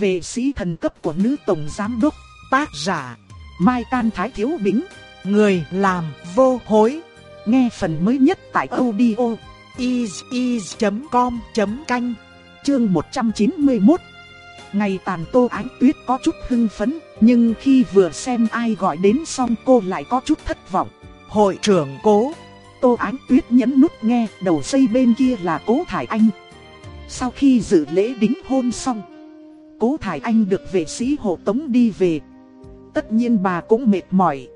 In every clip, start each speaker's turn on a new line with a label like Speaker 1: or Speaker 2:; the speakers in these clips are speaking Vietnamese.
Speaker 1: Về sĩ thần cấp của nữ tổng giám đốc, tác giả, Mai Can Thái Thiếu Bính, người làm vô hối. Nghe phần mới nhất tại audio is.com.canh, chương 191. Ngày tàn tô ánh tuyết có chút hưng phấn, nhưng khi vừa xem ai gọi đến xong cô lại có chút thất vọng. Hội trưởng cố, tô ánh tuyết nhấn nút nghe, đầu dây bên kia là cố thải anh. Sau khi dự lễ đính hôn xong, cố thải anh được vệ sĩ hộ tống đi về. Tất nhiên bà cũng mệt mỏi,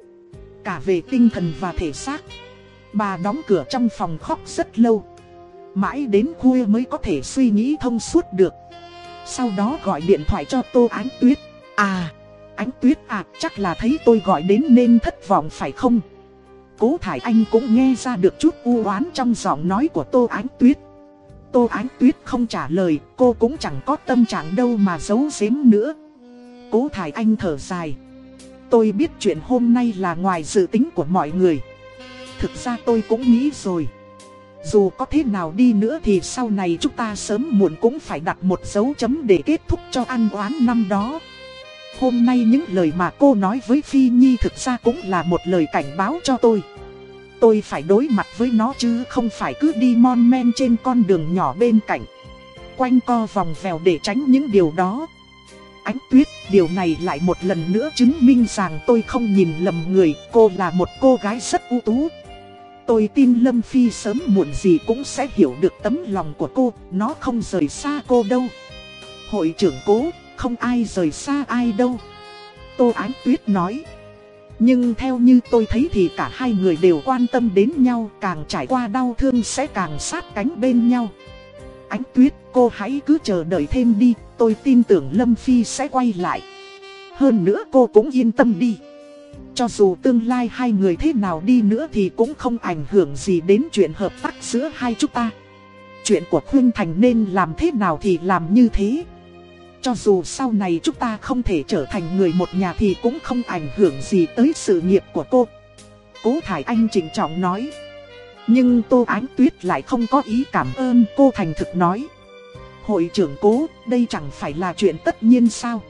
Speaker 1: cả về tinh thần và thể xác. Bà đóng cửa trong phòng khóc rất lâu. Mãi đến khuya mới có thể suy nghĩ thông suốt được. Sau đó gọi điện thoại cho Tô Ánh Tuyết. À, Ánh Tuyết à, chắc là thấy tôi gọi đến nên thất vọng phải không? Cố Thải Anh cũng nghe ra được chút u oán trong giọng nói của Tô Ánh Tuyết. Tô Ánh Tuyết không trả lời, cô cũng chẳng có tâm trạng đâu mà giấu giếm nữa. Cố Thải Anh thở dài. Tôi biết chuyện hôm nay là ngoài dự tính của mọi người. Thực ra tôi cũng nghĩ rồi. Dù có thế nào đi nữa thì sau này chúng ta sớm muộn cũng phải đặt một dấu chấm để kết thúc cho ăn oán năm đó. Hôm nay những lời mà cô nói với Phi Nhi thực ra cũng là một lời cảnh báo cho tôi. Tôi phải đối mặt với nó chứ không phải cứ đi mon men trên con đường nhỏ bên cạnh. Quanh co vòng vèo để tránh những điều đó. Ánh tuyết, điều này lại một lần nữa chứng minh rằng tôi không nhìn lầm người, cô là một cô gái rất ưu tú. Tôi tin Lâm Phi sớm muộn gì cũng sẽ hiểu được tấm lòng của cô, nó không rời xa cô đâu. Hội trưởng cố, không ai rời xa ai đâu. Tô Ánh Tuyết nói. Nhưng theo như tôi thấy thì cả hai người đều quan tâm đến nhau, càng trải qua đau thương sẽ càng sát cánh bên nhau. Ánh Tuyết, cô hãy cứ chờ đợi thêm đi, tôi tin tưởng Lâm Phi sẽ quay lại. Hơn nữa cô cũng yên tâm đi. Cho dù tương lai hai người thế nào đi nữa thì cũng không ảnh hưởng gì đến chuyện hợp tác giữa hai chúng ta. Chuyện của Khuyên Thành nên làm thế nào thì làm như thế. Cho dù sau này chúng ta không thể trở thành người một nhà thì cũng không ảnh hưởng gì tới sự nghiệp của cô. Cố Thải Anh chỉnh trọng nói. Nhưng Tô Ánh Tuyết lại không có ý cảm ơn cô thành thực nói. Hội trưởng cố, đây chẳng phải là chuyện tất nhiên sao?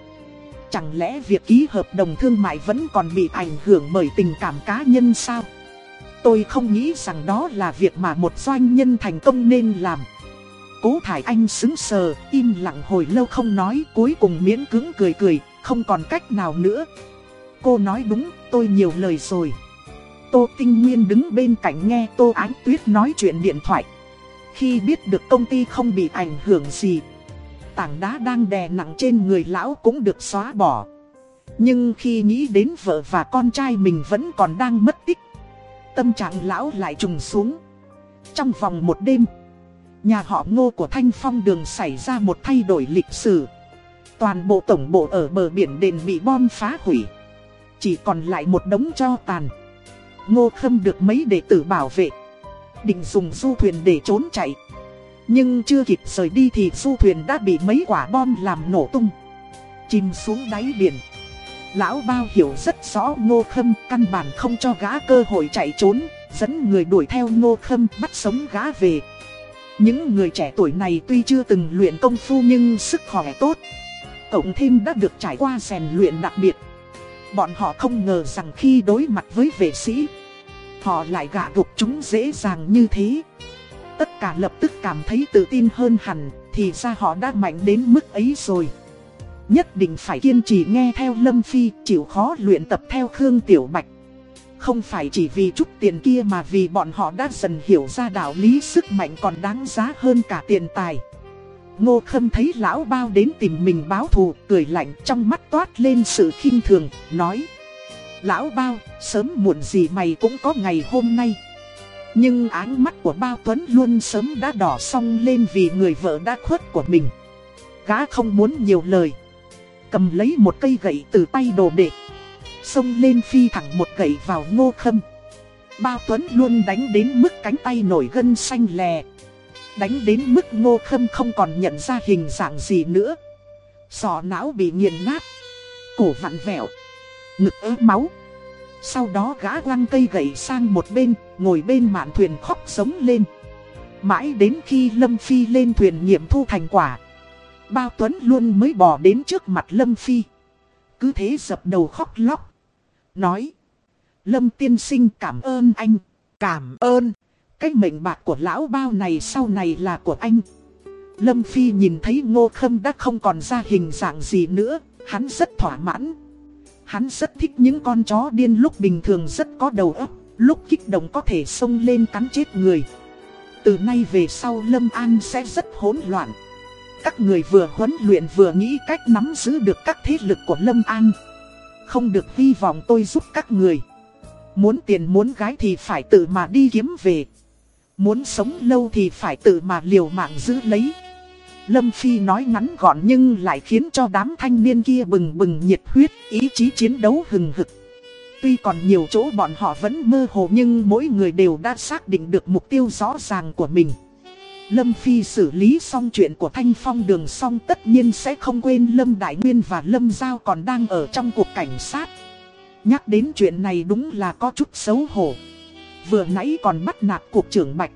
Speaker 1: Chẳng lẽ việc ký hợp đồng thương mại vẫn còn bị ảnh hưởng bởi tình cảm cá nhân sao? Tôi không nghĩ rằng đó là việc mà một doanh nhân thành công nên làm. Cố Thải Anh xứng sờ, im lặng hồi lâu không nói, cuối cùng miễn cứng cười cười, không còn cách nào nữa. Cô nói đúng, tôi nhiều lời rồi. Tô Tinh Nguyên đứng bên cạnh nghe Tô Ánh Tuyết nói chuyện điện thoại. Khi biết được công ty không bị ảnh hưởng gì, tảng đá đang đè nặng trên người lão cũng được xóa bỏ. Nhưng khi nghĩ đến vợ và con trai mình vẫn còn đang mất tích, tâm trạng lão lại trùng xuống. Trong vòng một đêm, nhà họ ngô của Thanh Phong đường xảy ra một thay đổi lịch sử. Toàn bộ tổng bộ ở bờ biển đền bị bom phá hủy. Chỉ còn lại một đống cho tàn. Ngô Khâm được mấy đệ tử bảo vệ. Định dùng du thuyền để trốn chạy. Nhưng chưa kịp rời đi thì du thuyền đã bị mấy quả bom làm nổ tung. Chìm xuống đáy biển. Lão bao hiểu rất rõ Ngô Khâm căn bản không cho gã cơ hội chạy trốn. Dẫn người đuổi theo Ngô Khâm bắt sống gã về. Những người trẻ tuổi này tuy chưa từng luyện công phu nhưng sức khỏe tốt. Cộng thêm đã được trải qua rèn luyện đặc biệt. Bọn họ không ngờ rằng khi đối mặt với vệ sĩ, họ lại gạ gục chúng dễ dàng như thế. Tất cả lập tức cảm thấy tự tin hơn hẳn, thì ra họ đã mạnh đến mức ấy rồi. Nhất định phải kiên trì nghe theo Lâm Phi, chịu khó luyện tập theo Khương Tiểu Bạch. Không phải chỉ vì chút tiền kia mà vì bọn họ đã dần hiểu ra đạo lý sức mạnh còn đáng giá hơn cả tiền tài. Ngô Khâm thấy lão bao đến tìm mình báo thù, cười lạnh trong mắt toát lên sự khinh thường, nói Lão bao, sớm muộn gì mày cũng có ngày hôm nay. Nhưng áng mắt của bao Tuấn luôn sớm đã đỏ xong lên vì người vợ đã khuất của mình. Gã không muốn nhiều lời. Cầm lấy một cây gậy từ tay đồ đệ Xông lên phi thẳng một gậy vào ngô khâm. Bao Tuấn luôn đánh đến mức cánh tay nổi gân xanh lè. Đánh đến mức ngô khâm không còn nhận ra hình dạng gì nữa. Sọ não bị nghiền nát. Cổ vặn vẹo. Ngực ớ máu. Sau đó gã quăng cây gậy sang một bên, Ngồi bên mạn thuyền khóc sống lên. Mãi đến khi Lâm Phi lên thuyền nghiệm thu thành quả, Bao Tuấn luôn mới bỏ đến trước mặt Lâm Phi. Cứ thế dập đầu khóc lóc. Nói. Lâm tiên sinh cảm ơn anh. Cảm ơn. Cái mệnh bạc của lão bao này sau này là của anh. Lâm Phi nhìn thấy ngô khâm đã không còn ra hình dạng gì nữa. Hắn rất thỏa mãn. Hắn rất thích những con chó điên lúc bình thường rất có đầu óc. Lúc kích động có thể xông lên cắn chết người. Từ nay về sau Lâm An sẽ rất hỗn loạn. Các người vừa huấn luyện vừa nghĩ cách nắm giữ được các thế lực của Lâm An. Không được hy vọng tôi giúp các người. Muốn tiền muốn gái thì phải tự mà đi kiếm về. Muốn sống lâu thì phải tự mà liều mạng giữ lấy. Lâm Phi nói ngắn gọn nhưng lại khiến cho đám thanh niên kia bừng bừng nhiệt huyết, ý chí chiến đấu hừng hực. Tuy còn nhiều chỗ bọn họ vẫn mơ hồ nhưng mỗi người đều đã xác định được mục tiêu rõ ràng của mình. Lâm Phi xử lý xong chuyện của Thanh Phong đường xong tất nhiên sẽ không quên Lâm Đại Nguyên và Lâm Giao còn đang ở trong cuộc cảnh sát. Nhắc đến chuyện này đúng là có chút xấu hổ. Vừa nãy còn bắt nạt cuộc trưởng Bạch.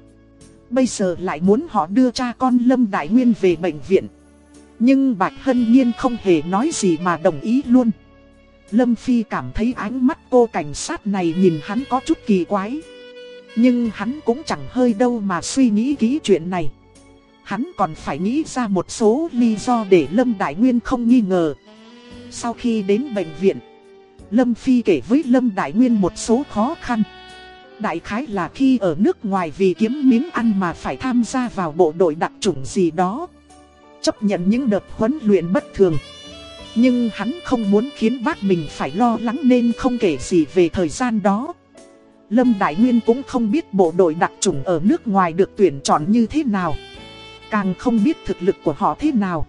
Speaker 1: Bây giờ lại muốn họ đưa cha con Lâm Đại Nguyên về bệnh viện. Nhưng Bạch Hân Nhiên không hề nói gì mà đồng ý luôn. Lâm Phi cảm thấy ánh mắt cô cảnh sát này nhìn hắn có chút kỳ quái. Nhưng hắn cũng chẳng hơi đâu mà suy nghĩ kỹ chuyện này. Hắn còn phải nghĩ ra một số lý do để Lâm Đại Nguyên không nghi ngờ. Sau khi đến bệnh viện, Lâm Phi kể với Lâm Đại Nguyên một số khó khăn. Đại khái là khi ở nước ngoài vì kiếm miếng ăn mà phải tham gia vào bộ đội đặc chủng gì đó. Chấp nhận những đợt huấn luyện bất thường. Nhưng hắn không muốn khiến bác mình phải lo lắng nên không kể gì về thời gian đó. Lâm Đại Nguyên cũng không biết bộ đội đặc chủng ở nước ngoài được tuyển chọn như thế nào. Càng không biết thực lực của họ thế nào.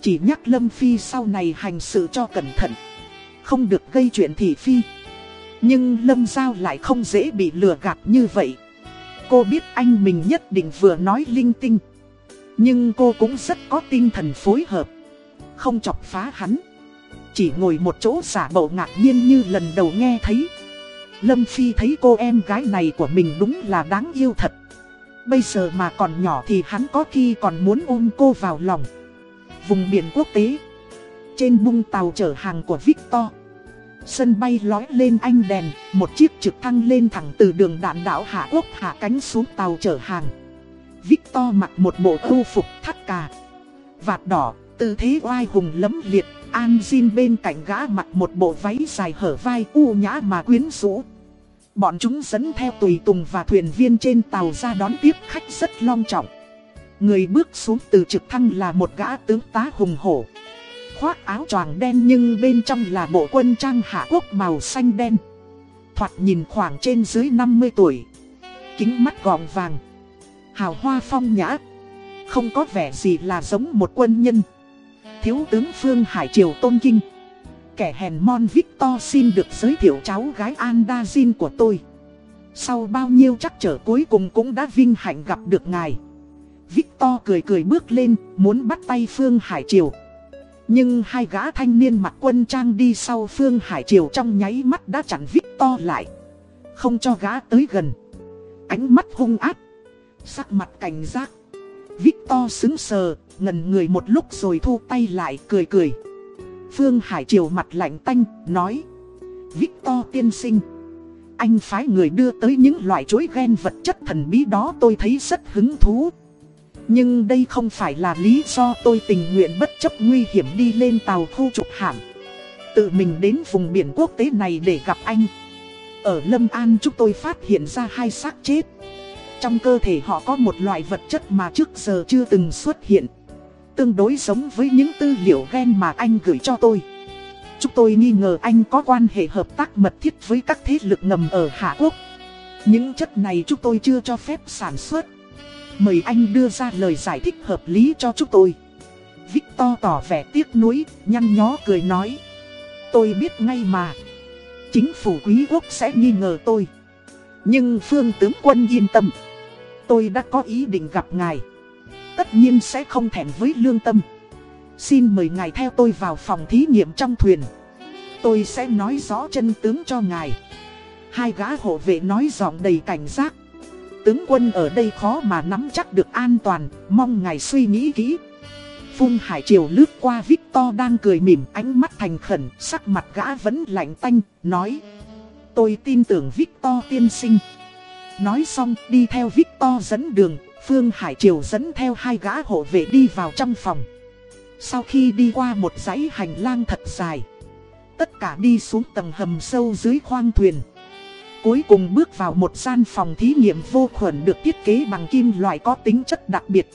Speaker 1: Chỉ nhắc Lâm Phi sau này hành sự cho cẩn thận. Không được gây chuyện thị phi. Nhưng Lâm Giao lại không dễ bị lừa gạt như vậy. Cô biết anh mình nhất định vừa nói linh tinh. Nhưng cô cũng rất có tinh thần phối hợp. Không chọc phá hắn. Chỉ ngồi một chỗ giả bộ ngạc nhiên như lần đầu nghe thấy. Lâm Phi thấy cô em gái này của mình đúng là đáng yêu thật. Bây giờ mà còn nhỏ thì hắn có khi còn muốn ôm cô vào lòng. Vùng biển quốc tế. Trên bung tàu chở hàng của Victor. Sân bay lói lên anh đèn, một chiếc trực thăng lên thẳng từ đường đạn đảo Hạ Quốc hạ cánh xuống tàu chở hàng. Victor mặc một bộ âu phục thắt cà. Vạt đỏ, tư thế oai hùng lấm liệt, An Jin bên cạnh gã mặc một bộ váy dài hở vai u nhã mà quyến rũ. Bọn chúng dẫn theo tùy tùng và thuyền viên trên tàu ra đón tiếp khách rất long trọng. Người bước xuống từ trực thăng là một gã tướng tá hùng hổ. Khoác áo choàng đen nhưng bên trong là bộ quân trang hạ quốc màu xanh đen. Thoạt nhìn khoảng trên dưới 50 tuổi. Kính mắt gọng vàng. Hào hoa phong nhã. Không có vẻ gì là giống một quân nhân. Thiếu tướng Phương Hải Triều Tôn Kinh. Kẻ hèn mon Victor xin được giới thiệu cháu gái Andazin của tôi. Sau bao nhiêu chắc trở cuối cùng cũng đã vinh hạnh gặp được ngài. Victor cười cười bước lên muốn bắt tay Phương Hải Triều. Nhưng hai gã thanh niên mặc quân trang đi sau Phương Hải Triều trong nháy mắt đã chặn Victor lại. Không cho gã tới gần. Ánh mắt hung ác. Sắc mặt cảnh giác. Victor xứng sờ, ngần người một lúc rồi thu tay lại cười cười. Phương Hải Triều mặt lạnh tanh, nói. Victor tiên sinh. Anh phái người đưa tới những loại chối ghen vật chất thần bí đó tôi thấy rất hứng thú. Nhưng đây không phải là lý do tôi tình nguyện bất chấp nguy hiểm đi lên tàu khu trục hạm. Tự mình đến vùng biển quốc tế này để gặp anh. Ở Lâm An chúng tôi phát hiện ra hai xác chết. Trong cơ thể họ có một loại vật chất mà trước giờ chưa từng xuất hiện Tương đối giống với những tư liệu gen mà anh gửi cho tôi. Chúng tôi nghi ngờ anh có quan hệ hợp tác mật thiết với các thế lực ngầm ở Hạ Quốc. Những chất này chúng tôi chưa cho phép sản xuất. Mời anh đưa ra lời giải thích hợp lý cho chúng tôi. Victor tỏ vẻ tiếc nuối, nhăn nhó cười nói. Tôi biết ngay mà. Chính phủ quý quốc sẽ nghi ngờ tôi. Nhưng phương tướng quân yên tâm. Tôi đã có ý định gặp ngài. Tất nhiên sẽ không thèm với lương tâm. Xin mời ngài theo tôi vào phòng thí nghiệm trong thuyền. Tôi sẽ nói rõ chân tướng cho ngài. Hai gã hộ vệ nói giọng đầy cảnh giác. Tướng quân ở đây khó mà nắm chắc được an toàn, mong ngài suy nghĩ kỹ. Phung Hải Triều lướt qua Victor đang cười mỉm ánh mắt thành khẩn, sắc mặt gã vẫn lạnh tanh, nói Tôi tin tưởng Victor tiên sinh Nói xong đi theo Victor dẫn đường, Phương Hải Triều dẫn theo hai gã hộ vệ đi vào trong phòng Sau khi đi qua một dãy hành lang thật dài Tất cả đi xuống tầng hầm sâu dưới khoang thuyền Cuối cùng bước vào một gian phòng thí nghiệm vô khuẩn được thiết kế bằng kim loại có tính chất đặc biệt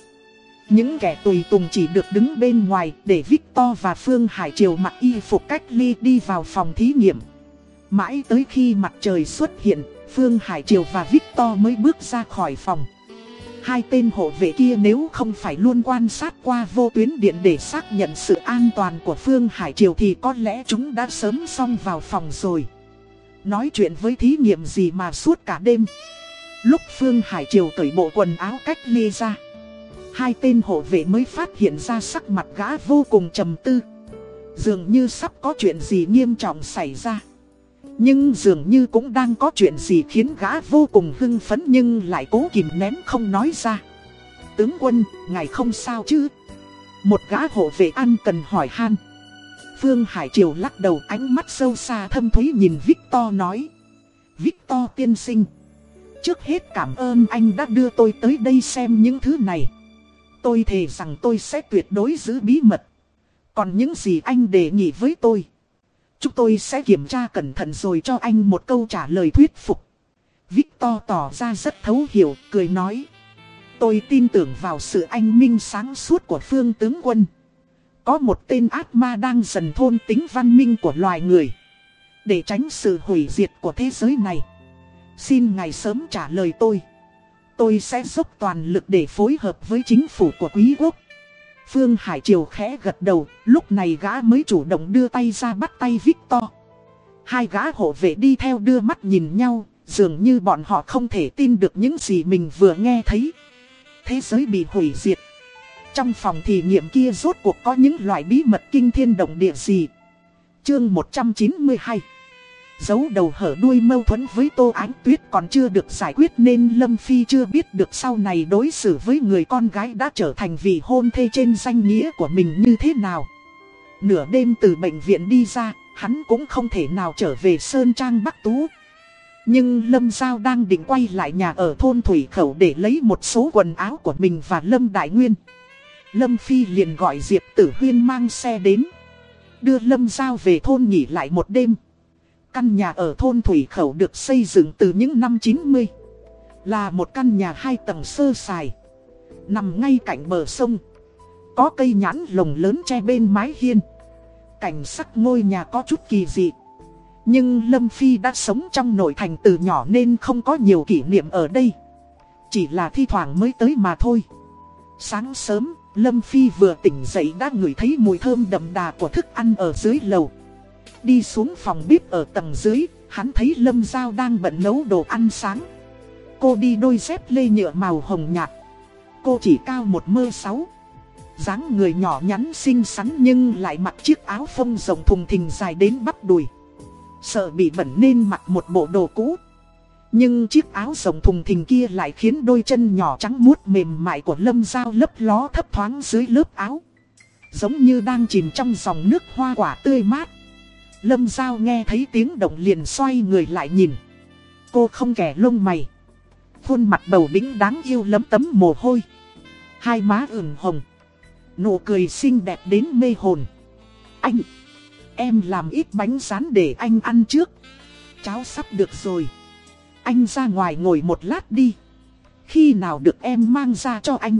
Speaker 1: những kẻ tùy tùng chỉ được đứng bên ngoài để Victor và Phương Hải Triều mặc y phục cách ly đi vào phòng thí nghiệm. Mãi tới khi mặt trời xuất hiện, Phương Hải Triều và Victor mới bước ra khỏi phòng. Hai tên hộ vệ kia nếu không phải luôn quan sát qua vô tuyến điện để xác nhận sự an toàn của Phương Hải Triều thì có lẽ chúng đã sớm xong vào phòng rồi. Nói chuyện với thí nghiệm gì mà suốt cả đêm. Lúc Phương Hải Triều cởi bộ quần áo cách ly ra. Hai tên hộ vệ mới phát hiện ra sắc mặt gã vô cùng trầm tư. Dường như sắp có chuyện gì nghiêm trọng xảy ra. Nhưng dường như cũng đang có chuyện gì khiến gã vô cùng hưng phấn nhưng lại cố kìm nén không nói ra. Tướng quân, ngài không sao chứ? Một gã hộ vệ ăn cần hỏi han. Phương Hải Triều lắc đầu ánh mắt sâu xa thâm thúy nhìn Victor nói. Victor tiên sinh. Trước hết cảm ơn anh đã đưa tôi tới đây xem những thứ này. Tôi thề rằng tôi sẽ tuyệt đối giữ bí mật. Còn những gì anh đề nghị với tôi. Chúng tôi sẽ kiểm tra cẩn thận rồi cho anh một câu trả lời thuyết phục. Victor tỏ ra rất thấu hiểu, cười nói. Tôi tin tưởng vào sự anh minh sáng suốt của phương tướng quân. Có một tên ác ma đang dần thôn tính văn minh của loài người. Để tránh sự hủy diệt của thế giới này. Xin ngài sớm trả lời tôi. Tôi sẽ dốc toàn lực để phối hợp với chính phủ của quý quốc. Phương Hải Triều khẽ gật đầu, lúc này gã mới chủ động đưa tay ra bắt tay Victor. Hai gã hộ vệ đi theo đưa mắt nhìn nhau, dường như bọn họ không thể tin được những gì mình vừa nghe thấy. Thế giới bị hủy diệt. Trong phòng thí nghiệm kia rốt cuộc có những loại bí mật kinh thiên động địa gì. Chương 192 dấu đầu hở đuôi mâu thuẫn với Tô Ánh Tuyết còn chưa được giải quyết nên Lâm Phi chưa biết được sau này đối xử với người con gái đã trở thành vị hôn thê trên danh nghĩa của mình như thế nào. Nửa đêm từ bệnh viện đi ra, hắn cũng không thể nào trở về Sơn Trang Bắc Tú. Nhưng Lâm Giao đang định quay lại nhà ở thôn Thủy Khẩu để lấy một số quần áo của mình và Lâm Đại Nguyên. Lâm Phi liền gọi Diệp Tử Huyên mang xe đến. Đưa Lâm Giao về thôn nghỉ lại một đêm. Căn nhà ở thôn Thủy Khẩu được xây dựng từ những năm 90. Là một căn nhà hai tầng sơ sài. Nằm ngay cạnh bờ sông. Có cây nhãn lồng lớn che bên mái hiên. Cảnh sắc ngôi nhà có chút kỳ dị. Nhưng Lâm Phi đã sống trong nội thành từ nhỏ nên không có nhiều kỷ niệm ở đây. Chỉ là thi thoảng mới tới mà thôi. Sáng sớm, Lâm Phi vừa tỉnh dậy đã ngửi thấy mùi thơm đậm đà của thức ăn ở dưới lầu. Đi xuống phòng bếp ở tầng dưới, hắn thấy Lâm Giao đang bận nấu đồ ăn sáng. Cô đi đôi dép lê nhựa màu hồng nhạt. Cô chỉ cao một mơ sáu. dáng người nhỏ nhắn xinh xắn nhưng lại mặc chiếc áo phông rộng thùng thình dài đến bắp đùi. Sợ bị bẩn nên mặc một bộ đồ cũ. Nhưng chiếc áo rộng thùng thình kia lại khiến đôi chân nhỏ trắng muốt mềm mại của Lâm Giao lấp ló thấp thoáng dưới lớp áo. Giống như đang chìm trong dòng nước hoa quả tươi mát. Lâm Giao nghe thấy tiếng động liền xoay người lại nhìn. Cô không kẻ lông mày. Khuôn mặt bầu bĩnh đáng yêu lấm tấm mồ hôi. Hai má ửng hồng. Nụ cười xinh đẹp đến mê hồn. Anh! Em làm ít bánh rán để anh ăn trước. Cháu sắp được rồi. Anh ra ngoài ngồi một lát đi. Khi nào được em mang ra cho anh.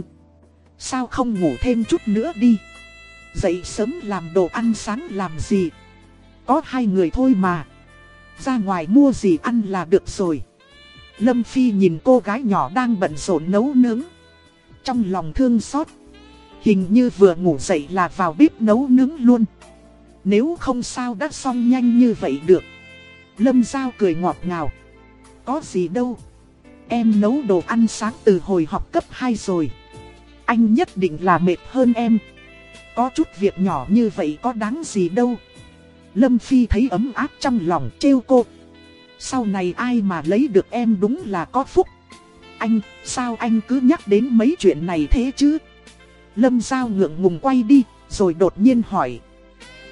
Speaker 1: Sao không ngủ thêm chút nữa đi. Dậy sớm làm đồ ăn sáng làm gì. Có hai người thôi mà. Ra ngoài mua gì ăn là được rồi. Lâm Phi nhìn cô gái nhỏ đang bận rộn nấu nướng. Trong lòng thương xót. Hình như vừa ngủ dậy là vào bếp nấu nướng luôn. Nếu không sao đã xong nhanh như vậy được. Lâm Giao cười ngọt ngào. Có gì đâu. Em nấu đồ ăn sáng từ hồi học cấp 2 rồi. Anh nhất định là mệt hơn em. Có chút việc nhỏ như vậy có đáng gì đâu. Lâm Phi thấy ấm áp trong lòng trêu cô. Sau này ai mà lấy được em đúng là có phúc. Anh, sao anh cứ nhắc đến mấy chuyện này thế chứ? Lâm Giao ngượng ngùng quay đi, rồi đột nhiên hỏi.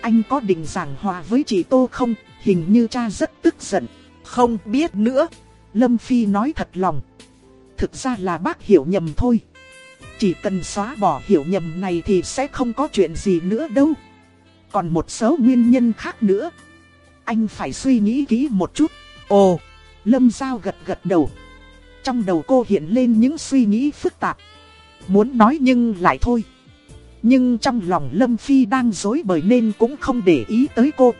Speaker 1: Anh có định giảng hòa với chị Tô không? Hình như cha rất tức giận. Không biết nữa. Lâm Phi nói thật lòng. Thực ra là bác hiểu nhầm thôi. Chỉ cần xóa bỏ hiểu nhầm này thì sẽ không có chuyện gì nữa đâu. Còn một số nguyên nhân khác nữa. Anh phải suy nghĩ kỹ một chút. Ồ, Lâm Giao gật gật đầu. Trong đầu cô hiện lên những suy nghĩ phức tạp. Muốn nói nhưng lại thôi. Nhưng trong lòng Lâm Phi đang dối bời nên cũng không để ý tới cô.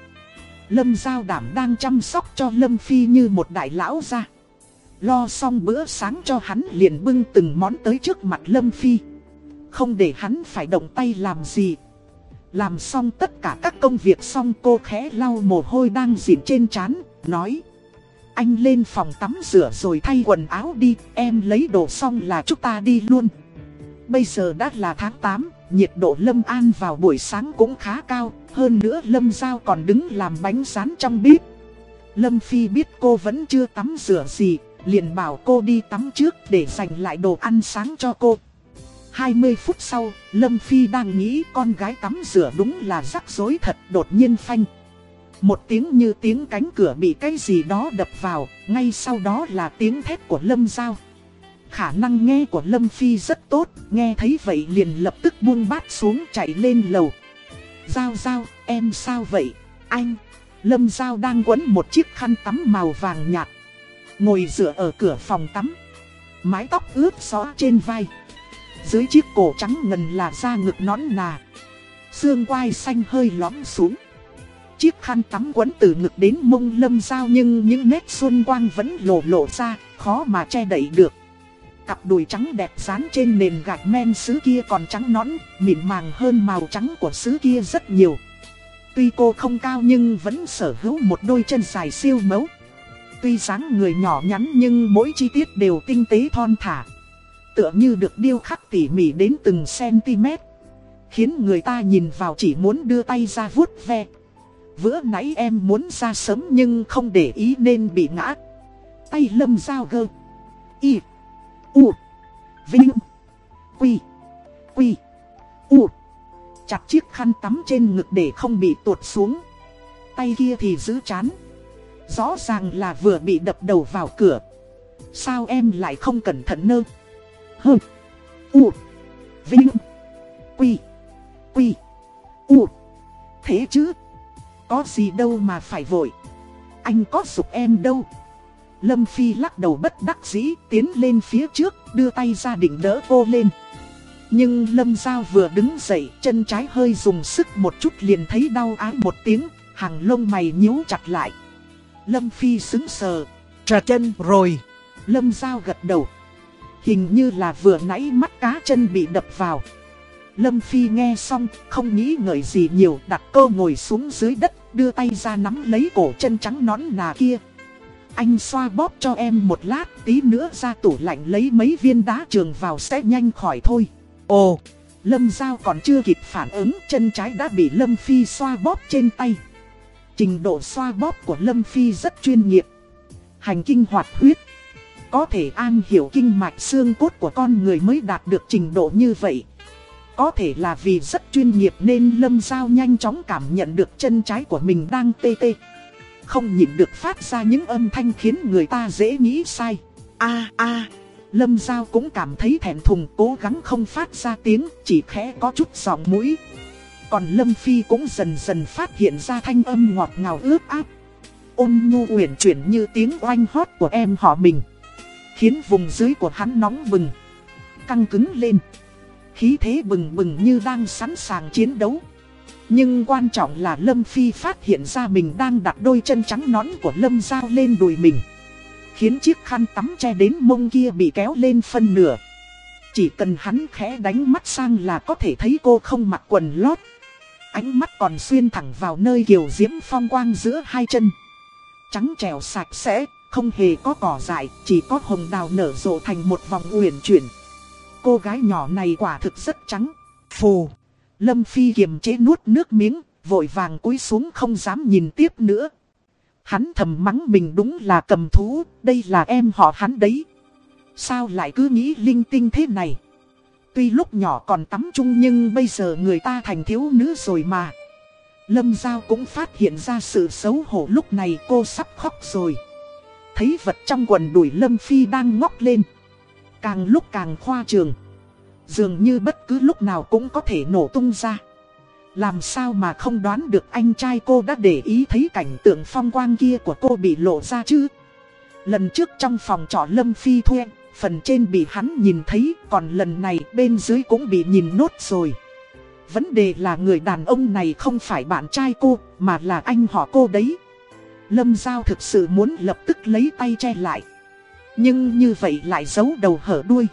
Speaker 1: Lâm Giao đảm đang chăm sóc cho Lâm Phi như một đại lão ra. Lo xong bữa sáng cho hắn liền bưng từng món tới trước mặt Lâm Phi. Không để hắn phải động tay làm gì. Làm xong tất cả các công việc xong cô khẽ lau mồ hôi đang dịn trên trán, nói. Anh lên phòng tắm rửa rồi thay quần áo đi, em lấy đồ xong là chúng ta đi luôn. Bây giờ đã là tháng 8, nhiệt độ Lâm An vào buổi sáng cũng khá cao, hơn nữa Lâm Giao còn đứng làm bánh rán trong bếp. Lâm Phi biết cô vẫn chưa tắm rửa gì, liền bảo cô đi tắm trước để dành lại đồ ăn sáng cho cô. 20 phút sau, Lâm Phi đang nghĩ con gái tắm rửa đúng là rắc rối thật đột nhiên phanh. Một tiếng như tiếng cánh cửa bị cái gì đó đập vào, ngay sau đó là tiếng thét của Lâm Giao. Khả năng nghe của Lâm Phi rất tốt, nghe thấy vậy liền lập tức buông bát xuống chạy lên lầu. Giao Giao, em sao vậy? Anh! Lâm Giao đang quấn một chiếc khăn tắm màu vàng nhạt. Ngồi dựa ở cửa phòng tắm. Mái tóc ướt xóa trên vai. Dưới chiếc cổ trắng ngần là da ngực nón nà. Xương quai xanh hơi lõm xuống. Chiếc khăn tắm quấn từ ngực đến mông lâm dao nhưng những nét xuân quang vẫn lộ lộ ra, khó mà che đậy được. Cặp đùi trắng đẹp dán trên nền gạch men sứ kia còn trắng nõn, mịn màng hơn màu trắng của sứ kia rất nhiều. Tuy cô không cao nhưng vẫn sở hữu một đôi chân dài siêu mẫu. Tuy dáng người nhỏ nhắn nhưng mỗi chi tiết đều tinh tế thon thả. Tựa như được điêu khắc tỉ mỉ đến từng cm. Khiến người ta nhìn vào chỉ muốn đưa tay ra vuốt ve. Vữa nãy em muốn ra sớm nhưng không để ý nên bị ngã. Tay lâm dao gơ. Y. U. Vinh. Quy. Quy. U. Chặt chiếc khăn tắm trên ngực để không bị tuột xuống. Tay kia thì giữ chán. Rõ ràng là vừa bị đập đầu vào cửa. Sao em lại không cẩn thận nơ? Hơ. U. Vinh. Quy. Quy. U. Thế chứ? Có gì đâu mà phải vội. Anh có dục em đâu. Lâm Phi lắc đầu bất đắc dĩ tiến lên phía trước đưa tay ra định đỡ cô lên. Nhưng Lâm Giao vừa đứng dậy chân trái hơi dùng sức một chút liền thấy đau ái một tiếng, hàng lông mày nhíu chặt lại. Lâm Phi xứng sờ, trà chân rồi. Lâm Giao gật đầu. Hình như là vừa nãy mắt cá chân bị đập vào. Lâm Phi nghe xong, không nghĩ ngợi gì nhiều, đặt cô ngồi xuống dưới đất, đưa tay ra nắm lấy cổ chân trắng nón nà kia. Anh xoa bóp cho em một lát, tí nữa ra tủ lạnh lấy mấy viên đá trường vào sẽ nhanh khỏi thôi. Ồ, Lâm Giao còn chưa kịp phản ứng, chân trái đã bị Lâm Phi xoa bóp trên tay. Trình độ xoa bóp của Lâm Phi rất chuyên nghiệp. Hành kinh hoạt huyết. Có thể an hiểu kinh mạch xương cốt của con người mới đạt được trình độ như vậy. Có thể là vì rất chuyên nghiệp nên Lâm Giao nhanh chóng cảm nhận được chân trái của mình đang tê tê. Không nhịn được phát ra những âm thanh khiến người ta dễ nghĩ sai. a a Lâm Giao cũng cảm thấy thẹn thùng cố gắng không phát ra tiếng, chỉ khẽ có chút giọng mũi. Còn Lâm Phi cũng dần dần phát hiện ra thanh âm ngọt ngào ướp áp. Ôn nhu uyển chuyển như tiếng oanh hót của em họ mình. Khiến vùng dưới của hắn nóng bừng. Căng cứng lên. Khí thế bừng bừng như đang sẵn sàng chiến đấu. Nhưng quan trọng là Lâm Phi phát hiện ra mình đang đặt đôi chân trắng nón của Lâm Giao lên đùi mình. Khiến chiếc khăn tắm che đến mông kia bị kéo lên phân nửa. Chỉ cần hắn khẽ đánh mắt sang là có thể thấy cô không mặc quần lót. Ánh mắt còn xuyên thẳng vào nơi kiều diễm phong quang giữa hai chân. Trắng trèo sạch sẽ, không hề có cỏ dại, chỉ có hồng đào nở rộ thành một vòng uyển chuyển. Cô gái nhỏ này quả thực rất trắng. Phù. Lâm Phi kiềm chế nuốt nước miếng, vội vàng cúi xuống không dám nhìn tiếp nữa. Hắn thầm mắng mình đúng là cầm thú, đây là em họ hắn đấy. Sao lại cứ nghĩ linh tinh thế này? Tuy lúc nhỏ còn tắm chung nhưng bây giờ người ta thành thiếu nữ rồi mà. Lâm Giao cũng phát hiện ra sự xấu hổ lúc này cô sắp khóc rồi. Thấy vật trong quần đuổi Lâm Phi đang ngóc lên. Càng lúc càng khoa trường. Dường như bất cứ lúc nào cũng có thể nổ tung ra. Làm sao mà không đoán được anh trai cô đã để ý thấy cảnh tượng phong quang kia của cô bị lộ ra chứ? Lần trước trong phòng trọ Lâm Phi thuê, phần trên bị hắn nhìn thấy, còn lần này bên dưới cũng bị nhìn nốt rồi. Vấn đề là người đàn ông này không phải bạn trai cô, mà là anh họ cô đấy. Lâm Giao thực sự muốn lập tức lấy tay che lại. Nhưng như vậy lại giấu đầu hở đuôi.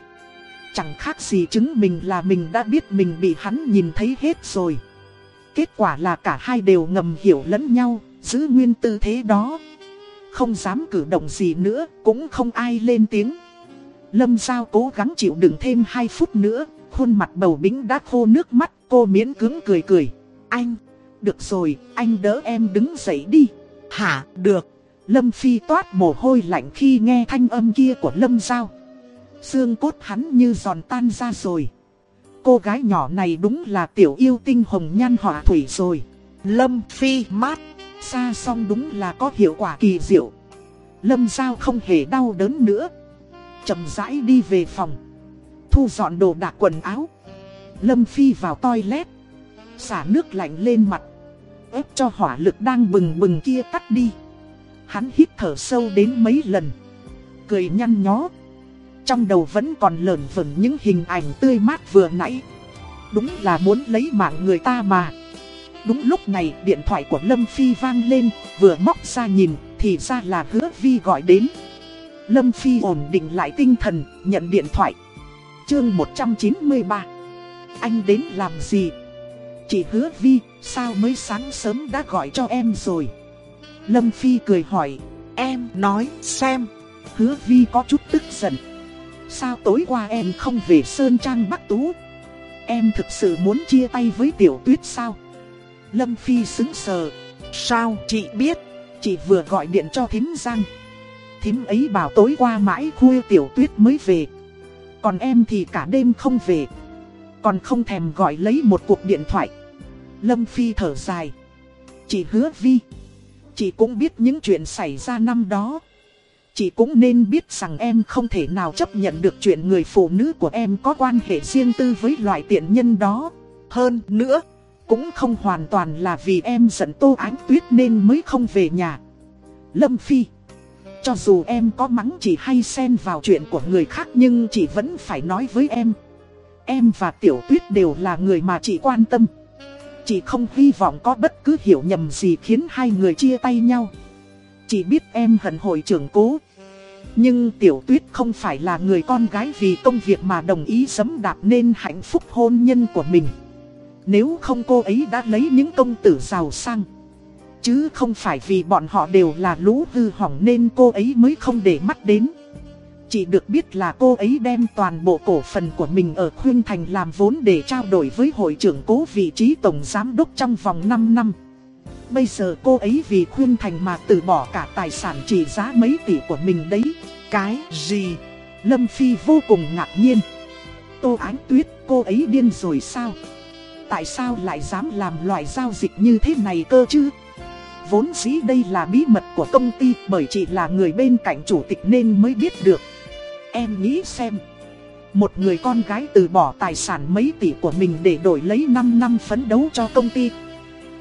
Speaker 1: Chẳng khác gì chứng mình là mình đã biết mình bị hắn nhìn thấy hết rồi. Kết quả là cả hai đều ngầm hiểu lẫn nhau, giữ nguyên tư thế đó. Không dám cử động gì nữa, cũng không ai lên tiếng. Lâm Giao cố gắng chịu đựng thêm 2 phút nữa, khuôn mặt bầu bính đã khô nước mắt, cô miễn cưỡng cười cười. Anh, được rồi, anh đỡ em đứng dậy đi. Hả, được. Lâm Phi toát mồ hôi lạnh khi nghe thanh âm kia của Lâm Giao. Xương cốt hắn như giòn tan ra rồi. Cô gái nhỏ này đúng là tiểu yêu tinh hồng nhan họa thủy rồi. Lâm Phi mát, xa xong đúng là có hiệu quả kỳ diệu. Lâm Giao không hề đau đớn nữa. chậm rãi đi về phòng. Thu dọn đồ đạc quần áo. Lâm Phi vào toilet. Xả nước lạnh lên mặt ép cho hỏa lực đang bừng bừng kia tắt đi. Hắn hít thở sâu đến mấy lần. Cười nhăn nhó. Trong đầu vẫn còn lờn vẩn những hình ảnh tươi mát vừa nãy Đúng là muốn lấy mạng người ta mà Đúng lúc này điện thoại của Lâm Phi vang lên, Vừa móc ra nhìn thì ra là hứa vi gọi đến Lâm Phi ổn định lại tinh thần, nhận điện thoại Chương 193 Anh đến làm gì? Chị hứa vi, sao mới sáng sớm đã gọi cho em rồi Lâm Phi cười hỏi Em nói, xem Hứa vi có chút tức giận Sao tối qua em không về Sơn Trang Bắc Tú? Em thực sự muốn chia tay với Tiểu Tuyết sao? Lâm Phi xứng sờ. Sao, chị biết? Chị vừa gọi điện cho thím Giang. Thím ấy bảo tối qua mãi khuya Tiểu Tuyết mới về. Còn em thì cả đêm không về. Còn không thèm gọi lấy một cuộc điện thoại. Lâm Phi thở dài. Chị hứa Vi. Chị cũng biết những chuyện xảy ra năm đó. Chị cũng nên biết rằng em không thể nào chấp nhận được chuyện người phụ nữ của em có quan hệ riêng tư với loại tiện nhân đó. Hơn nữa, cũng không hoàn toàn là vì em giận Tô Ánh Tuyết nên mới không về nhà. Lâm Phi Cho dù em có mắng chị hay xen vào chuyện của người khác nhưng chị vẫn phải nói với em. Em và Tiểu Tuyết đều là người mà chị quan tâm. Chị không hy vọng có bất cứ hiểu nhầm gì khiến hai người chia tay nhau. Chị biết em hận hội trưởng cố. Nhưng tiểu tuyết không phải là người con gái vì công việc mà đồng ý sấm đạp nên hạnh phúc hôn nhân của mình. Nếu không cô ấy đã lấy những công tử giàu sang. Chứ không phải vì bọn họ đều là lũ hư hỏng nên cô ấy mới không để mắt đến. Chỉ được biết là cô ấy đem toàn bộ cổ phần của mình ở Khuyên Thành làm vốn để trao đổi với hội trưởng cố vị trí tổng giám đốc trong vòng 5 năm Bây giờ cô ấy vì khuyên thành mà từ bỏ cả tài sản trị giá mấy tỷ của mình đấy. Cái gì? Lâm Phi vô cùng ngạc nhiên. Tô Ánh Tuyết, cô ấy điên rồi sao? Tại sao lại dám làm loại giao dịch như thế này cơ chứ? Vốn dĩ đây là bí mật của công ty, bởi chị là người bên cạnh chủ tịch nên mới biết được. Em nghĩ xem. Một người con gái từ bỏ tài sản mấy tỷ của mình để đổi lấy 5 năm phấn đấu cho công ty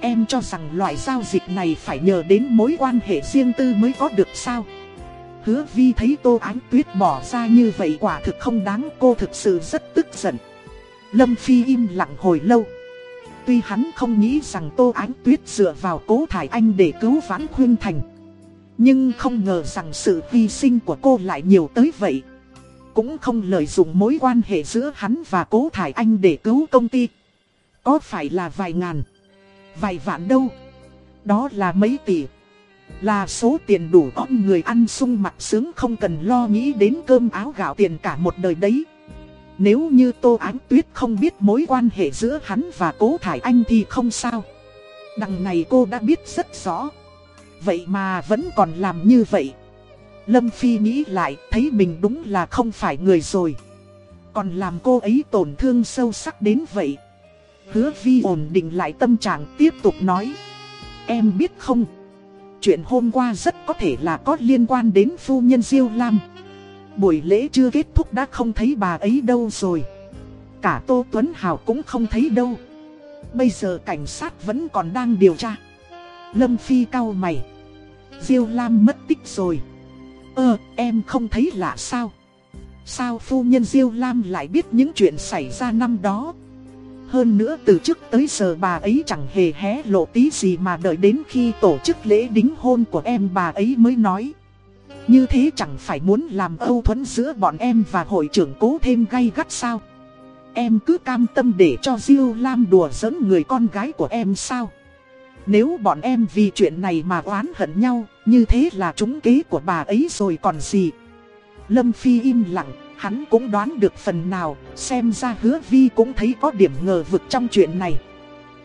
Speaker 1: Em cho rằng loại giao dịch này phải nhờ đến mối quan hệ riêng tư mới có được sao? Hứa vi thấy Tô Ánh Tuyết bỏ ra như vậy quả thực không đáng, cô thực sự rất tức giận. Lâm Phi im lặng hồi lâu. Tuy hắn không nghĩ rằng Tô Ánh Tuyết dựa vào cố thải anh để cứu vãn khuyên thành. Nhưng không ngờ rằng sự hy sinh của cô lại nhiều tới vậy. Cũng không lợi dụng mối quan hệ giữa hắn và cố thải anh để cứu công ty. Có phải là vài ngàn? Vài vạn đâu? Đó là mấy tỷ. Là số tiền đủ con người ăn sung mặt sướng không cần lo nghĩ đến cơm áo gạo tiền cả một đời đấy. Nếu như Tô Ánh Tuyết không biết mối quan hệ giữa hắn và Cố Thải Anh thì không sao. Đằng này cô đã biết rất rõ. Vậy mà vẫn còn làm như vậy. Lâm Phi nghĩ lại, thấy mình đúng là không phải người rồi. Còn làm cô ấy tổn thương sâu sắc đến vậy. Hứa vi ổn định lại tâm trạng, tiếp tục nói. Em biết không? Chuyện hôm qua rất có thể là có liên quan đến phu nhân Diêu Lam. Buổi lễ chưa kết thúc đã không thấy bà ấy đâu rồi. Cả Tô Tuấn Hào cũng không thấy đâu. Bây giờ cảnh sát vẫn còn đang điều tra. Lâm Phi cau mày. Diêu Lam mất tích rồi. Ơ, em không thấy lạ sao Sao phu nhân Diêu Lam lại biết những chuyện xảy ra năm đó hơn nữa từ trước tới giờ bà ấy chẳng hề hé lộ tí gì mà đợi đến khi tổ chức lễ đính hôn của em bà ấy mới nói. Như thế chẳng phải muốn làm âu thuẫn giữa bọn em và hội trưởng cố thêm gay gắt sao? Em cứ cam tâm để cho Diêu Lam đùa giỡn người con gái của em sao? Nếu bọn em vì chuyện này mà oán hận nhau, như thế là trúng kế của bà ấy rồi còn gì? Lâm Phi im lặng, Hắn cũng đoán được phần nào, xem ra hứa vi cũng thấy có điểm ngờ vực trong chuyện này.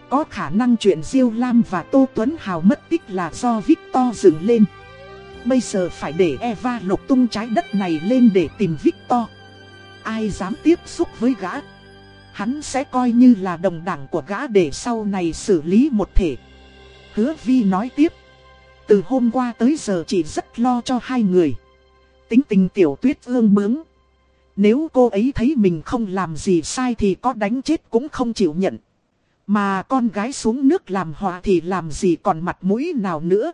Speaker 1: Có khả năng chuyện Diêu Lam và Tô Tuấn Hào mất tích là do Victor dựng lên. Bây giờ phải để Eva lục tung trái đất này lên để tìm Victor. Ai dám tiếp xúc với gã? Hắn sẽ coi như là đồng đảng của gã để sau này xử lý một thể. Hứa Vi nói tiếp. Từ hôm qua tới giờ chị rất lo cho hai người. Tính tình tiểu tuyết ương bướng. Nếu cô ấy thấy mình không làm gì sai thì có đánh chết cũng không chịu nhận. Mà con gái xuống nước làm hòa thì làm gì còn mặt mũi nào nữa.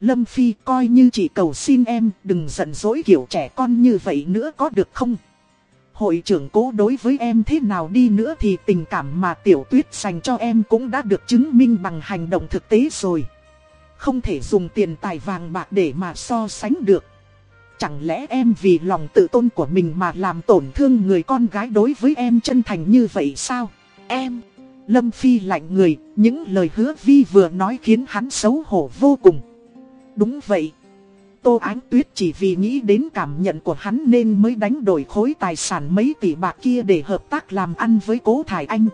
Speaker 1: Lâm Phi coi như chị cầu xin em đừng giận dỗi kiểu trẻ con như vậy nữa có được không? Hội trưởng cố đối với em thế nào đi nữa thì tình cảm mà tiểu tuyết dành cho em cũng đã được chứng minh bằng hành động thực tế rồi. Không thể dùng tiền tài vàng bạc để mà so sánh được. Chẳng lẽ em vì lòng tự tôn của mình mà làm tổn thương người con gái đối với em chân thành như vậy sao? Em! Lâm Phi lạnh người, những lời hứa Vi vừa nói khiến hắn xấu hổ vô cùng. Đúng vậy. Tô Ánh Tuyết chỉ vì nghĩ đến cảm nhận của hắn nên mới đánh đổi khối tài sản mấy tỷ bạc kia để hợp tác làm ăn với cố Thải Anh.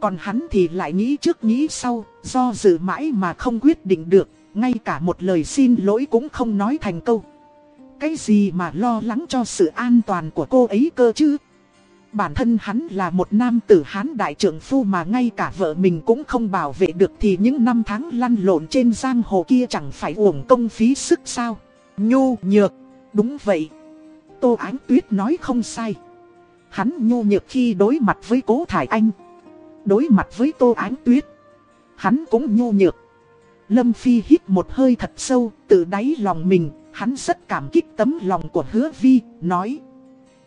Speaker 1: Còn hắn thì lại nghĩ trước nghĩ sau, do dự mãi mà không quyết định được, ngay cả một lời xin lỗi cũng không nói thành câu. Cái gì mà lo lắng cho sự an toàn của cô ấy cơ chứ? Bản thân hắn là một nam tử hán đại trưởng phu mà ngay cả vợ mình cũng không bảo vệ được thì những năm tháng lăn lộn trên giang hồ kia chẳng phải uổng công phí sức sao. Nhu nhược, đúng vậy. Tô Ánh Tuyết nói không sai. Hắn nhu nhược khi đối mặt với cố Thải Anh. Đối mặt với Tô Ánh Tuyết. Hắn cũng nhu nhược. Lâm Phi hít một hơi thật sâu, từ đáy lòng mình, Hắn rất cảm kích tấm lòng của hứa vi, nói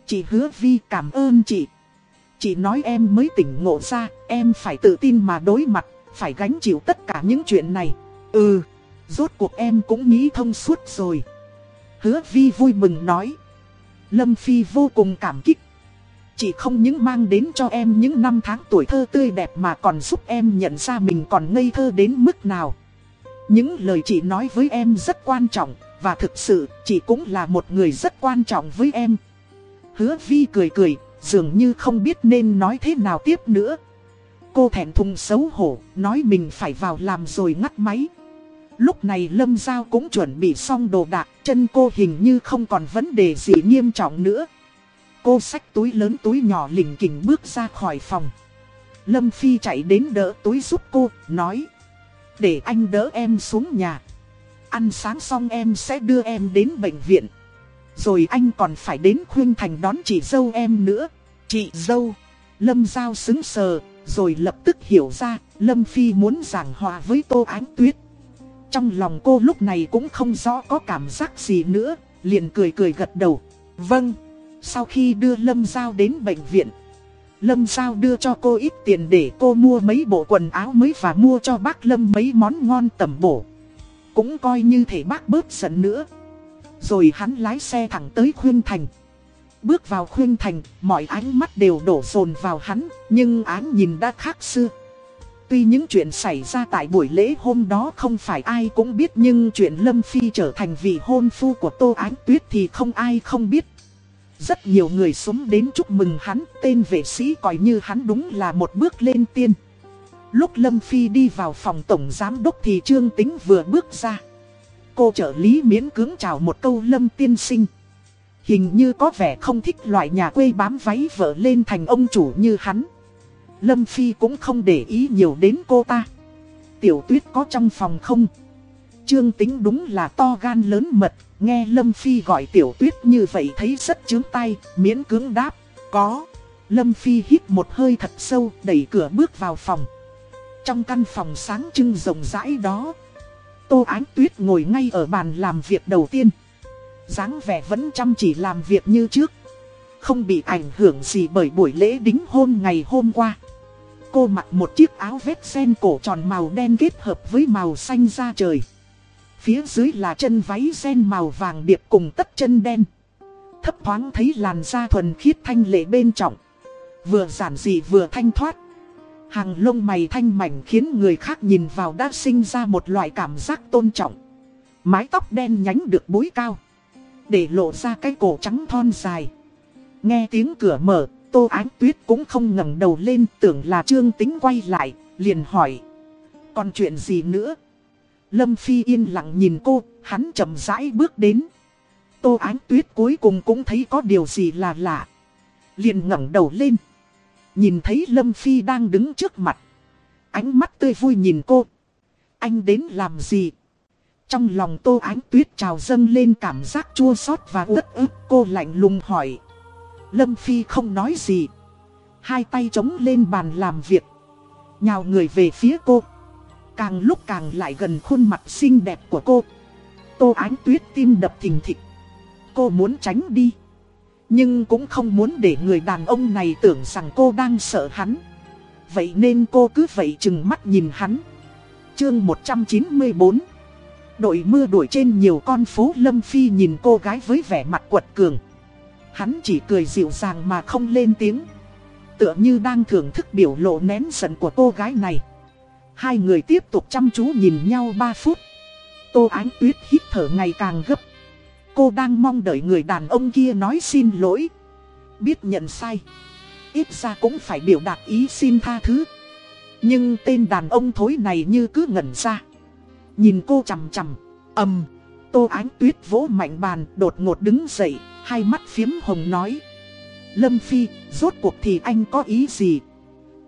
Speaker 1: Chị hứa vi cảm ơn chị Chị nói em mới tỉnh ngộ ra, em phải tự tin mà đối mặt, phải gánh chịu tất cả những chuyện này Ừ, rốt cuộc em cũng nghĩ thông suốt rồi Hứa vi vui mừng nói Lâm Phi vô cùng cảm kích Chị không những mang đến cho em những năm tháng tuổi thơ tươi đẹp mà còn giúp em nhận ra mình còn ngây thơ đến mức nào Những lời chị nói với em rất quan trọng và thực sự, chị cũng là một người rất quan trọng với em. Hứa Vi cười cười, dường như không biết nên nói thế nào tiếp nữa. Cô thẹn thùng xấu hổ, nói mình phải vào làm rồi ngắt máy. Lúc này Lâm Giao cũng chuẩn bị xong đồ đạc, chân cô hình như không còn vấn đề gì nghiêm trọng nữa. Cô xách túi lớn túi nhỏ lỉnh kỉnh bước ra khỏi phòng. Lâm Phi chạy đến đỡ túi giúp cô, nói. Để anh đỡ em xuống nhà. Ăn sáng xong em sẽ đưa em đến bệnh viện. Rồi anh còn phải đến khuyên thành đón chị dâu em nữa. Chị dâu. Lâm Giao xứng sờ, rồi lập tức hiểu ra, Lâm Phi muốn giảng hòa với Tô Ánh Tuyết. Trong lòng cô lúc này cũng không rõ có cảm giác gì nữa, liền cười cười gật đầu. Vâng, sau khi đưa Lâm Giao đến bệnh viện, Lâm Giao đưa cho cô ít tiền để cô mua mấy bộ quần áo mới và mua cho bác Lâm mấy món ngon tẩm bổ. Cũng coi như thể bác bớt giận nữa Rồi hắn lái xe thẳng tới Khuyên Thành Bước vào Khuyên Thành, mọi ánh mắt đều đổ dồn vào hắn Nhưng án nhìn đã khác xưa Tuy những chuyện xảy ra tại buổi lễ hôm đó không phải ai cũng biết Nhưng chuyện Lâm Phi trở thành vị hôn phu của Tô Ánh Tuyết thì không ai không biết Rất nhiều người xuống đến chúc mừng hắn, Tên vệ sĩ coi như hắn đúng là một bước lên tiên Lúc Lâm Phi đi vào phòng tổng giám đốc thì Trương Tính vừa bước ra. Cô trợ lý miễn cưỡng chào một câu Lâm tiên sinh. Hình như có vẻ không thích loại nhà quê bám váy vợ lên thành ông chủ như hắn. Lâm Phi cũng không để ý nhiều đến cô ta. Tiểu tuyết có trong phòng không? Trương tính đúng là to gan lớn mật, nghe Lâm Phi gọi tiểu tuyết như vậy thấy rất chướng tay, miễn cưỡng đáp, có. Lâm Phi hít một hơi thật sâu, đẩy cửa bước vào phòng. Trong căn phòng sáng trưng rộng rãi đó, Tô Ánh Tuyết ngồi ngay ở bàn làm việc đầu tiên. dáng vẻ vẫn chăm chỉ làm việc như trước. Không bị ảnh hưởng gì bởi buổi lễ đính hôn ngày hôm qua. Cô mặc một chiếc áo vét sen cổ tròn màu đen kết hợp với màu xanh da trời. Phía dưới là chân váy sen màu vàng điệp cùng tất chân đen. Thấp thoáng thấy làn da thuần khiết thanh lệ bên trọng. Vừa giản dị vừa thanh thoát. Hàng lông mày thanh mảnh khiến người khác nhìn vào đã sinh ra một loại cảm giác tôn trọng. Mái tóc đen nhánh được búi cao. Để lộ ra cái cổ trắng thon dài. Nghe tiếng cửa mở, Tô Ánh Tuyết cũng không ngẩng đầu lên tưởng là Trương Tính quay lại, liền hỏi. Còn chuyện gì nữa? Lâm Phi yên lặng nhìn cô, hắn chậm rãi bước đến. Tô Ánh Tuyết cuối cùng cũng thấy có điều gì là lạ. Liền ngẩng đầu lên. Nhìn thấy Lâm Phi đang đứng trước mặt. Ánh mắt tươi vui nhìn cô. Anh đến làm gì? Trong lòng Tô Ánh Tuyết trào dâng lên cảm giác chua xót và uất ức cô lạnh lùng hỏi. Lâm Phi không nói gì. Hai tay chống lên bàn làm việc. Nhào người về phía cô. Càng lúc càng lại gần khuôn mặt xinh đẹp của cô. Tô Ánh Tuyết tim đập thình thịch. Cô muốn tránh đi. Nhưng cũng không muốn để người đàn ông này tưởng rằng cô đang sợ hắn. Vậy nên cô cứ vậy chừng mắt nhìn hắn. Chương 194 Đội mưa đuổi trên nhiều con phố Lâm Phi nhìn cô gái với vẻ mặt quật cường. Hắn chỉ cười dịu dàng mà không lên tiếng. Tựa như đang thưởng thức biểu lộ nén giận của cô gái này. Hai người tiếp tục chăm chú nhìn nhau 3 phút. Tô Ánh Tuyết hít thở ngày càng gấp. Cô đang mong đợi người đàn ông kia nói xin lỗi. Biết nhận sai. Ít ra cũng phải biểu đạt ý xin tha thứ. Nhưng tên đàn ông thối này như cứ ngẩn ra. Nhìn cô chằm chằm. ầm Tô Ánh Tuyết vỗ mạnh bàn, đột ngột đứng dậy. Hai mắt phiếm hồng nói. Lâm Phi, rốt cuộc thì anh có ý gì?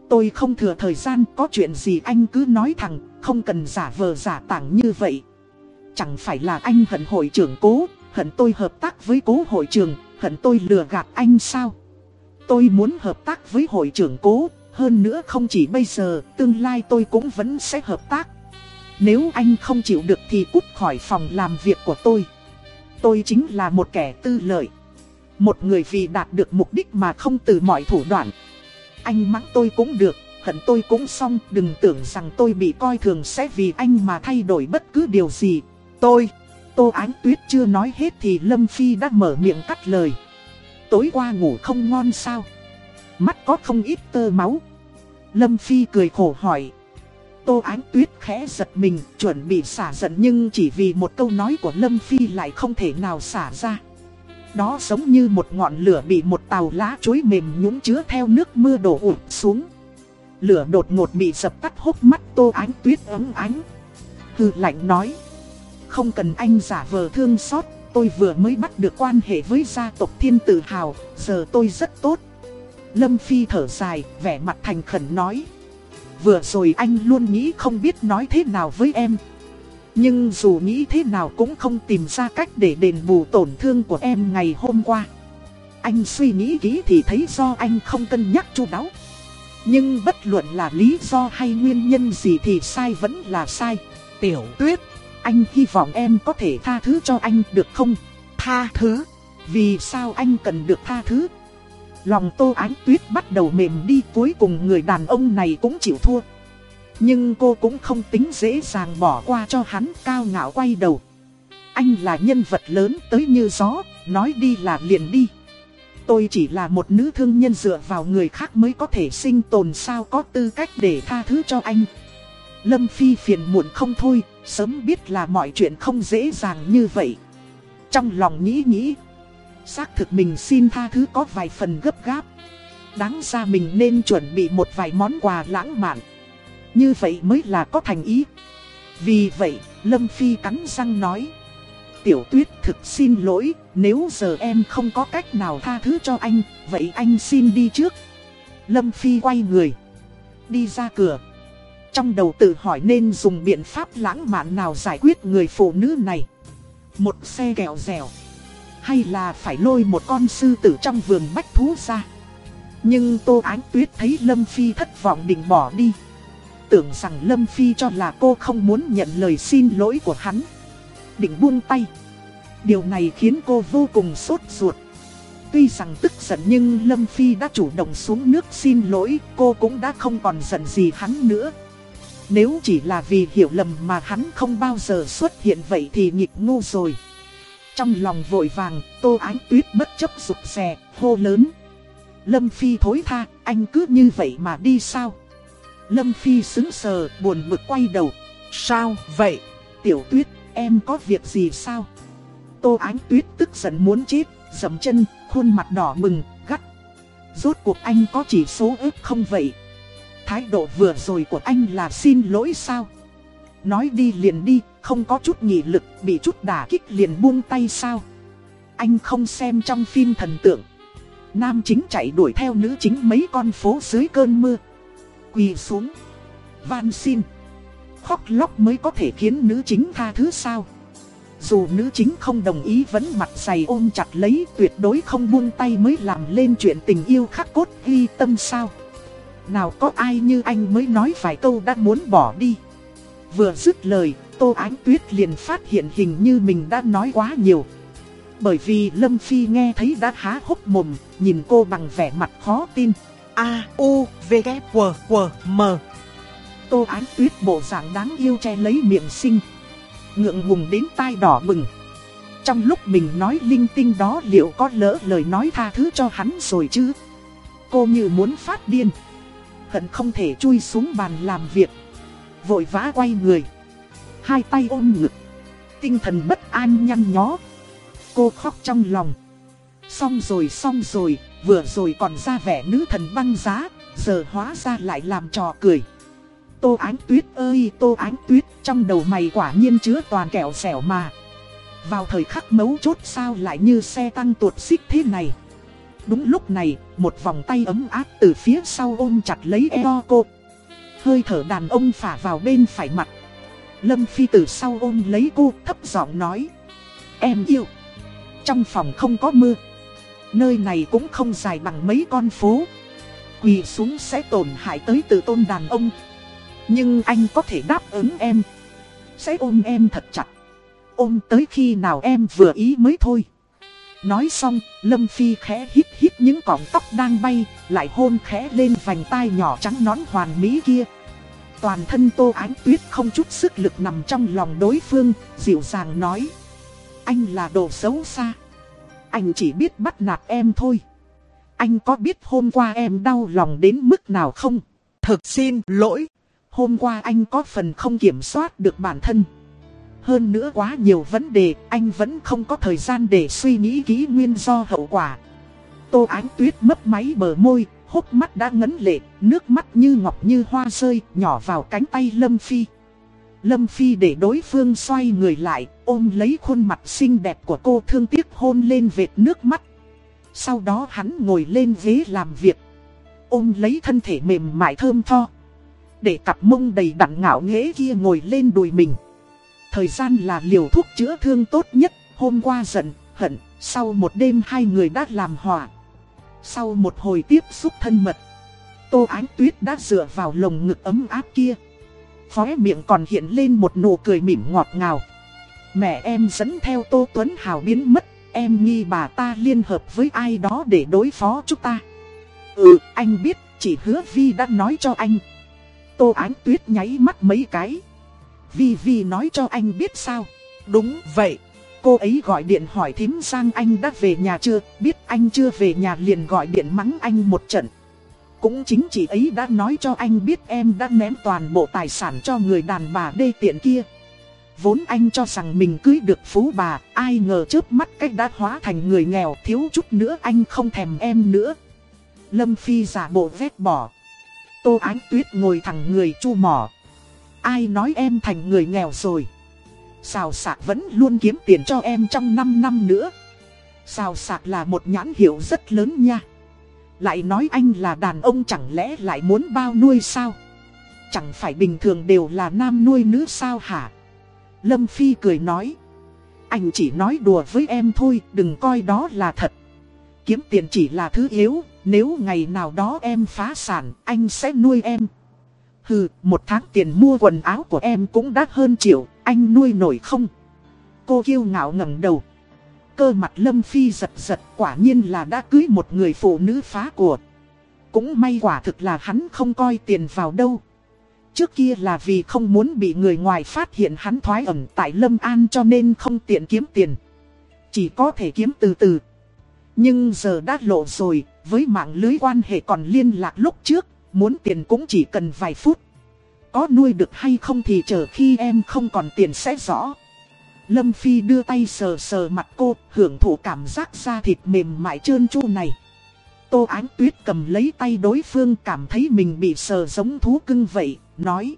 Speaker 1: Tôi không thừa thời gian có chuyện gì anh cứ nói thẳng, không cần giả vờ giả tảng như vậy. Chẳng phải là anh hận hội trưởng cố, hận tôi hợp tác với cố hội trưởng, hận tôi lừa gạt anh sao? Tôi muốn hợp tác với hội trưởng cố, hơn nữa không chỉ bây giờ, tương lai tôi cũng vẫn sẽ hợp tác. Nếu anh không chịu được thì cút khỏi phòng làm việc của tôi. Tôi chính là một kẻ tư lợi. Một người vì đạt được mục đích mà không từ mọi thủ đoạn. Anh mắng tôi cũng được, hận tôi cũng xong, đừng tưởng rằng tôi bị coi thường sẽ vì anh mà thay đổi bất cứ điều gì. Tôi... Tô Ánh Tuyết chưa nói hết thì Lâm Phi đã mở miệng cắt lời. Tối qua ngủ không ngon sao? Mắt có không ít tơ máu. Lâm Phi cười khổ hỏi. Tô Ánh Tuyết khẽ giật mình, chuẩn bị xả giận nhưng chỉ vì một câu nói của Lâm Phi lại không thể nào xả ra. Đó giống như một ngọn lửa bị một tàu lá chuối mềm nhũng chứa theo nước mưa đổ ụt xuống. Lửa đột ngột bị dập tắt hốc mắt Tô Ánh Tuyết ấm ánh. Hư lạnh nói. Không cần anh giả vờ thương xót, tôi vừa mới bắt được quan hệ với gia tộc thiên tự hào, giờ tôi rất tốt. Lâm Phi thở dài, vẻ mặt thành khẩn nói. Vừa rồi anh luôn nghĩ không biết nói thế nào với em. Nhưng dù nghĩ thế nào cũng không tìm ra cách để đền bù tổn thương của em ngày hôm qua. Anh suy nghĩ kỹ thì thấy do anh không cân nhắc chu đáo. Nhưng bất luận là lý do hay nguyên nhân gì thì sai vẫn là sai. Tiểu tuyết anh hy vọng em có thể tha thứ cho anh được không? Tha thứ? Vì sao anh cần được tha thứ? Lòng tô ánh tuyết bắt đầu mềm đi cuối cùng người đàn ông này cũng chịu thua. Nhưng cô cũng không tính dễ dàng bỏ qua cho hắn cao ngạo quay đầu. Anh là nhân vật lớn tới như gió, nói đi là liền đi. Tôi chỉ là một nữ thương nhân dựa vào người khác mới có thể sinh tồn sao có tư cách để tha thứ cho anh. Lâm Phi phiền muộn không thôi, sớm biết là mọi chuyện không dễ dàng như vậy. Trong lòng nghĩ nghĩ, xác thực mình xin tha thứ có vài phần gấp gáp. Đáng ra mình nên chuẩn bị một vài món quà lãng mạn. Như vậy mới là có thành ý. Vì vậy, Lâm Phi cắn răng nói. Tiểu tuyết thực xin lỗi, nếu giờ em không có cách nào tha thứ cho anh, vậy anh xin đi trước. Lâm Phi quay người, đi ra cửa. Trong đầu tự hỏi nên dùng biện pháp lãng mạn nào giải quyết người phụ nữ này. Một xe kẹo dẻo, hay là phải lôi một con sư tử trong vườn bách thú ra. Nhưng Tô Ánh Tuyết thấy Lâm Phi thất vọng định bỏ đi. Tưởng rằng Lâm Phi cho là cô không muốn nhận lời xin lỗi của hắn định buông tay. Điều này khiến cô vô cùng sốt ruột. Tuy rằng tức giận nhưng Lâm Phi đã chủ động xuống nước xin lỗi, cô cũng đã không còn giận gì hắn nữa. Nếu chỉ là vì hiểu lầm mà hắn không bao giờ xuất hiện vậy thì nghịch ngu rồi. Trong lòng vội vàng, Tô Ánh Tuyết bất chấp rụt rè, hô lớn. Lâm Phi thối tha, anh cứ như vậy mà đi sao? Lâm Phi xứng sờ, buồn bực quay đầu. Sao vậy? Tiểu Tuyết em có việc gì sao? Tô Ánh Tuyết tức giận muốn chết, dầm chân, khuôn mặt đỏ mừng gắt. Rốt cuộc anh có chỉ số ếp không vậy? Thái độ vừa rồi của anh là xin lỗi sao? Nói đi liền đi, không có chút nghị lực, bị chút đả kích liền buông tay sao? Anh không xem trong phim thần tượng. Nam chính chạy đuổi theo nữ chính mấy con phố dưới cơn mưa. Quỳ xuống. Van xin khóc lóc mới có thể khiến nữ chính tha thứ sao. Dù nữ chính không đồng ý vẫn mặt dày ôm chặt lấy tuyệt đối không buông tay mới làm lên chuyện tình yêu khắc cốt ghi tâm sao. Nào có ai như anh mới nói vài câu đã muốn bỏ đi. Vừa dứt lời, Tô Ánh Tuyết liền phát hiện hình như mình đã nói quá nhiều. Bởi vì Lâm Phi nghe thấy đã há hốc mồm, nhìn cô bằng vẻ mặt khó tin. A, U, V, K, W, W, M. Tô Ánh Tuyết bộ dạng đáng yêu che lấy miệng xinh. Ngượng ngùng đến tai đỏ bừng. Trong lúc mình nói linh tinh đó liệu có lỡ lời nói tha thứ cho hắn rồi chứ? Cô như muốn phát điên. Hận không thể chui xuống bàn làm việc. Vội vã quay người. Hai tay ôm ngực. Tinh thần bất an nhăn nhó. Cô khóc trong lòng. Xong rồi xong rồi, vừa rồi còn ra vẻ nữ thần băng giá, giờ hóa ra lại làm trò cười. Tô Ánh Tuyết ơi Tô Ánh Tuyết, trong đầu mày quả nhiên chứa toàn kẹo xẻo mà. Vào thời khắc mấu chốt sao lại như xe tăng tuột xích thế này. Đúng lúc này, một vòng tay ấm áp từ phía sau ôm chặt lấy eo cô. Hơi thở đàn ông phả vào bên phải mặt. Lâm Phi từ sau ôm lấy cô thấp giọng nói. Em yêu. Trong phòng không có mưa. Nơi này cũng không dài bằng mấy con phố. Quỳ xuống sẽ tổn hại tới tự tôn đàn ông. Nhưng anh có thể đáp ứng em Sẽ ôm em thật chặt Ôm tới khi nào em vừa ý mới thôi Nói xong, Lâm Phi khẽ hít hít những cọng tóc đang bay lại hôn khẽ lên vành tai nhỏ trắng nón hoàn mỹ kia Toàn thân tô ánh tuyết không chút sức lực nằm trong lòng đối phương Dịu dàng nói Anh là đồ xấu xa Anh chỉ biết bắt nạt em thôi Anh có biết hôm qua em đau lòng đến mức nào không? Thực xin lỗi Hôm qua anh có phần không kiểm soát được bản thân. Hơn nữa quá nhiều vấn đề, anh vẫn không có thời gian để suy nghĩ kỹ nguyên do hậu quả. Tô Ánh Tuyết mấp máy bờ môi, hốc mắt đã ngấn lệ, nước mắt như ngọc như hoa rơi, nhỏ vào cánh tay Lâm Phi. Lâm Phi để đối phương xoay người lại, ôm lấy khuôn mặt xinh đẹp của cô thương tiếc hôn lên vệt nước mắt. Sau đó hắn ngồi lên ghế làm việc, ôm lấy thân thể mềm mại thơm tho để cặp mông đầy đặn ngạo nghễ kia ngồi lên đùi mình. Thời gian là liều thuốc chữa thương tốt nhất, hôm qua giận, hận, sau một đêm hai người đã làm hòa. Sau một hồi tiếp xúc thân mật, Tô Ánh Tuyết đã dựa vào lồng ngực ấm áp kia. Khóe miệng còn hiện lên một nụ cười mỉm ngọt ngào. Mẹ em dẫn theo Tô Tuấn Hào biến mất, em nghi bà ta liên hợp với ai đó để đối phó chúng ta. Ừ, anh biết, chỉ hứa Vi đã nói cho anh. Tô Ánh Tuyết nháy mắt mấy cái. Vi Vi nói cho anh biết sao. Đúng vậy. Cô ấy gọi điện hỏi thím Giang anh đã về nhà chưa, biết anh chưa về nhà liền gọi điện mắng anh một trận. Cũng chính chị ấy đã nói cho anh biết em đã ném toàn bộ tài sản cho người đàn bà đê tiện kia. Vốn anh cho rằng mình cưới được phú bà, ai ngờ trước mắt cách đã hóa thành người nghèo thiếu chút nữa anh không thèm em nữa. Lâm Phi giả bộ vét bỏ, Tô Ánh Tuyết ngồi thẳng người chu mỏ. Ai nói em thành người nghèo rồi? Xào sạc vẫn luôn kiếm tiền cho em trong 5 năm nữa. Xào sạc là một nhãn hiệu rất lớn nha. Lại nói anh là đàn ông chẳng lẽ lại muốn bao nuôi sao? Chẳng phải bình thường đều là nam nuôi nữ sao hả? Lâm Phi cười nói. Anh chỉ nói đùa với em thôi, đừng coi đó là thật. Kiếm tiền chỉ là thứ yếu, nếu ngày nào đó em phá sản, anh sẽ nuôi em. Hừ, một tháng tiền mua quần áo của em cũng đắt hơn triệu, anh nuôi nổi không? Cô kiêu ngạo ngẩng đầu. Cơ mặt Lâm Phi giật giật quả nhiên là đã cưới một người phụ nữ phá của. Cũng may quả thực là hắn không coi tiền vào đâu. Trước kia là vì không muốn bị người ngoài phát hiện hắn thoái ẩn tại Lâm An cho nên không tiện kiếm tiền. Chỉ có thể kiếm từ từ. Nhưng giờ đã lộ rồi, với mạng lưới quan hệ còn liên lạc lúc trước, muốn tiền cũng chỉ cần vài phút. Có nuôi được hay không thì chờ khi em không còn tiền sẽ rõ. Lâm Phi đưa tay sờ sờ mặt cô, hưởng thụ cảm giác da thịt mềm mại trơn tru này. Tô Ánh Tuyết cầm lấy tay đối phương cảm thấy mình bị sờ giống thú cưng vậy, nói.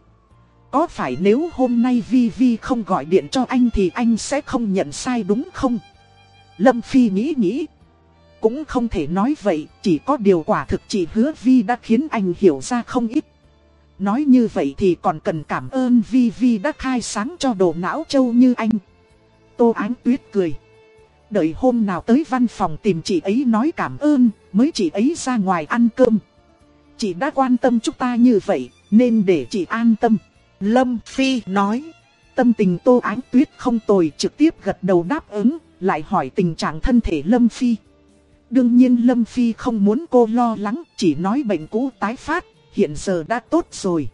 Speaker 1: Có phải nếu hôm nay Vi Vi không gọi điện cho anh thì anh sẽ không nhận sai đúng không? Lâm Phi nghĩ nghĩ. Cũng không thể nói vậy, chỉ có điều quả thực chỉ hứa Vi đã khiến anh hiểu ra không ít. Nói như vậy thì còn cần cảm ơn Vi Vi đã khai sáng cho đồ não châu như anh. Tô Ánh Tuyết cười. Đợi hôm nào tới văn phòng tìm chị ấy nói cảm ơn, mới chị ấy ra ngoài ăn cơm. Chị đã quan tâm chúng ta như vậy, nên để chị an tâm. Lâm Phi nói. Tâm tình Tô Ánh Tuyết không tồi trực tiếp gật đầu đáp ứng, lại hỏi tình trạng thân thể Lâm Phi. Đương nhiên Lâm Phi không muốn cô lo lắng, chỉ nói bệnh cũ tái phát, hiện giờ đã tốt rồi.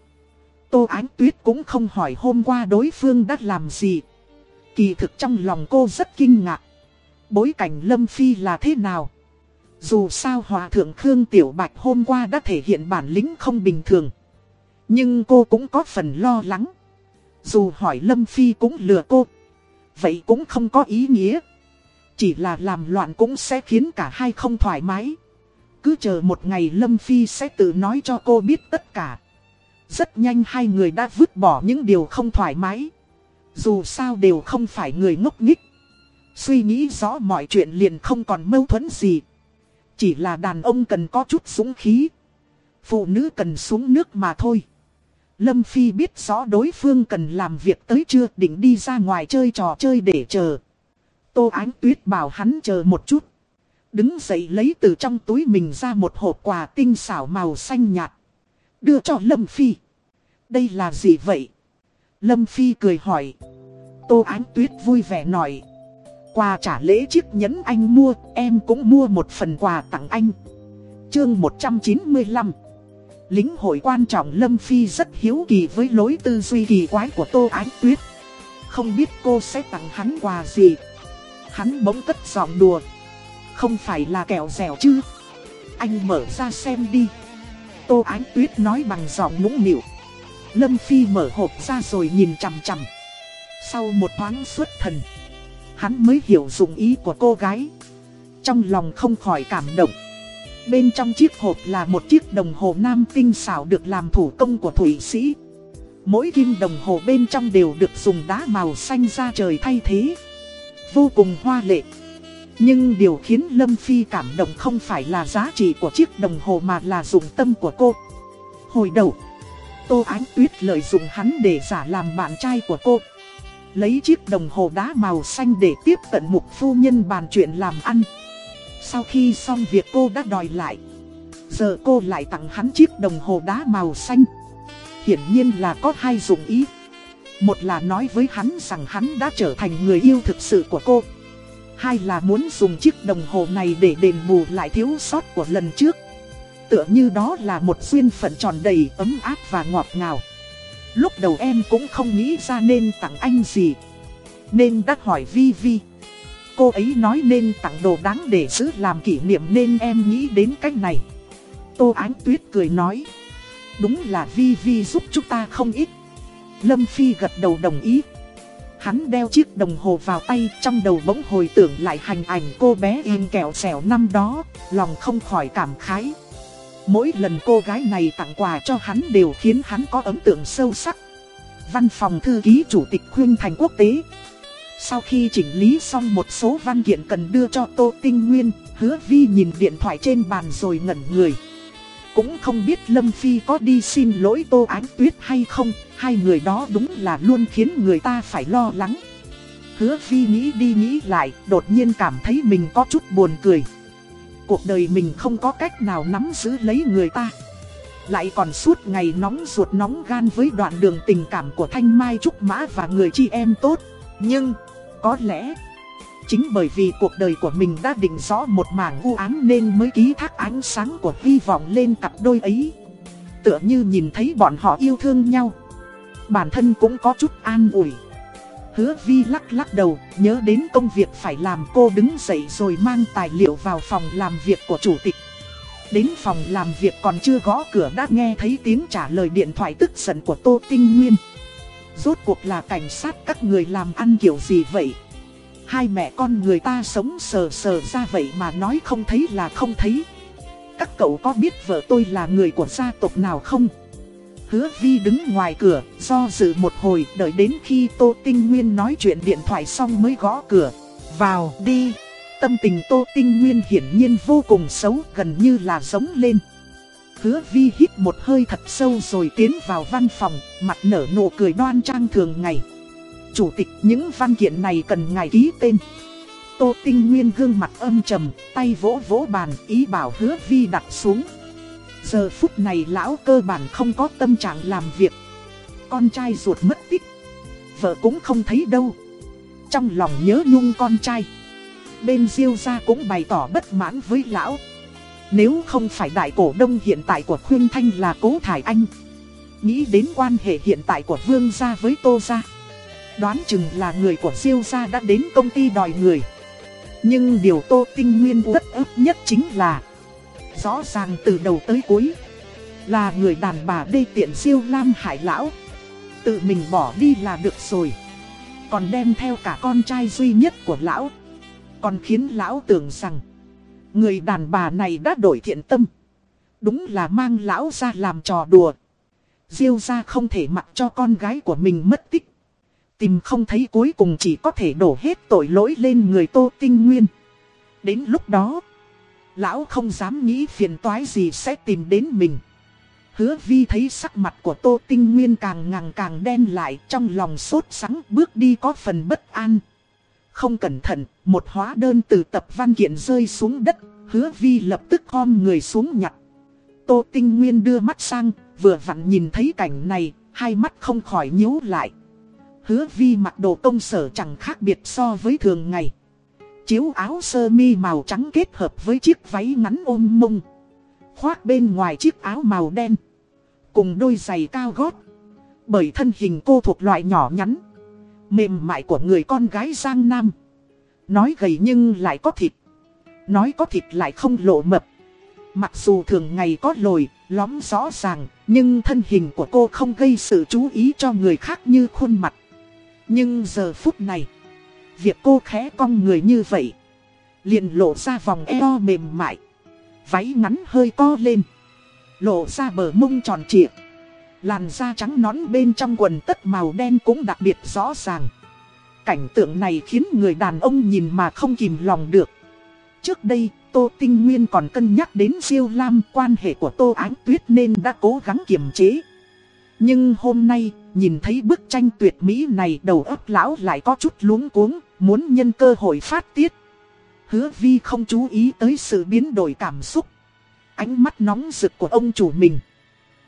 Speaker 1: Tô Ánh Tuyết cũng không hỏi hôm qua đối phương đã làm gì. Kỳ thực trong lòng cô rất kinh ngạc. Bối cảnh Lâm Phi là thế nào? Dù sao Hòa Thượng Khương Tiểu Bạch hôm qua đã thể hiện bản lĩnh không bình thường. Nhưng cô cũng có phần lo lắng. Dù hỏi Lâm Phi cũng lừa cô. Vậy cũng không có ý nghĩa. Chỉ là làm loạn cũng sẽ khiến cả hai không thoải mái. Cứ chờ một ngày Lâm Phi sẽ tự nói cho cô biết tất cả. Rất nhanh hai người đã vứt bỏ những điều không thoải mái. Dù sao đều không phải người ngốc nghích. Suy nghĩ rõ mọi chuyện liền không còn mâu thuẫn gì. Chỉ là đàn ông cần có chút súng khí. Phụ nữ cần xuống nước mà thôi. Lâm Phi biết rõ đối phương cần làm việc tới chưa định đi ra ngoài chơi trò chơi để chờ. Tô Ánh Tuyết bảo hắn chờ một chút. Đứng dậy lấy từ trong túi mình ra một hộp quà tinh xảo màu xanh nhạt. Đưa cho Lâm Phi. Đây là gì vậy? Lâm Phi cười hỏi. Tô Ánh Tuyết vui vẻ nói. Quà trả lễ chiếc nhẫn anh mua, em cũng mua một phần quà tặng anh. Chương 195 Lính hội quan trọng Lâm Phi rất hiếu kỳ với lối tư duy kỳ quái của Tô Ánh Tuyết. Không biết cô sẽ tặng hắn quà gì. Hắn bỗng cất giọng đùa. Không phải là kẹo dẻo chứ. Anh mở ra xem đi. Tô Ánh Tuyết nói bằng giọng nũng nịu. Lâm Phi mở hộp ra rồi nhìn chằm chằm. Sau một thoáng xuất thần, hắn mới hiểu dụng ý của cô gái. Trong lòng không khỏi cảm động. Bên trong chiếc hộp là một chiếc đồng hồ nam tinh xảo được làm thủ công của Thủy Sĩ. Mỗi kim đồng hồ bên trong đều được dùng đá màu xanh ra trời thay thế. Vô cùng hoa lệ. Nhưng điều khiến Lâm Phi cảm động không phải là giá trị của chiếc đồng hồ mà là dụng tâm của cô. Hồi đầu, Tô Ánh Tuyết lợi dụng hắn để giả làm bạn trai của cô. Lấy chiếc đồng hồ đá màu xanh để tiếp cận mục phu nhân bàn chuyện làm ăn. Sau khi xong việc cô đã đòi lại. Giờ cô lại tặng hắn chiếc đồng hồ đá màu xanh. Hiển nhiên là có hai dụng ý. Một là nói với hắn rằng hắn đã trở thành người yêu thực sự của cô. Hai là muốn dùng chiếc đồng hồ này để đền bù lại thiếu sót của lần trước. Tựa như đó là một duyên phận tròn đầy ấm áp và ngọt ngào. Lúc đầu em cũng không nghĩ ra nên tặng anh gì. Nên đã hỏi Vi Vi. Cô ấy nói nên tặng đồ đáng để giữ làm kỷ niệm nên em nghĩ đến cách này. Tô Ánh Tuyết cười nói. Đúng là Vi Vi giúp chúng ta không ít. Lâm Phi gật đầu đồng ý. Hắn đeo chiếc đồng hồ vào tay trong đầu bỗng hồi tưởng lại hành ảnh cô bé yên kẹo xẻo năm đó, lòng không khỏi cảm khái. Mỗi lần cô gái này tặng quà cho hắn đều khiến hắn có ấn tượng sâu sắc. văn phòng thư ký chủ tịch khuyên thành quốc tế. Sau khi chỉnh lý xong một số văn kiện cần đưa cho Tô Tinh Nguyên, hứa vi nhìn điện thoại trên bàn rồi ngẩn người. Cũng không biết Lâm Phi có đi xin lỗi Tô Ánh Tuyết hay không, hai người đó đúng là luôn khiến người ta phải lo lắng. Hứa phi nghĩ đi nghĩ lại, đột nhiên cảm thấy mình có chút buồn cười. Cuộc đời mình không có cách nào nắm giữ lấy người ta. Lại còn suốt ngày nóng ruột nóng gan với đoạn đường tình cảm của Thanh Mai Trúc Mã và người chị em tốt. Nhưng, có lẽ, chính bởi vì cuộc đời của mình đã định rõ một mảng u ám nên mới ký thác ánh sáng của hy vọng lên cặp đôi ấy. Tựa như nhìn thấy bọn họ yêu thương nhau. Bản thân cũng có chút an ủi. Hứa vi lắc lắc đầu, nhớ đến công việc phải làm cô đứng dậy rồi mang tài liệu vào phòng làm việc của chủ tịch. Đến phòng làm việc còn chưa gõ cửa đã nghe thấy tiếng trả lời điện thoại tức giận của Tô Tinh Nguyên. Rốt cuộc là cảnh sát các người làm ăn kiểu gì vậy? Hai mẹ con người ta sống sờ sờ ra vậy mà nói không thấy là không thấy. Các cậu có biết vợ tôi là người của gia tộc nào không? Hứa Vi đứng ngoài cửa, do dự một hồi, đợi đến khi Tô Tinh Nguyên nói chuyện điện thoại xong mới gõ cửa. Vào đi! Tâm tình Tô Tinh Nguyên hiển nhiên vô cùng xấu, gần như là giống lên. Hứa Vi hít một hơi thật sâu rồi tiến vào văn phòng, mặt nở nụ cười đoan trang thường ngày. Chủ tịch, những văn kiện này cần ngài ký tên. Tô Tinh Nguyên gương mặt âm trầm, tay vỗ vỗ bàn, ý bảo hứa Vi đặt xuống. Giờ phút này lão cơ bản không có tâm trạng làm việc. Con trai ruột mất tích. Vợ cũng không thấy đâu. Trong lòng nhớ nhung con trai. Bên Diêu gia cũng bày tỏ bất mãn với lão. Nếu không phải đại cổ đông hiện tại của Khuyên Thanh là Cố Thải Anh. Nghĩ đến quan hệ hiện tại của Vương gia với Tô gia. Đoán chừng là người của Diêu gia đã đến công ty đòi người. Nhưng điều Tô Tinh Nguyên rất ức nhất chính là, Rõ ràng từ đầu tới cuối, Là người đàn bà đê tiện siêu lam hải lão. Tự mình bỏ đi là được rồi. Còn đem theo cả con trai duy nhất của lão. Còn khiến lão tưởng rằng, Người đàn bà này đã đổi thiện tâm. Đúng là mang lão ra làm trò đùa. Diêu ra không thể mặc cho con gái của mình mất tích. Tìm không thấy cuối cùng chỉ có thể đổ hết tội lỗi lên người Tô Tinh Nguyên Đến lúc đó Lão không dám nghĩ phiền toái gì sẽ tìm đến mình. Hứa vi thấy sắc mặt của Tô Tinh Nguyên càng ngàng càng đen lại trong lòng sốt sắng bước đi có phần bất an. Không cẩn thận, một hóa đơn từ tập văn kiện rơi xuống đất, hứa vi lập tức khom người xuống nhặt. Tô Tinh Nguyên đưa mắt sang, vừa vặn nhìn thấy cảnh này, hai mắt không khỏi nhíu lại. Hứa vi mặc đồ công sở chẳng khác biệt so với thường ngày. Chiếu áo sơ mi màu trắng kết hợp với chiếc váy ngắn ôm mông. Khoác bên ngoài chiếc áo màu đen. Cùng đôi giày cao gót. Bởi thân hình cô thuộc loại nhỏ nhắn. Mềm mại của người con gái Giang Nam. Nói gầy nhưng lại có thịt. Nói có thịt lại không lộ mập. Mặc dù thường ngày có lồi, lóm rõ ràng, nhưng thân hình của cô không gây sự chú ý cho người khác như khuôn mặt. Nhưng giờ phút này, Việc cô khẽ cong người như vậy liền lộ ra vòng eo mềm mại Váy ngắn hơi co lên Lộ ra bờ mông tròn trịa Làn da trắng nõn bên trong quần tất màu đen cũng đặc biệt rõ ràng. Cảnh tượng này khiến người đàn ông nhìn mà không kìm lòng được. Trước đây Tô Tinh Nguyên còn cân nhắc đến Diêu Lam quan hệ của Tô Ánh Tuyết nên đã cố gắng kiềm chế. Nhưng hôm nay nhìn thấy bức tranh tuyệt mỹ này đầu óc lão lại có chút luống cuống muốn nhân cơ hội phát tiết. Hứa vi không chú ý tới sự biến đổi cảm xúc. Ánh mắt nóng rực của ông chủ mình.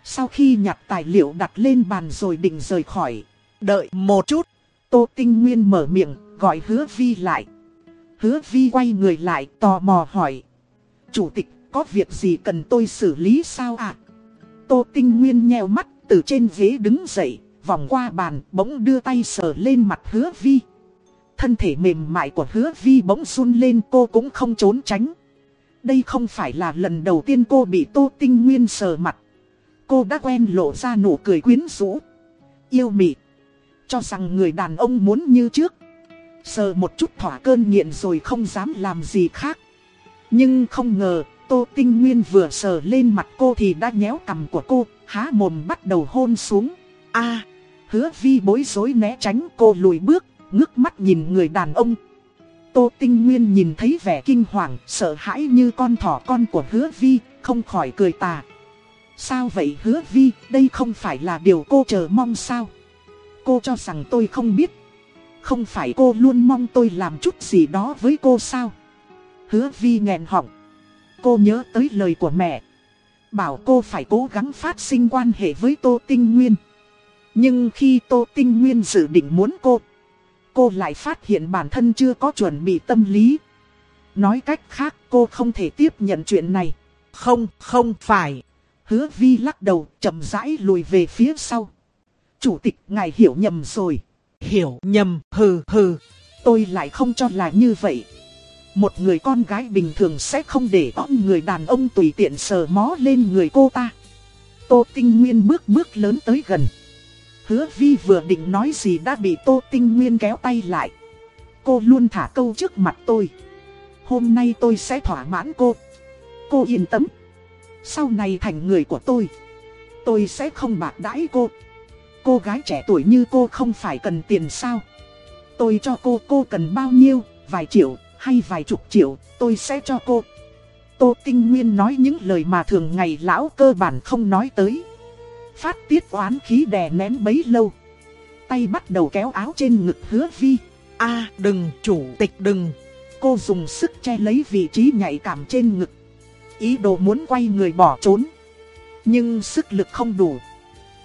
Speaker 1: Sau khi nhặt tài liệu đặt lên bàn rồi định rời khỏi. Đợi một chút. Tô Tinh Nguyên mở miệng, gọi hứa vi lại. Hứa vi quay người lại, tò mò hỏi. Chủ tịch, có việc gì cần tôi xử lý sao ạ? Tô Tinh Nguyên nheo mắt, từ trên ghế đứng dậy, vòng qua bàn, bỗng đưa tay sờ lên mặt hứa vi. Thân thể mềm mại của hứa vi bỗng run lên cô cũng không trốn tránh. Đây không phải là lần đầu tiên cô bị Tô Tinh Nguyên sờ mặt. Cô đã quen lộ ra nụ cười quyến rũ. Yêu mị. Cho rằng người đàn ông muốn như trước. Sờ một chút thỏa cơn nghiện rồi không dám làm gì khác. Nhưng không ngờ, Tô Tinh Nguyên vừa sờ lên mặt cô thì đã nhéo cằm của cô, há mồm bắt đầu hôn xuống. a Hứa vi bối rối né tránh cô lùi bước, ngước mắt nhìn người đàn ông. Tô Tinh Nguyên nhìn thấy vẻ kinh hoàng, sợ hãi như con thỏ con của hứa vi, không khỏi cười tà. Sao vậy hứa vi, đây không phải là điều cô chờ mong sao? Cô cho rằng tôi không biết. Không phải cô luôn mong tôi làm chút gì đó với cô sao? Hứa vi nghẹn họng. Cô nhớ tới lời của mẹ. Bảo cô phải cố gắng phát sinh quan hệ với Tô Tinh Nguyên. Nhưng khi Tô Tinh Nguyên dự định muốn cô, cô lại phát hiện bản thân chưa có chuẩn bị tâm lý. Nói cách khác cô không thể tiếp nhận chuyện này. Không, không phải. Hứa vi lắc đầu chậm rãi lùi về phía sau. Chủ tịch ngài hiểu nhầm rồi. Hiểu nhầm hừ hừ. Tôi lại không cho là như vậy. Một người con gái bình thường sẽ không để ông người đàn ông tùy tiện sờ mó lên người cô ta. Tô Tinh Nguyên bước bước lớn tới gần. Hứa Vi vừa định nói gì đã bị Tô Tinh Nguyên kéo tay lại. Cô luôn thả câu trước mặt tôi. Hôm nay tôi sẽ thỏa mãn cô. Cô yên tâm. Sau này thành người của tôi. Tôi sẽ không bạc đãi cô. Cô gái trẻ tuổi như cô không phải cần tiền sao. Tôi cho cô cô cần bao nhiêu, vài triệu, hay vài chục triệu, tôi sẽ cho cô. Tô Tinh Nguyên nói những lời mà thường ngày lão cơ bản không nói tới. Phát tiết oán khí đè nén bấy lâu. Tay bắt đầu kéo áo trên ngực hứa vi. a đừng, chủ tịch đừng. Cô dùng sức che lấy vị trí nhạy cảm trên ngực. Ý đồ muốn quay người bỏ trốn. Nhưng sức lực không đủ.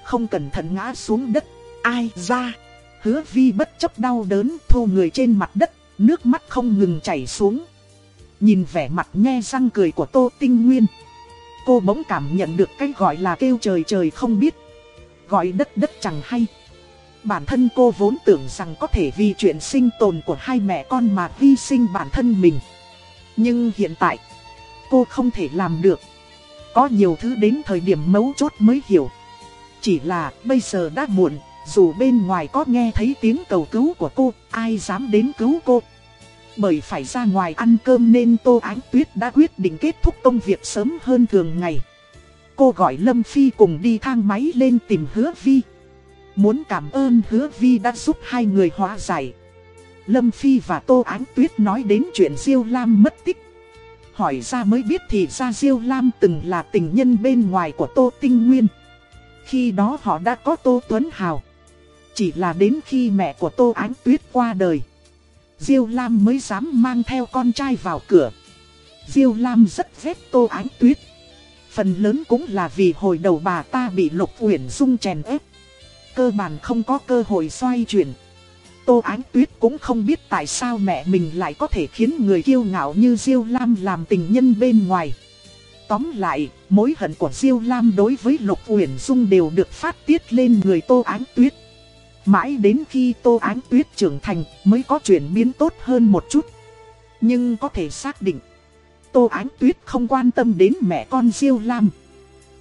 Speaker 1: Không cẩn thận ngã xuống đất. Ai ra? Hứa vi bất chấp đau đớn thu người trên mặt đất nước mắt không ngừng chảy xuống. Nhìn vẻ mặt nhe răng cười của Tô Tinh Nguyên. Cô bỗng cảm nhận được cái gọi là kêu trời trời không biết. Gọi đất đất chẳng hay. Bản thân cô vốn tưởng rằng có thể vì chuyện sinh tồn của hai mẹ con mà hy sinh bản thân mình. Nhưng hiện tại, cô không thể làm được. Có nhiều thứ đến thời điểm mấu chốt mới hiểu. Chỉ là bây giờ đã muộn, dù bên ngoài có nghe thấy tiếng cầu cứu của cô, ai dám đến cứu cô. Bởi phải ra ngoài ăn cơm nên Tô Ánh Tuyết đã quyết định kết thúc công việc sớm hơn thường ngày. Cô gọi Lâm Phi cùng đi thang máy lên tìm Hứa Vi. Muốn cảm ơn Hứa Vi đã giúp hai người hóa giải. Lâm Phi và Tô Ánh Tuyết nói đến chuyện Diêu Lam mất tích. Hỏi ra mới biết thì ra Diêu Lam từng là tình nhân bên ngoài của Tô Tinh Nguyên. Khi đó họ đã có Tô Tuấn Hào. Chỉ là đến khi mẹ của Tô Ánh Tuyết qua đời. Diêu Lam mới dám mang theo con trai vào cửa. Diêu Lam rất ghét Tô Ánh Tuyết. Phần lớn cũng là vì hồi đầu bà ta bị Lục Uyển Dung chèn ép. Cơ bản không có cơ hội xoay chuyển. Tô Ánh Tuyết cũng không biết tại sao mẹ mình lại có thể khiến người kiêu ngạo như Diêu Lam làm tình nhân bên ngoài. Tóm lại, mối hận của Diêu Lam đối với Lục Uyển Dung đều được phát tiết lên người Tô Ánh Tuyết. Mãi đến khi Tô Ánh Tuyết trưởng thành mới có chuyển biến tốt hơn một chút. Nhưng có thể xác định, Tô Ánh Tuyết không quan tâm đến mẹ con Diêu Lam.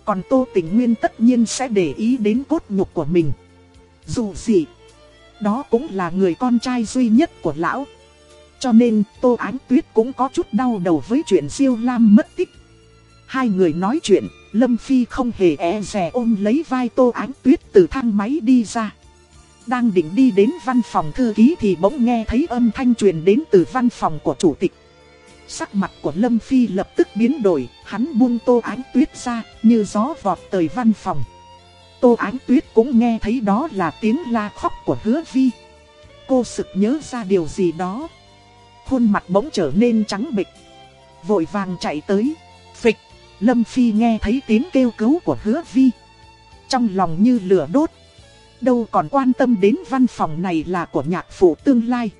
Speaker 1: Còn Tô Tình Nguyên tất nhiên sẽ để ý đến cốt nhục của mình. Dù gì, đó cũng là người con trai duy nhất của lão. Cho nên Tô Ánh Tuyết cũng có chút đau đầu với chuyện Diêu Lam mất tích. Hai người nói chuyện, Lâm Phi không hề e rè ôm lấy vai Tô Ánh Tuyết từ thang máy đi ra. Đang định đi đến văn phòng thư ký thì bỗng nghe thấy âm thanh truyền đến từ văn phòng của chủ tịch. Sắc mặt của Lâm Phi lập tức biến đổi, hắn buông tô ánh tuyết ra, như gió vọt tới văn phòng. Tô ánh tuyết cũng nghe thấy đó là tiếng la khóc của hứa vi. Cô sực nhớ ra điều gì đó. Khuôn mặt bỗng trở nên trắng bịch. Vội vàng chạy tới. Phịch, Lâm Phi nghe thấy tiếng kêu cứu của hứa vi. Trong lòng như lửa đốt, Đâu còn quan tâm đến văn phòng này là của nhạc phụ tương lai.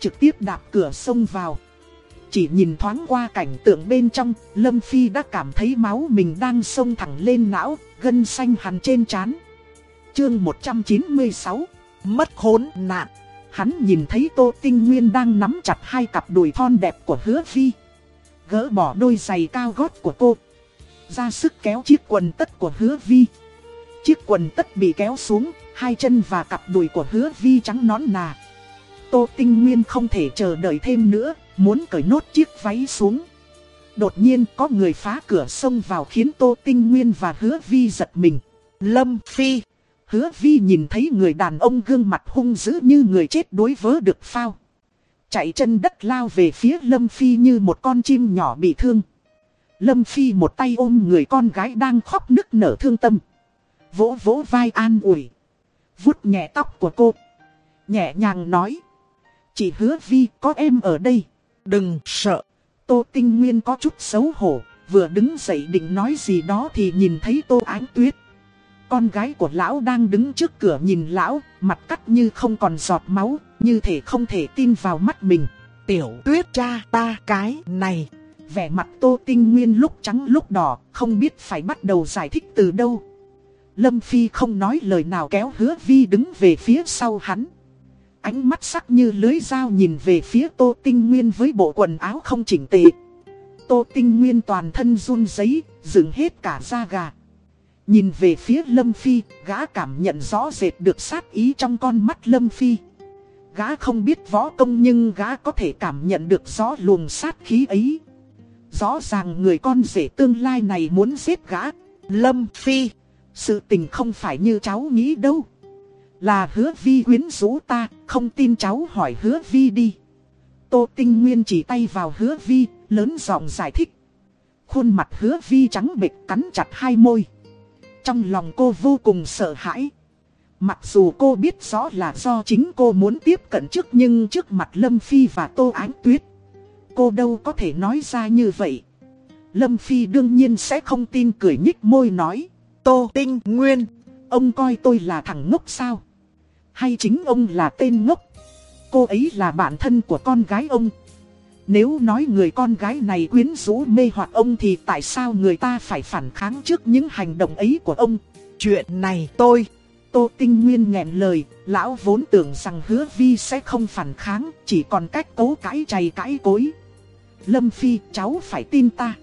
Speaker 1: Trực tiếp đạp cửa xông vào. Chỉ nhìn thoáng qua cảnh tượng bên trong Lâm Phi đã cảm thấy máu mình đang sông thẳng lên não Gân xanh hằn trên trán. Chương 196 Mất khốn nạn. Hắn nhìn thấy Tô Tinh Nguyên đang nắm chặt hai cặp đùi thon đẹp của hứa phi. Gỡ bỏ đôi giày cao gót của cô. Ra sức kéo chiếc quần tất của hứa vi Chiếc quần tất bị kéo xuống, hai chân và cặp đùi của hứa vi trắng nón nà. Tô Tinh Nguyên không thể chờ đợi thêm nữa, muốn cởi nốt chiếc váy xuống. Đột nhiên có người phá cửa xông vào khiến Tô Tinh Nguyên và hứa vi giật mình. Lâm Phi. Hứa vi nhìn thấy người đàn ông gương mặt hung dữ như người chết đối vớ được phao. Chạy chân đất lao về phía Lâm Phi như một con chim nhỏ bị thương. Lâm Phi một tay ôm người con gái đang khóc nức nở thương tâm. Vỗ vỗ vai an ủi vuốt nhẹ tóc của cô. Nhẹ nhàng nói. Chị hứa vi có em ở đây. Đừng sợ. Tô Tinh Nguyên có chút xấu hổ. Vừa đứng dậy định nói gì đó thì nhìn thấy Tô Ánh Tuyết. Con gái của lão đang đứng trước cửa nhìn lão, mặt cắt như không còn giọt máu, như thể không thể tin vào mắt mình. Tiểu tuyết cha ta cái này. Vẻ mặt tô tinh nguyên lúc trắng lúc đỏ, không biết phải bắt đầu giải thích từ đâu. Lâm Phi không nói lời nào kéo hứa vi đứng về phía sau hắn. Ánh mắt sắc như lưới dao nhìn về phía tô tinh nguyên với bộ quần áo không chỉnh tề. Tô tinh nguyên toàn thân run giấy, dựng hết cả da gà. Nhìn về phía Lâm Phi, gã cảm nhận rõ rệt được sát ý trong con mắt Lâm Phi. Gã không biết võ công nhưng gã có thể cảm nhận được rõ luồng sát khí ấy. Rõ ràng người con rể tương lai này muốn giết gã. Lâm Phi, sự tình không phải như cháu nghĩ đâu. Là hứa vi quyến rũ ta, không tin cháu hỏi hứa vi đi. Tô Tinh Nguyên chỉ tay vào hứa vi, lớn giọng giải thích. Khuôn mặt hứa vi trắng bệch cắn chặt hai môi. Trong lòng cô vô cùng sợ hãi. Mặc dù cô biết rõ là do chính cô muốn tiếp cận trước nhưng trước mặt Lâm Phi và Tô Ánh Tuyết. Cô đâu có thể nói ra như vậy. Lâm Phi đương nhiên sẽ không tin cười nhích môi nói. Tô Tinh Nguyên, ông coi tôi là thằng ngốc sao? Hay chính ông là tên ngốc? Cô ấy là bạn thân của con gái ông. Nếu nói người con gái này quyến rũ mê hoặc ông thì tại sao người ta phải phản kháng trước những hành động ấy của ông? Chuyện này tôi, Tô Tinh Nguyên nghẹn lời, lão vốn tưởng rằng hứa vi sẽ không phản kháng, chỉ còn cách cố cãi chày cãi cối. Lâm Phi, cháu phải tin ta.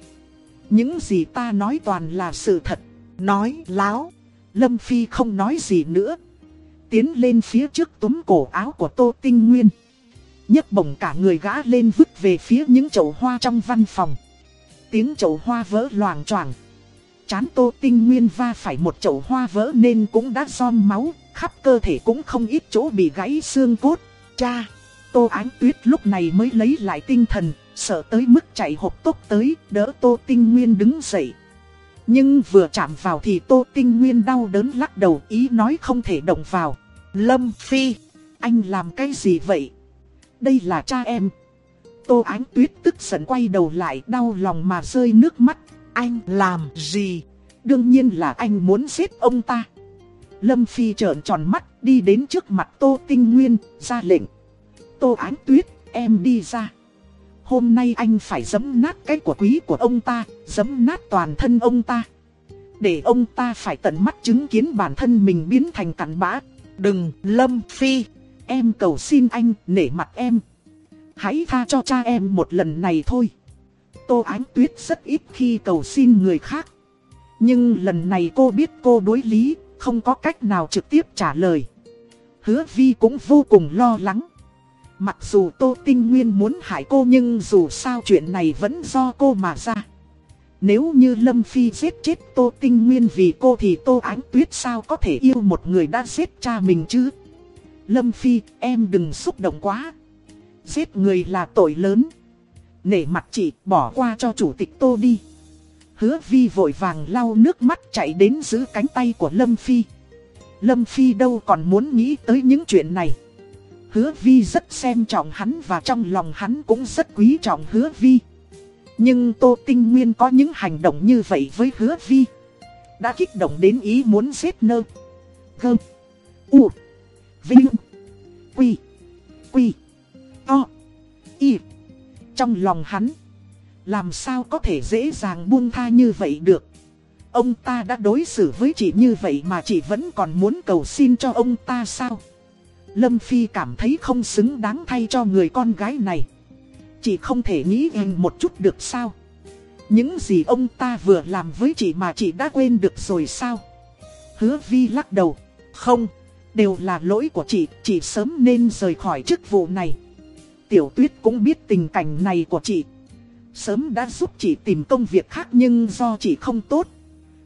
Speaker 1: Những gì ta nói toàn là sự thật. Nói láo. Lâm Phi không nói gì nữa. Tiến lên phía trước túm cổ áo của Tô Tinh Nguyên nhấc bổng cả người gã lên vứt về phía những chậu hoa trong văn phòng. Tiếng chậu hoa vỡ loàng choàng. Chán tô tinh nguyên va phải một chậu hoa vỡ nên cũng đã giom máu, khắp cơ thể cũng không ít chỗ bị gãy xương cốt. Cha! Tô ánh tuyết lúc này mới lấy lại tinh thần, sợ tới mức chạy hộp tốc tới, đỡ tô tinh nguyên đứng dậy. Nhưng vừa chạm vào thì tô tinh nguyên đau đớn lắc đầu ý nói không thể động vào. Lâm Phi! Anh làm cái gì vậy? Đây là cha em. Tô Ánh Tuyết tức giận quay đầu lại đau lòng mà rơi nước mắt. Anh làm gì? Đương nhiên là anh muốn giết ông ta. Lâm Phi trợn tròn mắt đi đến trước mặt Tô Tinh Nguyên, ra lệnh. Tô Ánh Tuyết, em đi ra. Hôm nay anh phải giấm nát cái của quý của ông ta, giấm nát toàn thân ông ta. Để ông ta phải tận mắt chứng kiến bản thân mình biến thành cặn bã. Đừng, Lâm Phi. Em cầu xin anh, nể mặt em. Hãy tha cho cha em một lần này thôi. Tô Ánh Tuyết rất ít khi cầu xin người khác. Nhưng lần này cô biết cô đối lý, không có cách nào trực tiếp trả lời. Hứa Vi cũng vô cùng lo lắng. Mặc dù Tô Tinh Nguyên muốn hại cô nhưng dù sao chuyện này vẫn do cô mà ra. Nếu như Lâm Phi giết chết Tô Tinh Nguyên vì cô thì Tô Ánh Tuyết sao có thể yêu một người đã giết cha mình chứ? Lâm Phi, em đừng xúc động quá. Giết người là tội lớn. Nể mặt chị, bỏ qua cho chủ tịch Tô đi. Hứa Vi vội vàng lau nước mắt chạy đến giữ cánh tay của Lâm Phi. Lâm Phi đâu còn muốn nghĩ tới những chuyện này. Hứa Vi rất xem trọng hắn và trong lòng hắn cũng rất quý trọng Hứa Vi. Nhưng Tô Tinh Nguyên có những hành động như vậy với Hứa Vi. Đã kích động đến ý muốn giết nơ. Gơ. U. Vinh. Quy. Quy. To. Y. Trong lòng hắn. Làm sao có thể dễ dàng buông tha như vậy được. Ông ta đã đối xử với chị như vậy mà chị vẫn còn muốn cầu xin cho ông ta sao? Lâm Phi cảm thấy không xứng đáng thay cho người con gái này. Chị không thể nghĩ em một chút được sao? Những gì ông ta vừa làm với chị mà chị đã quên được rồi sao? Hứa Vi lắc đầu. Không, Đều là lỗi của chị, chị sớm nên rời khỏi chức vụ này. Tiểu tuyết cũng biết tình cảnh này của chị. Sớm đã giúp chị tìm công việc khác nhưng do chị không tốt.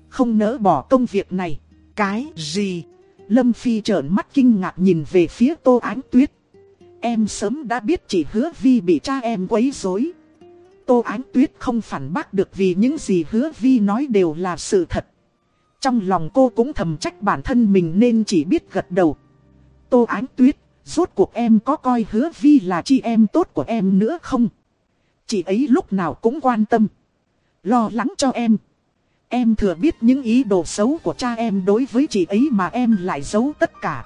Speaker 1: Không nỡ bỏ công việc này. Cái gì? Lâm Phi trợn mắt kinh ngạc nhìn về phía Tô Ánh Tuyết. Em sớm đã biết chị hứa Vi bị cha em quấy rối. Tô Ánh Tuyết không phản bác được vì những gì hứa Vi nói đều là sự thật. Trong lòng cô cũng thầm trách bản thân mình nên chỉ biết gật đầu. Tô Ánh Tuyết, rốt cuộc em có coi hứa Vi là chị em tốt của em nữa không? Chị ấy lúc nào cũng quan tâm. Lo lắng cho em. Em thừa biết những ý đồ xấu của cha em đối với chị ấy mà em lại giấu tất cả.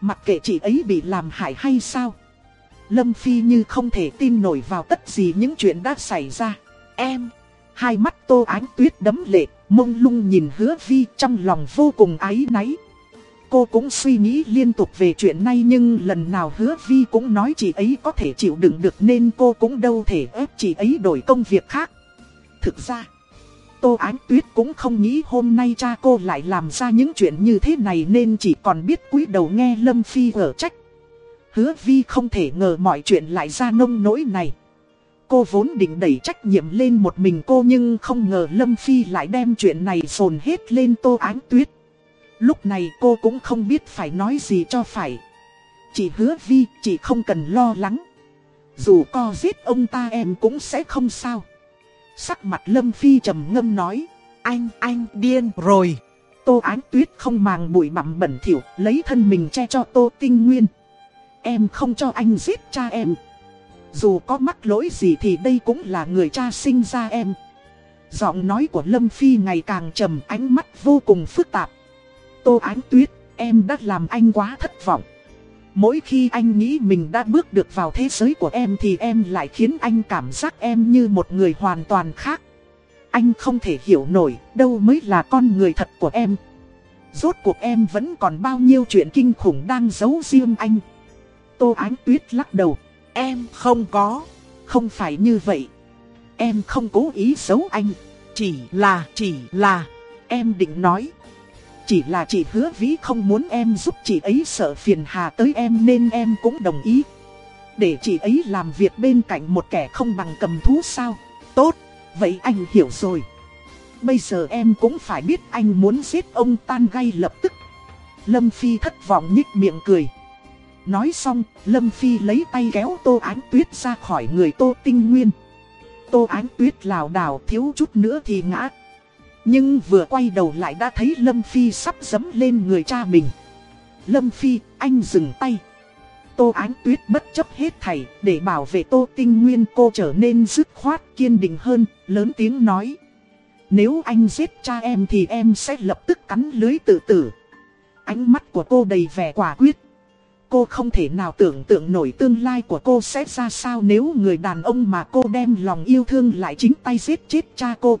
Speaker 1: Mặc kệ chị ấy bị làm hại hay sao. Lâm Phi như không thể tin nổi vào tất gì những chuyện đã xảy ra. Em, hai mắt tô ánh tuyết đấm lệ, mông lung nhìn hứa vi trong lòng vô cùng áy náy. Cô cũng suy nghĩ liên tục về chuyện này nhưng lần nào hứa vi cũng nói chị ấy có thể chịu đựng được nên cô cũng đâu thể ép chị ấy đổi công việc khác. Thực ra, Tô Ánh Tuyết cũng không nghĩ hôm nay cha cô lại làm ra những chuyện như thế này nên chỉ còn biết cúi đầu nghe Lâm Phi ở trách. Hứa Vi không thể ngờ mọi chuyện lại ra nông nỗi này. Cô vốn định đẩy trách nhiệm lên một mình cô nhưng không ngờ Lâm Phi lại đem chuyện này dồn hết lên Tô Ánh Tuyết. Lúc này cô cũng không biết phải nói gì cho phải. Chị hứa Vi, chị không cần lo lắng. Dù co giết ông ta em cũng sẽ không sao. Sắc mặt Lâm Phi trầm ngâm nói. Anh, anh điên rồi. Tô Ánh Tuyết không màng bụi bặm bẩn thỉu, lấy thân mình che cho Tô Tinh Nguyên. Em không cho anh giết cha em. Dù có mắc lỗi gì thì đây cũng là người cha sinh ra em. Giọng nói của Lâm Phi ngày càng trầm ánh mắt vô cùng phức tạp. Tô Ánh Tuyết, em đã làm anh quá thất vọng. Mỗi khi anh nghĩ mình đã bước được vào thế giới của em thì em lại khiến anh cảm giác em như một người hoàn toàn khác. Anh không thể hiểu nổi đâu mới là con người thật của em. Rốt cuộc em vẫn còn bao nhiêu chuyện kinh khủng đang giấu riêng anh. Tô Ánh Tuyết lắc đầu. Em không có. Không phải như vậy. Em không cố ý giấu anh. Chỉ là, chỉ là. Em định nói. Chỉ là chị hứa vĩ không muốn em giúp chị ấy sợ phiền hà tới em nên em cũng đồng ý. Để chị ấy làm việc bên cạnh một kẻ không bằng cầm thú sao? Tốt, vậy anh hiểu rồi. Bây giờ em cũng phải biết anh muốn giết ông tan gay lập tức. Lâm Phi thất vọng nhích miệng cười. Nói xong, Lâm Phi lấy tay kéo Tô Ánh Tuyết ra khỏi người Tô Tinh Nguyên. Tô Ánh Tuyết lào đảo thiếu chút nữa thì ngã. Nhưng vừa quay đầu lại đã thấy Lâm Phi sắp dấm lên người cha mình. Lâm Phi, anh dừng tay. Tô Ánh Tuyết bất chấp hết thảy để bảo vệ Tô Tinh Nguyên cô trở nên dứt khoát kiên định hơn, lớn tiếng nói. Nếu anh giết cha em thì em sẽ lập tức cắn lưới tự tử. Ánh mắt của cô đầy vẻ quả quyết. Cô không thể nào tưởng tượng nổi tương lai của cô sẽ ra sao nếu người đàn ông mà cô đem lòng yêu thương lại chính tay giết chết cha cô.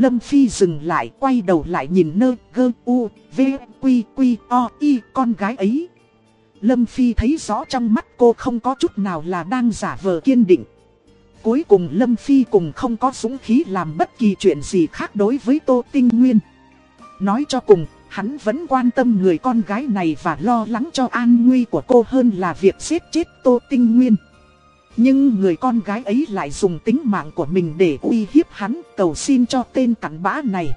Speaker 1: Lâm Phi dừng lại quay đầu lại nhìn nơ gơ u v quy quy o y con gái ấy. Lâm Phi thấy rõ trong mắt cô không có chút nào là đang giả vờ kiên định. Cuối cùng Lâm Phi cùng không có súng khí làm bất kỳ chuyện gì khác đối với Tô Tinh Nguyên. Nói cho cùng, hắn vẫn quan tâm người con gái này và lo lắng cho an nguy của cô hơn là việc giết chết Tô Tinh Nguyên. Nhưng người con gái ấy lại dùng tính mạng của mình để uy hiếp hắn cầu xin cho tên cặn bã này.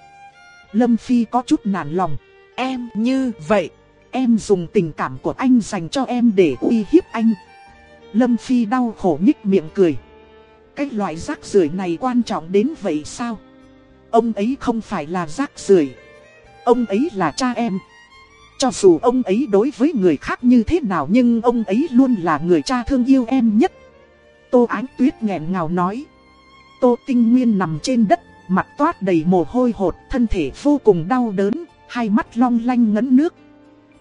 Speaker 1: Lâm Phi có chút nản lòng. Em như vậy, em dùng tình cảm của anh dành cho em để uy hiếp anh. Lâm Phi đau khổ nhích miệng cười. Cái loại rác rưởi này quan trọng đến vậy sao? Ông ấy không phải là rác rưởi Ông ấy là cha em. Cho dù ông ấy đối với người khác như thế nào nhưng ông ấy luôn là người cha thương yêu em nhất. Tô Ánh Tuyết nghẹn ngào nói. Tô Tinh Nguyên nằm trên đất, mặt toát đầy mồ hôi hột, thân thể vô cùng đau đớn, hai mắt long lanh ngấn nước.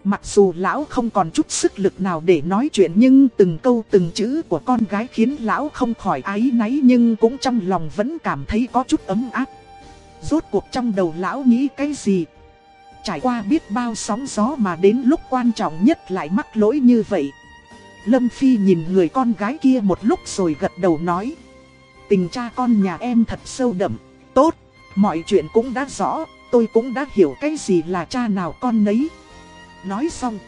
Speaker 1: Mặc dù lão không còn chút sức lực nào để nói chuyện nhưng từng câu từng chữ của con gái khiến lão không khỏi ái náy nhưng cũng trong lòng vẫn cảm thấy có chút ấm áp. Rốt cuộc trong đầu lão nghĩ cái gì? Trải qua biết bao sóng gió mà đến lúc quan trọng nhất lại mắc lỗi như vậy. Lâm Phi nhìn người con gái kia một lúc rồi gật đầu nói. Tình cha con nhà em thật sâu đậm, tốt, mọi chuyện cũng đã rõ, tôi cũng đã hiểu cái gì là cha nào con nấy. Nói xong,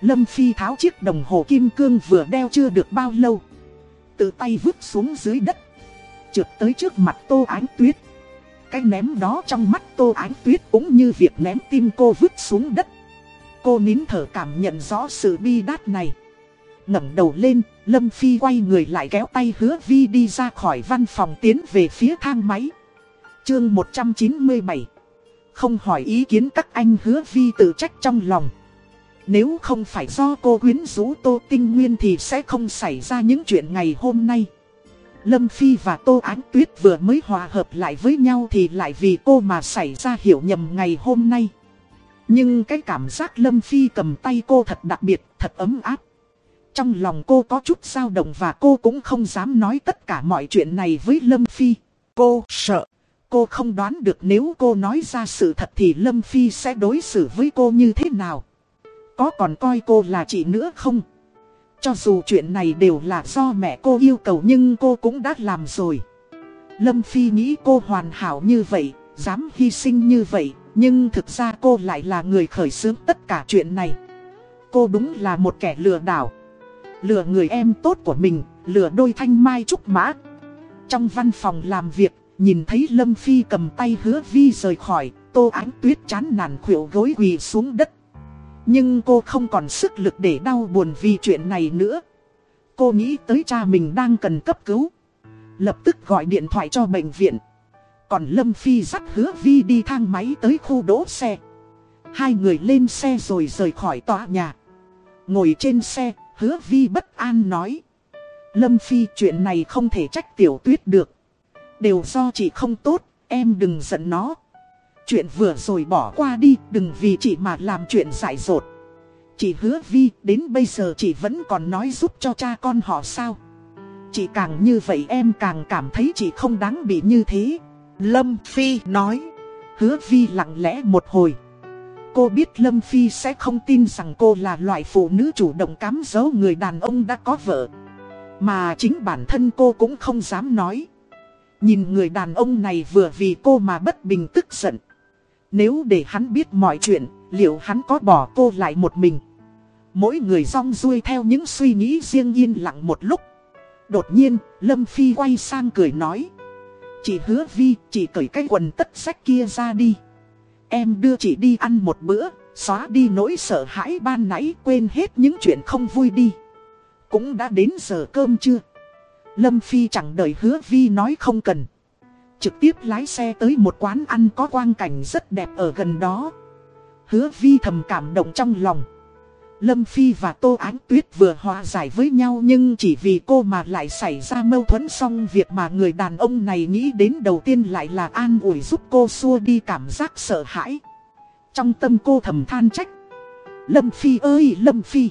Speaker 1: Lâm Phi tháo chiếc đồng hồ kim cương vừa đeo chưa được bao lâu. Tự tay vứt xuống dưới đất, trượt tới trước mặt Tô Ánh Tuyết. Cái ném đó trong mắt Tô Ánh Tuyết cũng như việc ném tim cô vứt xuống đất. cô nín thở cảm nhận rõ sự bi đát này ngẩng đầu lên, Lâm Phi quay người lại kéo tay hứa Vi đi ra khỏi văn phòng tiến về phía thang máy. Chương 197 Không hỏi ý kiến các anh hứa Vi tự trách trong lòng. Nếu không phải do cô quyến rũ Tô Tinh Nguyên thì sẽ không xảy ra những chuyện ngày hôm nay. Lâm Phi và Tô Ánh Tuyết vừa mới hòa hợp lại với nhau thì lại vì cô mà xảy ra hiểu nhầm ngày hôm nay. Nhưng cái cảm giác Lâm Phi cầm tay cô thật đặc biệt, thật ấm áp. Trong lòng cô có chút dao động và cô cũng không dám nói tất cả mọi chuyện này với Lâm Phi. Cô sợ. Cô không đoán được nếu cô nói ra sự thật thì Lâm Phi sẽ đối xử với cô như thế nào. Có còn coi cô là chị nữa không? Cho dù chuyện này đều là do mẹ cô yêu cầu nhưng cô cũng đã làm rồi. Lâm Phi nghĩ cô hoàn hảo như vậy, dám hy sinh như vậy, nhưng thực ra cô lại là người khởi xướng tất cả chuyện này. Cô đúng là một kẻ lừa đảo. Lừa người em tốt của mình, lừa đôi thanh mai trúc mã. Trong văn phòng làm việc, nhìn thấy Lâm Phi cầm tay hứa vi rời khỏi, tô ánh tuyết chán nản khuỷu gối quỳ xuống đất. Nhưng cô không còn sức lực để đau buồn vì chuyện này nữa. Cô nghĩ tới cha mình đang cần cấp cứu. Lập tức gọi điện thoại cho bệnh viện. Còn Lâm Phi dắt hứa Vi đi thang máy tới khu đỗ xe. Hai người lên xe rồi rời khỏi tòa nhà. Ngồi trên xe, hứa Vi bất an nói. Lâm Phi chuyện này không thể trách tiểu tuyết được. Đều do chị không tốt, em đừng giận nó. Chuyện vừa rồi bỏ qua đi, đừng vì chị mà làm chuyện dại dột. Chị hứa Vi, đến bây giờ chị vẫn còn nói giúp cho cha con họ sao. Chị càng như vậy em càng cảm thấy chị không đáng bị như thế. Lâm Phi nói. Hứa Vi lặng lẽ một hồi. Cô biết Lâm Phi sẽ không tin rằng cô là loại phụ nữ chủ động cám dấu người đàn ông đã có vợ. Mà chính bản thân cô cũng không dám nói. Nhìn người đàn ông này vừa vì cô mà bất bình tức giận. Nếu để hắn biết mọi chuyện, liệu hắn có bỏ cô lại một mình? Mỗi người rong ruôi theo những suy nghĩ riêng yên lặng một lúc. Đột nhiên, Lâm Phi quay sang cười nói. Chị hứa Vi, chị cởi cái quần tất sách kia ra đi. Em đưa chị đi ăn một bữa, xóa đi nỗi sợ hãi ban nãy quên hết những chuyện không vui đi. Cũng đã đến giờ cơm chưa? Lâm Phi chẳng đợi hứa Vi nói không cần. Trực tiếp lái xe tới một quán ăn có quang cảnh rất đẹp ở gần đó. Hứa Vi thầm cảm động trong lòng. Lâm Phi và Tô Ánh Tuyết vừa hòa giải với nhau nhưng chỉ vì cô mà lại xảy ra mâu thuẫn xong việc mà người đàn ông này nghĩ đến đầu tiên lại là an ủi giúp cô xua đi cảm giác sợ hãi. Trong tâm cô thầm than trách. Lâm Phi ơi, Lâm Phi!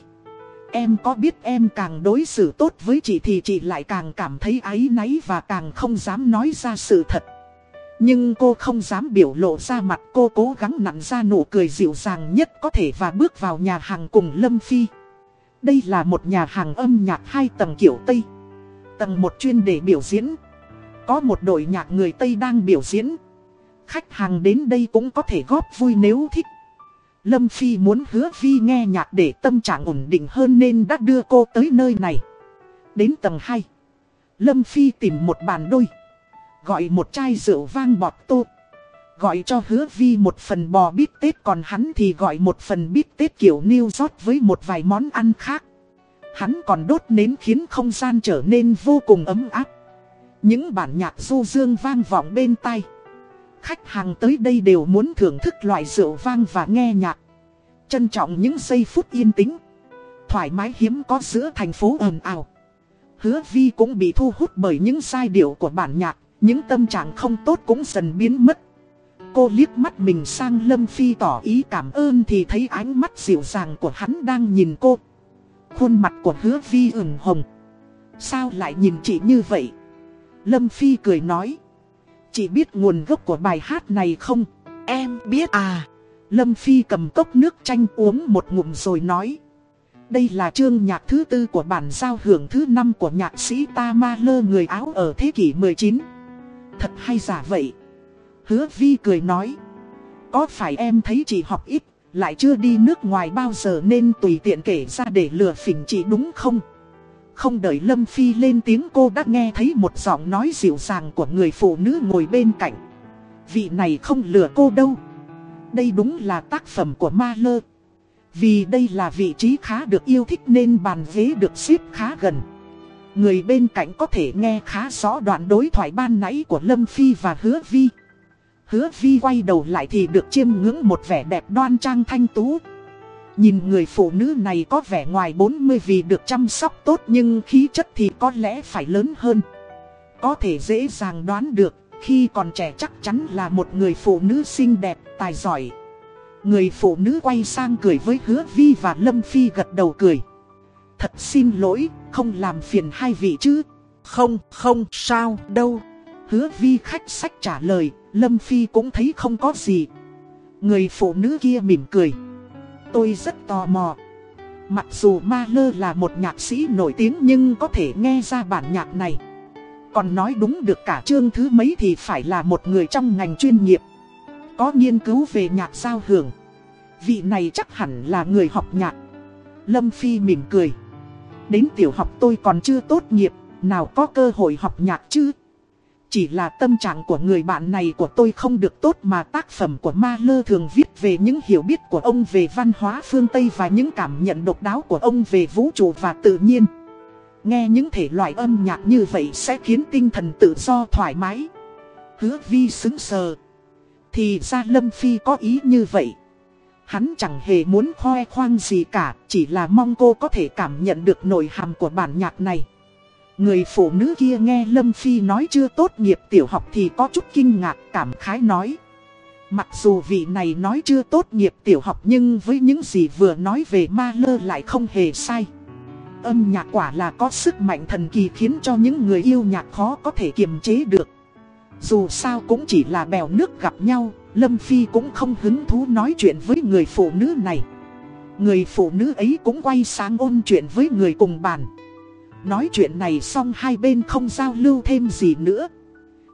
Speaker 1: Em có biết em càng đối xử tốt với chị thì chị lại càng cảm thấy áy náy và càng không dám nói ra sự thật. Nhưng cô không dám biểu lộ ra mặt, cô cố gắng nặn ra nụ cười dịu dàng nhất có thể và bước vào nhà hàng cùng Lâm Phi. Đây là một nhà hàng âm nhạc hai tầng kiểu Tây. Tầng một chuyên để biểu diễn. Có một đội nhạc người Tây đang biểu diễn. Khách hàng đến đây cũng có thể góp vui nếu thích. Lâm Phi muốn hứa Vi nghe nhạc để tâm trạng ổn định hơn nên đã đưa cô tới nơi này. Đến tầng 2. Lâm Phi tìm một bàn đôi. Gọi một chai rượu vang bọt tô. Gọi cho hứa Vi một phần bò bít tết, còn hắn thì gọi một phần bít tết kiểu New York với một vài món ăn khác. Hắn còn đốt nến khiến không gian trở nên vô cùng ấm áp. Những bản nhạc du dương vang vọng bên tai. Khách hàng tới đây đều muốn thưởng thức loại rượu vang và nghe nhạc. Trân trọng những giây phút yên tĩnh. Thoải mái hiếm có giữa thành phố ồn ào. Hứa Vi cũng bị thu hút bởi những giai điệu của bản nhạc. Những tâm trạng không tốt cũng dần biến mất. Cô liếc mắt mình sang Lâm Phi tỏ ý cảm ơn thì thấy ánh mắt dịu dàng của hắn đang nhìn cô. Khuôn mặt của hứa Vi ửng hồng. Sao lại nhìn chị như vậy? Lâm Phi cười nói. Chị biết nguồn gốc của bài hát này không? Em biết à. Lâm Phi cầm cốc nước chanh uống một ngụm rồi nói. Đây là chương nhạc thứ tư của bản giao hưởng thứ năm của nhạc sĩ Ta Ma Lơ người Áo ở thế kỷ 19. Thật hay giả vậy? Hứa Vi cười nói. Có phải em thấy chị học ít, lại chưa đi nước ngoài bao giờ nên tùy tiện kể ra để lừa phỉnh chị đúng không? Không đợi Lâm Phi lên tiếng cô đã nghe thấy một giọng nói dịu dàng của người phụ nữ ngồi bên cạnh. Vị này không lừa cô đâu. Đây đúng là tác phẩm của Ma Lơ. Vì đây là vị trí khá được yêu thích nên bàn ghế được xếp khá gần. Người bên cạnh có thể nghe khá rõ đoạn đối thoại ban nãy của Lâm Phi và Hứa Vi. Hứa Vi quay đầu lại thì được chiêm ngưỡng một vẻ đẹp đoan trang thanh tú. Nhìn người phụ nữ này có vẻ ngoài 40 vì được chăm sóc tốt nhưng khí chất thì có lẽ phải lớn hơn. Có thể dễ dàng đoán được, khi còn trẻ chắc chắn là một người phụ nữ xinh đẹp, tài giỏi. Người phụ nữ quay sang cười với hứa vi và Lâm Phi gật đầu cười. Thật xin lỗi, không làm phiền hai vị chứ. Không, không, sao, đâu. Hứa vi khách sách trả lời, Lâm Phi cũng thấy không có gì. Người phụ nữ kia mỉm cười. Tôi rất tò mò. Mặc dù Ma Lơ là một nhạc sĩ nổi tiếng nhưng có thể nghe ra bản nhạc này. Còn nói đúng được cả chương thứ mấy thì phải là một người trong ngành chuyên nghiệp. Có nghiên cứu về nhạc giao hưởng. Vị này chắc hẳn là người học nhạc. Lâm Phi mỉm cười. Đến tiểu học tôi còn chưa tốt nghiệp, nào có cơ hội học nhạc chứ? Chỉ là tâm trạng của người bạn này của tôi không được tốt mà tác phẩm của Ma Lơ thường viết về những hiểu biết của ông về văn hóa phương Tây và những cảm nhận độc đáo của ông về vũ trụ và tự nhiên. Nghe những thể loại âm nhạc như vậy sẽ khiến tinh thần tự do thoải mái. Hứa vi xứng sờ. Thì ra Lâm Phi có ý như vậy. Hắn chẳng hề muốn khoe khoang gì cả, chỉ là mong cô có thể cảm nhận được nội hàm của bản nhạc này. Người phụ nữ kia nghe Lâm Phi nói chưa tốt nghiệp tiểu học thì có chút kinh ngạc cảm khái nói. Mặc dù vị này nói chưa tốt nghiệp tiểu học nhưng với những gì vừa nói về ma lơ lại không hề sai. Âm nhạc quả là có sức mạnh thần kỳ khiến cho những người yêu nhạc khó có thể kiềm chế được. Dù sao cũng chỉ là bèo nước gặp nhau, Lâm Phi cũng không hứng thú nói chuyện với người phụ nữ này. Người phụ nữ ấy cũng quay sang ôn chuyện với người cùng bàn. Nói chuyện này xong hai bên không giao lưu thêm gì nữa.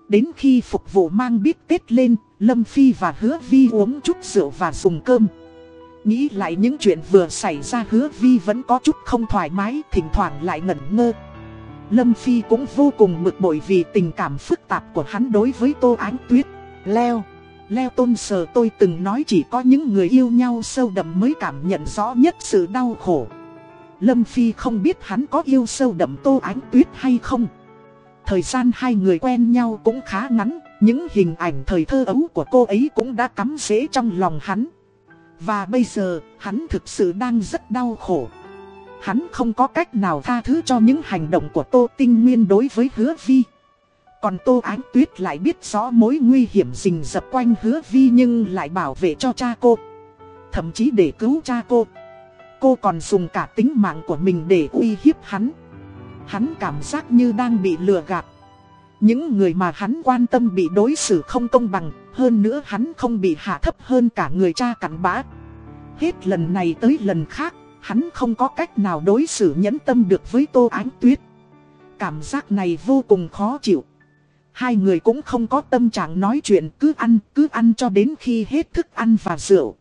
Speaker 1: Đến khi phục vụ mang bít tết lên, Lâm Phi và Hứa Vi uống chút rượu và dùng cơm. Nghĩ lại những chuyện vừa xảy ra Hứa Vi vẫn có chút không thoải mái, thỉnh thoảng lại ngẩn ngơ. Lâm Phi cũng vô cùng mực bội vì tình cảm phức tạp của hắn đối với Tô Ánh Tuyết. Leo, Leo tôn sờ tôi từng nói chỉ có những người yêu nhau sâu đậm mới cảm nhận rõ nhất sự đau khổ. Lâm Phi không biết hắn có yêu sâu đậm Tô Ánh Tuyết hay không. Thời gian hai người quen nhau cũng khá ngắn, những hình ảnh thời thơ ấu của cô ấy cũng đã cắm rễ trong lòng hắn. Và bây giờ, hắn thực sự đang rất đau khổ. Hắn không có cách nào tha thứ cho những hành động của Tô Tinh Nguyên đối với hứa vi. Còn Tô Ánh Tuyết lại biết rõ mối nguy hiểm rình rập quanh hứa vi nhưng lại bảo vệ cho cha cô. Thậm chí để cứu cha cô. Cô còn dùng cả tính mạng của mình để uy hiếp hắn. Hắn cảm giác như đang bị lừa gạt. Những người mà hắn quan tâm bị đối xử không công bằng, hơn nữa hắn không bị hạ thấp hơn cả người cha cặn bã. Hết lần này tới lần khác, hắn không có cách nào đối xử nhẫn tâm được với Tô Ánh Tuyết. Cảm giác này vô cùng khó chịu. Hai người cũng không có tâm trạng nói chuyện, cứ ăn cứ ăn cho đến khi hết thức ăn và rượu.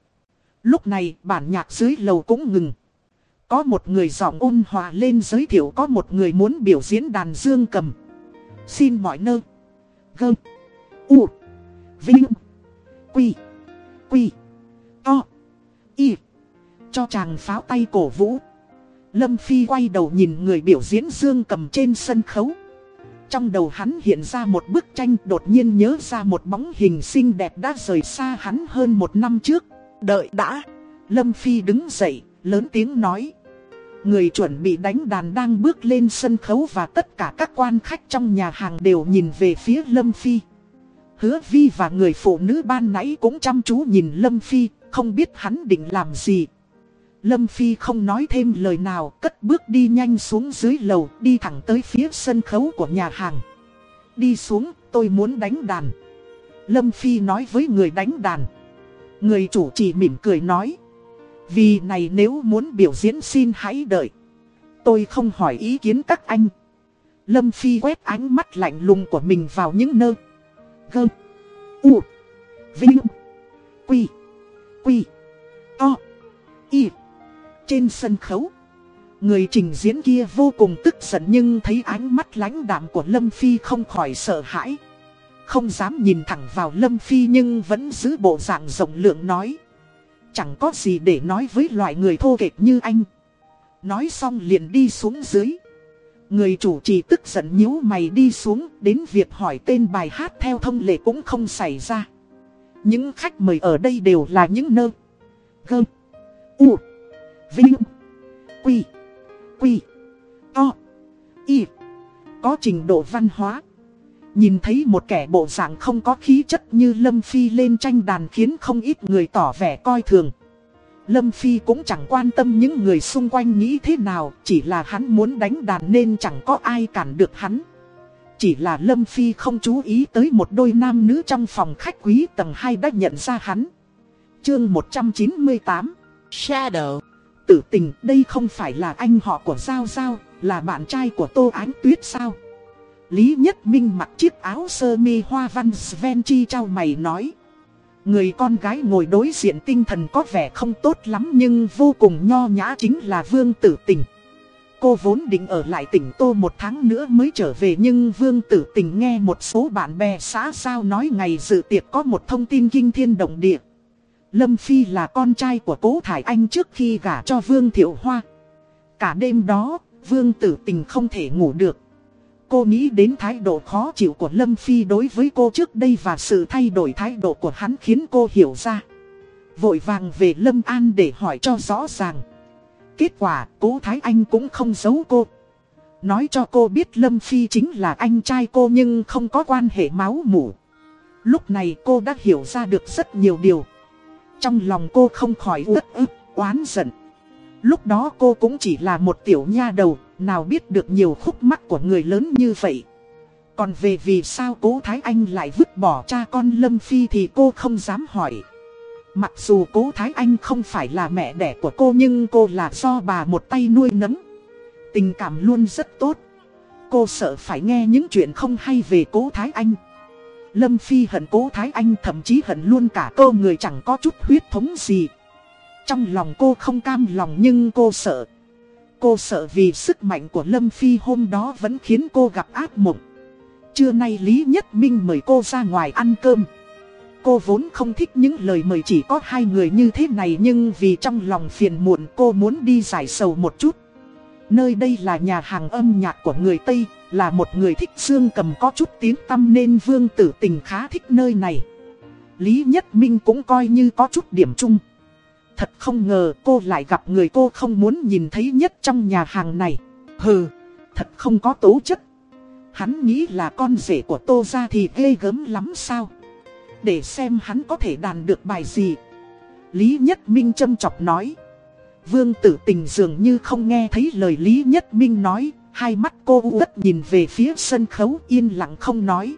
Speaker 1: Lúc này, bản nhạc dưới lầu cũng ngừng. Có một người giọng ôn hòa lên giới thiệu có một người muốn biểu diễn đàn dương cầm. Xin mọi nơi. Gơ. U. Vinh. Quy. Quy. To. Y. Cho chàng pháo tay cổ vũ. Lâm Phi quay đầu nhìn người biểu diễn dương cầm trên sân khấu. Trong đầu hắn hiện ra một bức tranh đột nhiên nhớ ra một bóng hình xinh đẹp đã rời xa hắn hơn một năm trước. Đợi đã. Lâm Phi đứng dậy, lớn tiếng nói. Người chuẩn bị đánh đàn đang bước lên sân khấu và tất cả các quan khách trong nhà hàng đều nhìn về phía Lâm Phi. Hứa Vi và người phụ nữ ban nãy cũng chăm chú nhìn Lâm Phi, không biết hắn định làm gì. Lâm Phi không nói thêm lời nào, cất bước đi nhanh xuống dưới lầu, đi thẳng tới phía sân khấu của nhà hàng. Đi xuống, tôi muốn đánh đàn. Lâm Phi nói với người đánh đàn. Người chủ chỉ mỉm cười nói. Vì này nếu muốn biểu diễn xin hãy đợi. Tôi không hỏi ý kiến các anh. Lâm Phi quét ánh mắt lạnh lùng của mình vào những nơi. Gơ. U. Vinh. Quy. Quy. To. Y. Trên sân khấu. Người trình diễn kia vô cùng tức giận nhưng thấy ánh mắt lãnh đạm của Lâm Phi không khỏi sợ hãi. Không dám nhìn thẳng vào Lâm Phi nhưng vẫn giữ bộ dạng rộng lượng nói. chẳng có gì để nói với loại người thô kệch như anh. Nói xong liền đi xuống dưới. Người chủ trì tức giận nhíu mày đi xuống, đến việc hỏi tên bài hát theo thông lệ cũng không xảy ra. Những khách mời ở đây đều là những nơ, gơ, u, vinh, quy, quy, to, y, có trình độ văn hóa. Nhìn thấy một kẻ bộ dạng không có khí chất như Lâm Phi lên tranh đàn khiến không ít người tỏ vẻ coi thường. Lâm Phi cũng chẳng quan tâm những người xung quanh nghĩ thế nào, chỉ là hắn muốn đánh đàn nên chẳng có ai cản được hắn. Chỉ là Lâm Phi không chú ý tới một đôi nam nữ trong phòng khách quý tầng 2 đã nhận ra hắn. Chương 198 Shadow Tử tình đây không phải là anh họ của Giao Giao, là bạn trai của Tô Ánh Tuyết sao? Lý Nhất Minh mặc chiếc áo sơ mi hoa văn Sven Chi trao mày nói. Người con gái ngồi đối diện tinh thần có vẻ không tốt lắm nhưng vô cùng nho nhã chính là Vương Tử Tình. Cô vốn định ở lại tỉnh Tô một tháng nữa mới trở về nhưng Vương Tử Tình nghe một số bạn bè xã giao nói ngày dự tiệc có một thông tin kinh thiên động địa. Lâm Phi là con trai của cố Thải Anh trước khi gả cho Vương Thiệu Hoa. Cả đêm đó, Vương Tử Tình không thể ngủ được. Cô nghĩ đến thái độ khó chịu của Lâm Phi đối với cô trước đây và sự thay đổi thái độ của hắn khiến cô hiểu ra. Vội vàng về Lâm An để hỏi cho rõ ràng. Kết quả, cố Thái Anh cũng không giấu cô. Nói cho cô biết Lâm Phi chính là anh trai cô nhưng không có quan hệ máu mủ. Lúc này cô đã hiểu ra được rất nhiều điều. Trong lòng cô không khỏi uất ức, oán giận. Lúc đó cô cũng chỉ là một tiểu nha đầu, nào biết được nhiều khúc mắc của người lớn như vậy. Còn về vì sao cố Thái Anh lại vứt bỏ cha con Lâm Phi thì cô không dám hỏi. Mặc dù cố Thái Anh không phải là mẹ đẻ của cô nhưng cô là do bà một tay nuôi nấng. Tình cảm luôn rất tốt. Cô sợ phải nghe những chuyện không hay về cố Thái Anh. Lâm Phi hận cố Thái Anh thậm chí hận luôn cả cô người chẳng có chút huyết thống gì. Trong lòng cô không cam lòng nhưng cô sợ. Cô sợ vì sức mạnh của Lâm Phi hôm đó vẫn khiến cô gặp ác mộng. Trưa nay Lý Nhất Minh mời cô ra ngoài ăn cơm. Cô vốn không thích những lời mời chỉ có hai người như thế này nhưng vì trong lòng phiền muộn cô muốn đi giải sầu một chút. Nơi đây là nhà hàng âm nhạc của người Tây, là một người thích dương cầm có chút tiếng tâm nên vương tử tình khá thích nơi này. Lý Nhất Minh cũng coi như có chút điểm chung. Thật không ngờ cô lại gặp người cô không muốn nhìn thấy nhất trong nhà hàng này. Hừ, thật không có tố chất. Hắn nghĩ là con rể của tô ra thì ghê gớm lắm sao. Để xem hắn có thể đàn được bài gì. Lý Nhất Minh châm chọc nói. Vương tử tình dường như không nghe thấy lời Lý Nhất Minh nói. Hai mắt cô u đất nhìn về phía sân khấu yên lặng không nói.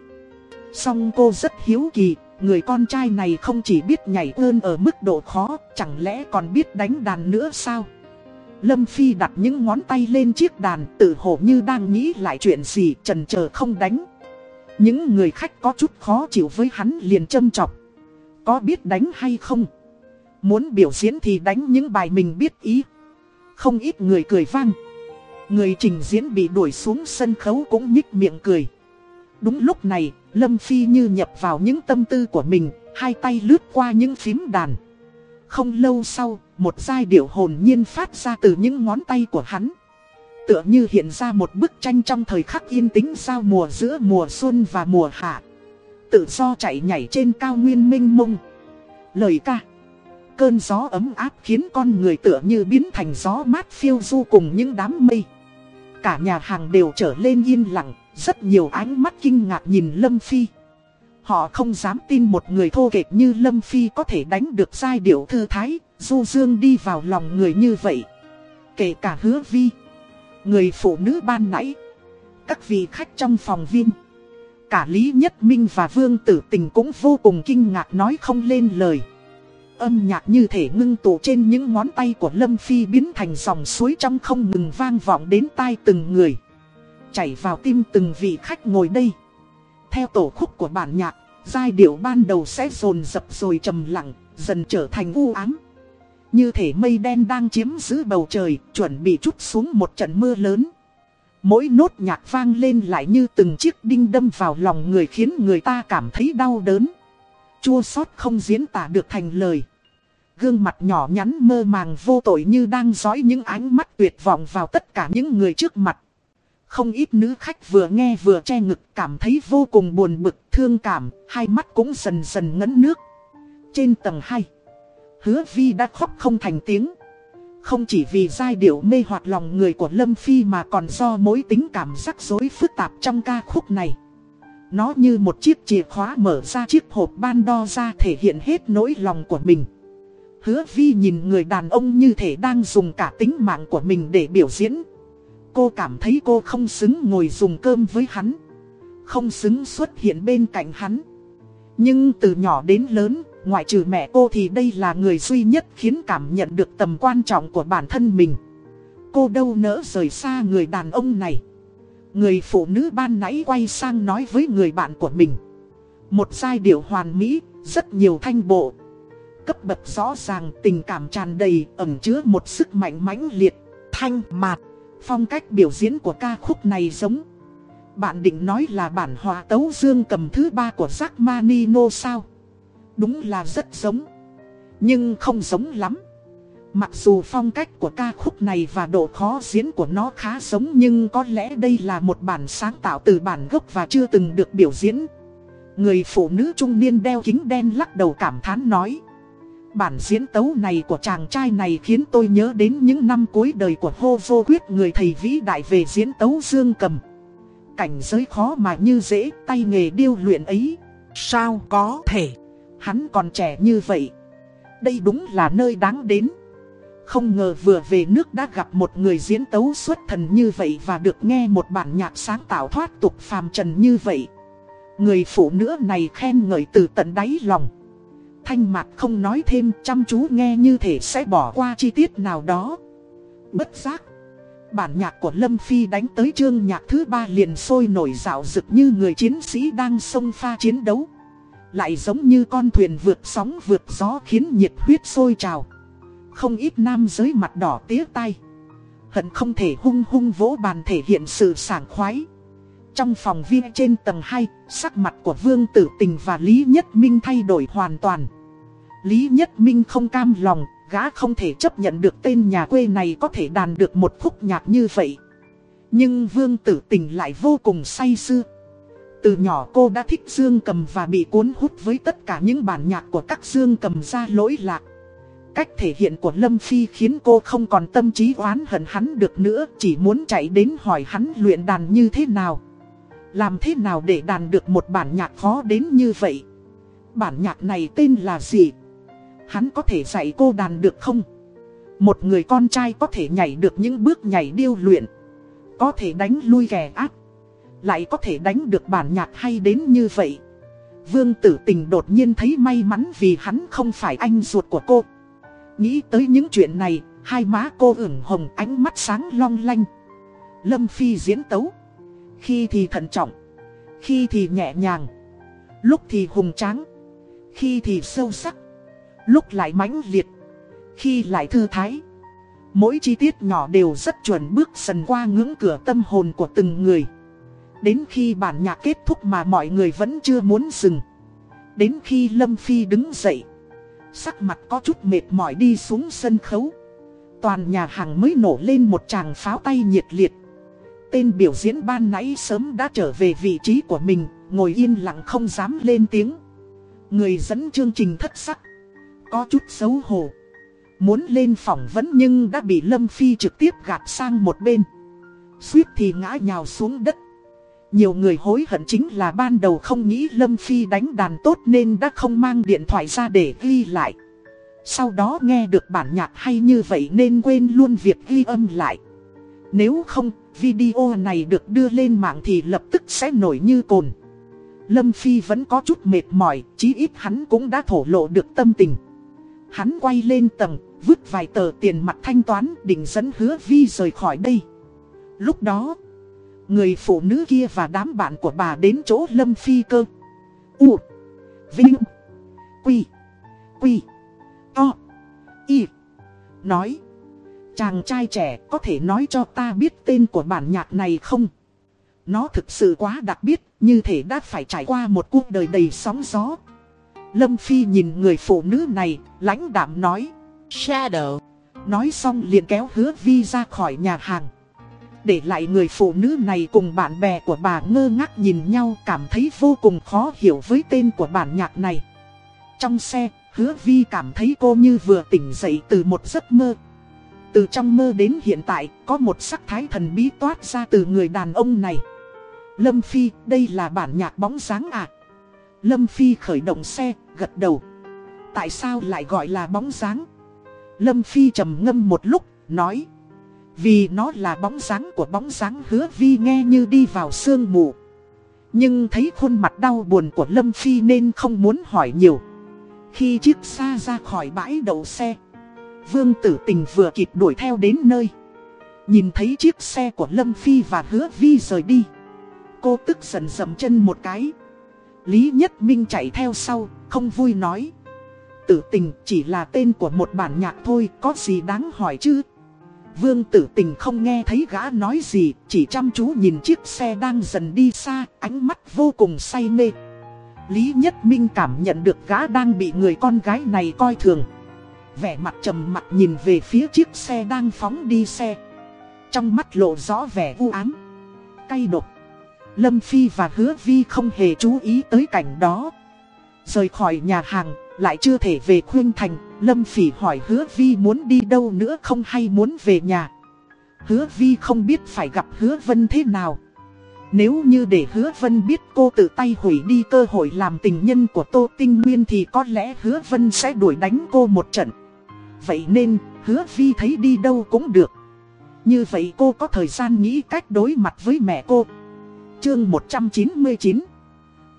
Speaker 1: song cô rất hiếu kỳ, Người con trai này không chỉ biết nhảy ơn ở mức độ khó, chẳng lẽ còn biết đánh đàn nữa sao? Lâm Phi đặt những ngón tay lên chiếc đàn tự hồ như đang nghĩ lại chuyện gì trần chờ không đánh. Những người khách có chút khó chịu với hắn liền châm chọc. Có biết đánh hay không? Muốn biểu diễn thì đánh những bài mình biết ý. Không ít người cười vang. Người trình diễn bị đuổi xuống sân khấu cũng nhích miệng cười. Đúng lúc này, Lâm Phi như nhập vào những tâm tư của mình, hai tay lướt qua những phím đàn. Không lâu sau, một giai điệu hồn nhiên phát ra từ những ngón tay của hắn. Tựa như hiện ra một bức tranh trong thời khắc yên tĩnh giao mùa giữa mùa xuân và mùa hạ. Tự do chạy nhảy trên cao nguyên minh mông. Lời ca. Cơn gió ấm áp khiến con người tựa như biến thành gió mát phiêu du cùng những đám mây. Cả nhà hàng đều trở lên yên lặng, rất nhiều ánh mắt kinh ngạc nhìn Lâm Phi. Họ không dám tin một người thô kệch như Lâm Phi có thể đánh được giai điệu thư thái, du dương đi vào lòng người như vậy. Kể cả hứa vi, người phụ nữ ban nãy, các vị khách trong phòng viên. Cả Lý Nhất Minh và Vương Tử Tình cũng vô cùng kinh ngạc nói không lên lời. Âm nhạc như thể ngưng tụ trên những ngón tay của Lâm Phi biến thành dòng suối trong không ngừng vang vọng đến tai từng người chảy vào tim từng vị khách ngồi đây. Theo tổ khúc của bản nhạc, giai điệu ban đầu sẽ dồn dập rồi trầm lặng, dần trở thành u ám. Như thể mây đen đang chiếm giữ bầu trời, chuẩn bị chút xuống một trận mưa lớn. Mỗi nốt nhạc vang lên lại như từng chiếc đinh đâm vào lòng người khiến người ta cảm thấy đau đớn. Chua xót không diễn tả được thành lời. gương mặt nhỏ nhắn mơ màng vô tội như đang dõi những ánh mắt tuyệt vọng vào tất cả những người trước mặt. Không ít nữ khách vừa nghe vừa che ngực cảm thấy vô cùng buồn bực, thương cảm, hai mắt cũng dần dần ngấn nước. Trên tầng 2, hứa vi đã khóc không thành tiếng. Không chỉ vì giai điệu mê hoặc lòng người của Lâm Phi mà còn do mối tính cảm rắc rối phức tạp trong ca khúc này. Nó như một chiếc chìa khóa mở ra chiếc hộp ban đo ra thể hiện hết nỗi lòng của mình. Hứa vi nhìn người đàn ông như thể đang dùng cả tính mạng của mình để biểu diễn. Cô cảm thấy cô không xứng ngồi dùng cơm với hắn. Không xứng xuất hiện bên cạnh hắn. Nhưng từ nhỏ đến lớn, ngoại trừ mẹ cô thì đây là người duy nhất khiến cảm nhận được tầm quan trọng của bản thân mình. Cô đâu nỡ rời xa người đàn ông này. Người phụ nữ ban nãy quay sang nói với người bạn của mình. Một giai điệu hoàn mỹ, rất nhiều thanh bộ. Cấp bậc rõ ràng, tình cảm tràn đầy, ẩn chứa một sức mạnh mãnh liệt, thanh mạt. Phong cách biểu diễn của ca khúc này giống. Bạn định nói là bản hòa tấu dương cầm thứ ba của Jack Manino sao? Đúng là rất giống. Nhưng không giống lắm. Mặc dù phong cách của ca khúc này và độ khó diễn của nó khá giống nhưng có lẽ đây là một bản sáng tạo từ bản gốc và chưa từng được biểu diễn. Người phụ nữ trung niên đeo kính đen lắc đầu cảm thán nói. Bản diễn tấu này của chàng trai này khiến tôi nhớ đến những năm cuối đời của Hô Vô Quyết, người thầy vĩ đại về diễn tấu dương cầm. Cảnh giới khó mà như dễ, tay nghề điêu luyện ấy. Sao có thể? Hắn còn trẻ như vậy. Đây đúng là nơi đáng đến. Không ngờ vừa về nước đã gặp một người diễn tấu xuất thần như vậy và được nghe một bản nhạc sáng tạo thoát tục phàm trần như vậy. Người phụ nữ này khen ngợi từ tận đáy lòng. Thanh mặt không nói thêm, chăm chú nghe như thể sẽ bỏ qua chi tiết nào đó. Bất giác. Bản nhạc của Lâm Phi đánh tới chương nhạc thứ ba liền sôi nổi rạo rực như người chiến sĩ đang sông pha chiến đấu. Lại giống như con thuyền vượt sóng vượt gió khiến nhiệt huyết sôi trào. Không ít nam giới mặt đỏ tía tay. Hận không thể hung hung vỗ bàn thể hiện sự sảng khoái. Trong phòng viên trên tầng 2, sắc mặt của Vương Tử Tình và Lý Nhất Minh thay đổi hoàn toàn. Lý Nhất Minh không cam lòng, gã không thể chấp nhận được tên nhà quê này có thể đàn được một khúc nhạc như vậy. Nhưng Vương Tử Tình lại vô cùng say sưa. Từ nhỏ cô đã thích dương cầm và bị cuốn hút với tất cả những bản nhạc của các dương cầm ra lỗi lạc. Cách thể hiện của Lâm Phi khiến cô không còn tâm trí oán hận hắn được nữa, chỉ muốn chạy đến hỏi hắn luyện đàn như thế nào. Làm thế nào để đàn được một bản nhạc khó đến như vậy? Bản nhạc này tên là gì? Hắn có thể dạy cô đàn được không? Một người con trai có thể nhảy được những bước nhảy điêu luyện. Có thể đánh lui kẻ ác. Lại có thể đánh được bản nhạc hay đến như vậy. Vương tử tình đột nhiên thấy may mắn vì hắn không phải anh ruột của cô. Nghĩ tới những chuyện này, hai má cô ửng hồng ánh mắt sáng long lanh. Lâm Phi diễn tấu. Khi thì thận trọng, khi thì nhẹ nhàng, lúc thì hùng tráng, khi thì sâu sắc, lúc lại mãnh liệt, khi lại thư thái. Mỗi chi tiết nhỏ đều rất chuẩn bước dần qua ngưỡng cửa tâm hồn của từng người. Đến khi bản nhạc kết thúc mà mọi người vẫn chưa muốn dừng. Đến khi Lâm Phi đứng dậy. Sắc mặt có chút mệt mỏi đi xuống sân khấu. Toàn nhà hàng mới nổ lên một tràng pháo tay nhiệt liệt. Tên biểu diễn ban nãy sớm đã trở về vị trí của mình, ngồi yên lặng không dám lên tiếng. Người dẫn chương trình thất sắc. Có chút xấu hổ. Muốn lên phỏng vấn nhưng đã bị Lâm Phi trực tiếp gạt sang một bên. Suýt thì ngã nhào xuống đất. Nhiều người hối hận chính là ban đầu không nghĩ Lâm Phi đánh đàn tốt nên đã không mang điện thoại ra để ghi lại. Sau đó nghe được bản nhạc hay như vậy nên quên luôn việc ghi âm lại. Nếu không, video này được đưa lên mạng thì lập tức sẽ nổi như cồn. Lâm Phi vẫn có chút mệt mỏi, chí ít hắn cũng đã thổ lộ được tâm tình. Hắn quay lên tầng, vứt vài tờ tiền mặt thanh toán định dẫn hứa vi rời khỏi đây. Lúc đó... Người phụ nữ kia và đám bạn của bà đến chỗ Lâm Phi cơ. U. Vinh. Quy. Quy. To. Y. Nói. Chàng trai trẻ có thể nói cho ta biết tên của bản nhạc này không? Nó thực sự quá đặc biệt, như thể đã phải trải qua một cuộc đời đầy sóng gió. Lâm Phi nhìn người phụ nữ này, lãnh đạm nói.
Speaker 2: Shadow.
Speaker 1: Nói xong liền kéo hứa vi ra khỏi nhà hàng. Để lại người phụ nữ này cùng bạn bè của bà ngơ ngác nhìn nhau cảm thấy vô cùng khó hiểu với tên của bản nhạc này. Trong xe, hứa vi cảm thấy cô như vừa tỉnh dậy từ một giấc mơ. Từ trong mơ đến hiện tại, có một sắc thái thần bí toát ra từ người đàn ông này. Lâm Phi, đây là bản nhạc bóng dáng à? Lâm Phi khởi động xe, gật đầu. Tại sao lại gọi là bóng dáng? Lâm Phi trầm ngâm một lúc, nói. Vì nó là bóng dáng của bóng dáng hứa vi nghe như đi vào sương mù. Nhưng thấy khuôn mặt đau buồn của Lâm Phi nên không muốn hỏi nhiều. Khi chiếc xa ra khỏi bãi đậu xe, Vương Tử Tình vừa kịp đuổi theo đến nơi. Nhìn thấy chiếc xe của Lâm Phi và hứa vi rời đi. Cô tức giận dầm chân một cái. Lý Nhất Minh chạy theo sau, không vui nói. Tử tình chỉ là tên của một bản nhạc thôi, có gì đáng hỏi chứ? Vương tử tình không nghe thấy gã nói gì, chỉ chăm chú nhìn chiếc xe đang dần đi xa, ánh mắt vô cùng say mê. Lý Nhất Minh cảm nhận được gã đang bị người con gái này coi thường. Vẻ mặt trầm mặt nhìn về phía chiếc xe đang phóng đi xe. Trong mắt lộ rõ vẻ u ám, cay độc. Lâm Phi và Hứa Vi không hề chú ý tới cảnh đó. Rời khỏi nhà hàng, lại chưa thể về Khuyên Thành, Lâm Phỉ hỏi Hứa Vi muốn đi đâu nữa không hay muốn về nhà. Hứa Vi không biết phải gặp Hứa Vân thế nào. Nếu như để Hứa Vân biết cô tự tay hủy đi cơ hội làm tình nhân của Tô Tinh Nguyên thì có lẽ Hứa Vân sẽ đuổi đánh cô một trận. Vậy nên, Hứa Vi thấy đi đâu cũng được. Như vậy cô có thời gian nghĩ cách đối mặt với mẹ cô. Chương 199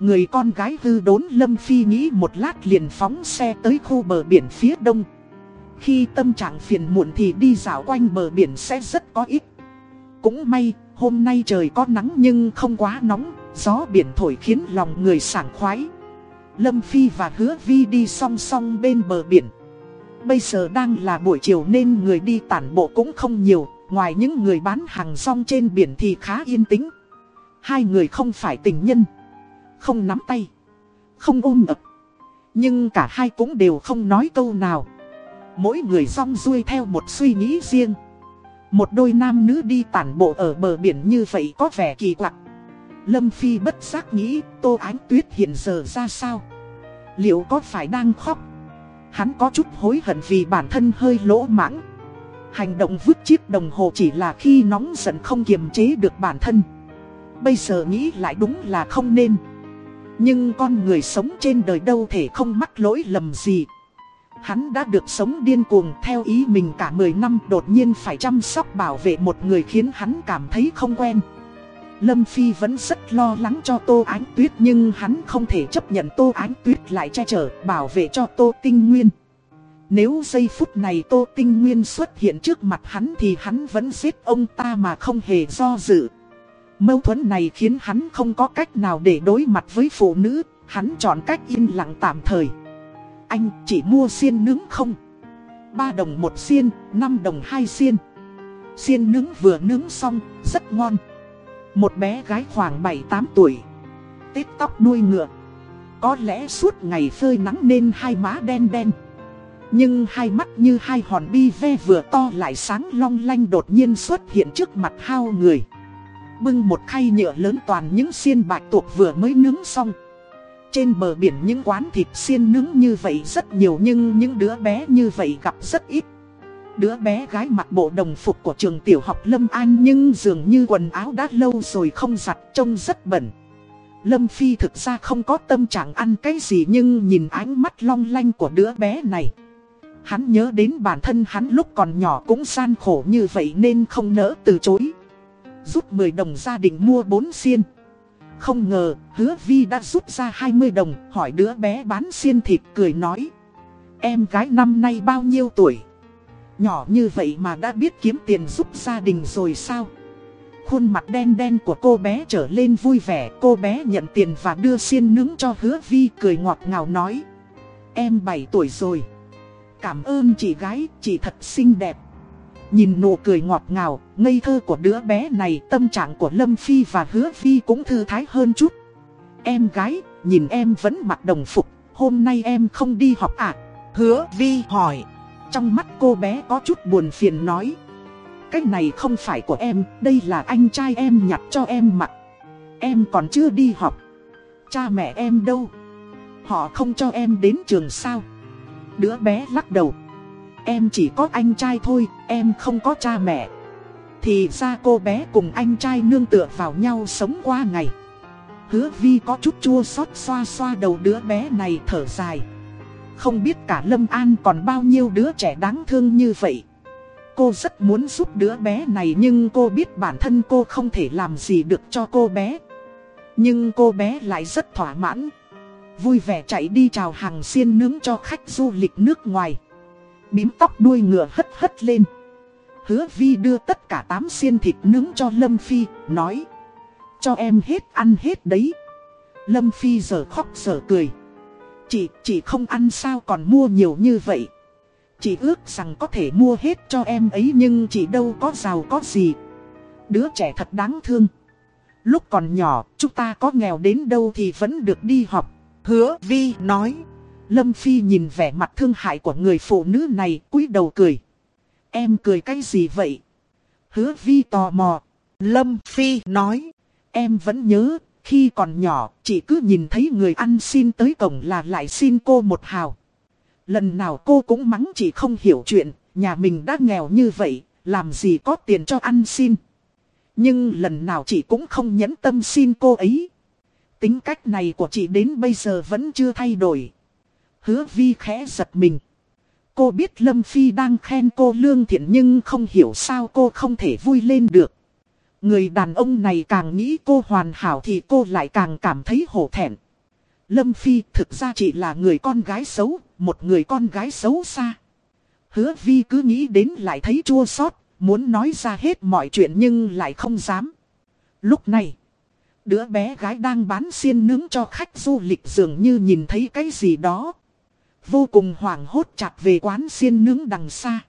Speaker 1: Người con gái hư đốn Lâm Phi nghĩ một lát liền phóng xe tới khu bờ biển phía đông. Khi tâm trạng phiền muộn thì đi dạo quanh bờ biển sẽ rất có ích. Cũng may, hôm nay trời có nắng nhưng không quá nóng Gió biển thổi khiến lòng người sảng khoái. Lâm Phi và Hứa Vi đi song song bên bờ biển. Bây giờ đang là buổi chiều nên người đi tản bộ cũng không nhiều Ngoài những người bán hàng rong trên biển thì khá yên tĩnh. Hai người không phải tình nhân. Không nắm tay, Không ôm ập. Nhưng cả hai cũng đều không nói câu nào. Mỗi người rong ruôi theo một suy nghĩ riêng. Một đôi nam nữ đi tản bộ ở bờ biển như vậy có vẻ kỳ quặc. Lâm Phi bất giác nghĩ, Tô Ánh Tuyết hiện giờ ra sao? Liệu có phải đang khóc? Hắn có chút hối hận vì bản thân hơi lỗ mãng. Hành động vứt chiếc đồng hồ chỉ là khi nóng giận không kiềm chế được bản thân. Bây giờ nghĩ lại đúng là không nên. Nhưng con người sống trên đời đâu thể không mắc lỗi lầm gì. Hắn đã được sống điên cuồng theo ý mình cả 10 năm, đột nhiên phải chăm sóc bảo vệ một người khiến hắn cảm thấy không quen. Lâm Phi vẫn rất lo lắng cho Tô Ánh Tuyết nhưng hắn không thể chấp nhận Tô Ánh Tuyết lại che chở, bảo vệ cho Tô Tinh Nguyên. Nếu giây phút này Tô Tinh Nguyên xuất hiện trước mặt hắn thì hắn vẫn giết ông ta mà không hề do dự. Mâu thuẫn này khiến hắn không có cách nào để đối mặt với phụ nữ, hắn chọn cách im lặng tạm thời. Anh chỉ mua xiên nướng không? 3 đồng một xiên, 5 đồng hai xiên. Xiên nướng vừa nướng xong, rất ngon. Một bé gái khoảng 7-8 tuổi. Tết tóc đuôi ngựa. Có lẽ suốt ngày phơi nắng nên hai má đen đen. Nhưng hai mắt như hai hòn bi ve vừa to lại sáng long lanh đột nhiên xuất hiện trước mặt hao người. Bưng một khay nhựa lớn toàn những xiên bạch tuộc vừa mới nướng xong. Trên bờ biển những quán thịt xiên nướng như vậy rất nhiều nhưng những đứa bé như vậy gặp rất ít. Đứa bé gái mặc bộ đồng phục của trường tiểu học Lâm An nhưng dường như quần áo đã lâu rồi không giặt, trông rất bẩn. Lâm Phi thực ra không có tâm trạng ăn cái gì nhưng nhìn ánh mắt long lanh của đứa bé này. Hắn nhớ đến bản thân hắn lúc còn nhỏ cũng gian khổ như vậy nên không nỡ từ chối rút 10 đồng gia đình mua 4 xiên. Không ngờ, hứa vi đã rút ra 20 đồng, hỏi đứa bé bán xiên thịt cười nói. Em gái năm nay bao nhiêu tuổi? Nhỏ như vậy mà đã biết kiếm tiền giúp gia đình rồi sao? Khuôn mặt đen đen của cô bé trở lên vui vẻ, cô bé nhận tiền và đưa xiên nướng cho hứa vi cười ngọt ngào nói. Em 7 tuổi rồi. Cảm ơn chị gái, chị thật xinh đẹp. Nhìn nụ cười ngọt ngào, ngây thơ của đứa bé này tâm trạng của Lâm Phi và Hứa Phi cũng thư thái hơn chút. Em gái, nhìn em vẫn mặc đồng phục, hôm nay em không đi học à? Hứa Vi hỏi. Trong mắt cô bé có chút buồn phiền nói. Cái này không phải của em, đây là anh trai em nhặt cho em mặc. Em còn chưa đi học. Cha mẹ em đâu? Họ không cho em đến trường sao? Đứa bé lắc đầu. Em chỉ có anh trai thôi, em không có cha mẹ. Thì ra cô bé cùng anh trai nương tựa vào nhau sống qua ngày. Hứa Vi có chút chua xót xoa xoa đầu đứa bé này thở dài. Không biết cả Lâm An còn bao nhiêu đứa trẻ đáng thương như vậy. Cô rất muốn giúp đứa bé này nhưng cô biết bản thân cô không thể làm gì được cho cô bé. Nhưng cô bé lại rất thỏa mãn. Vui vẻ chạy đi chào hàng xiên nướng cho khách du lịch nước ngoài. Bím tóc đuôi ngựa hất hất lên. Hứa Vi đưa tất cả 8 xiên thịt nướng cho Lâm Phi, nói. Cho em hết ăn hết đấy. Lâm Phi giờ khóc giờ cười. Chị, chị không ăn sao còn mua nhiều như vậy. Chị ước rằng có thể mua hết cho em ấy nhưng chị đâu có giàu có gì. Đứa trẻ thật đáng thương. Lúc còn nhỏ, chúng ta có nghèo đến đâu thì vẫn được đi học. Hứa Vi nói. Lâm Phi nhìn vẻ mặt thương hại của người phụ nữ này, cúi đầu cười. Em cười cái gì vậy? Hứa Vi tò mò. Lâm Phi nói. Em vẫn nhớ, khi còn nhỏ, chị cứ nhìn thấy người ăn xin tới cổng là lại xin cô một hào. Lần nào cô cũng mắng chị không hiểu chuyện, nhà mình đã nghèo như vậy, làm gì có tiền cho ăn xin. Nhưng lần nào chị cũng không nhẫn tâm xin cô ấy. Tính cách này của chị đến bây giờ vẫn chưa thay đổi. Hứa vi khẽ giật mình. Cô biết Lâm Phi đang khen cô lương thiện nhưng không hiểu sao cô không thể vui lên được. Người đàn ông này càng nghĩ cô hoàn hảo thì cô lại càng cảm thấy hổ thẹn. Lâm Phi thực ra chỉ là người con gái xấu, một người con gái xấu xa. Hứa Vi cứ nghĩ đến lại thấy chua xót muốn nói ra hết mọi chuyện nhưng lại không dám. Lúc này, đứa bé gái đang bán xiên nướng cho khách du lịch dường như nhìn thấy cái gì đó. Vô cùng hoảng hốt chặt về quán xiên nướng đằng xa.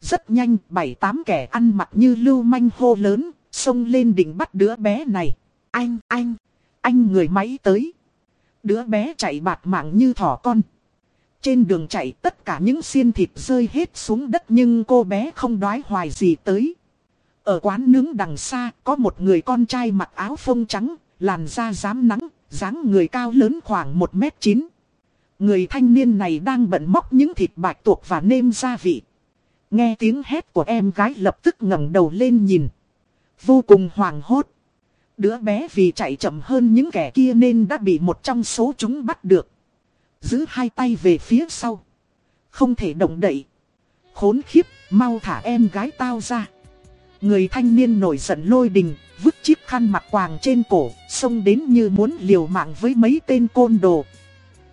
Speaker 1: Rất nhanh, bảy tám kẻ ăn mặc như lưu manh hô lớn, xông lên định bắt đứa bé này. Anh, anh, anh người máy tới. Đứa bé chạy bạt mạng như thỏ con. Trên đường chạy tất cả những xiên thịt rơi hết xuống đất nhưng cô bé không đoái hoài gì tới. Ở quán nướng đằng xa có một người con trai mặc áo phông trắng, làn da rám nắng, dáng người cao lớn khoảng 1 mét 9. Người thanh niên này đang bận móc những thịt bạch tuộc và nêm gia vị. Nghe tiếng hét của em gái lập tức ngẩng đầu lên nhìn. Vô cùng hoảng hốt. Đứa bé vì chạy chậm hơn những kẻ kia nên đã bị một trong số chúng bắt được. Giữ hai tay về phía sau. Không thể động đậy. Khốn khiếp, mau thả em gái tao ra. Người thanh niên nổi giận lôi đình, vứt chiếc khăn mặt quàng trên cổ, xông đến như muốn liều mạng với mấy tên côn đồ.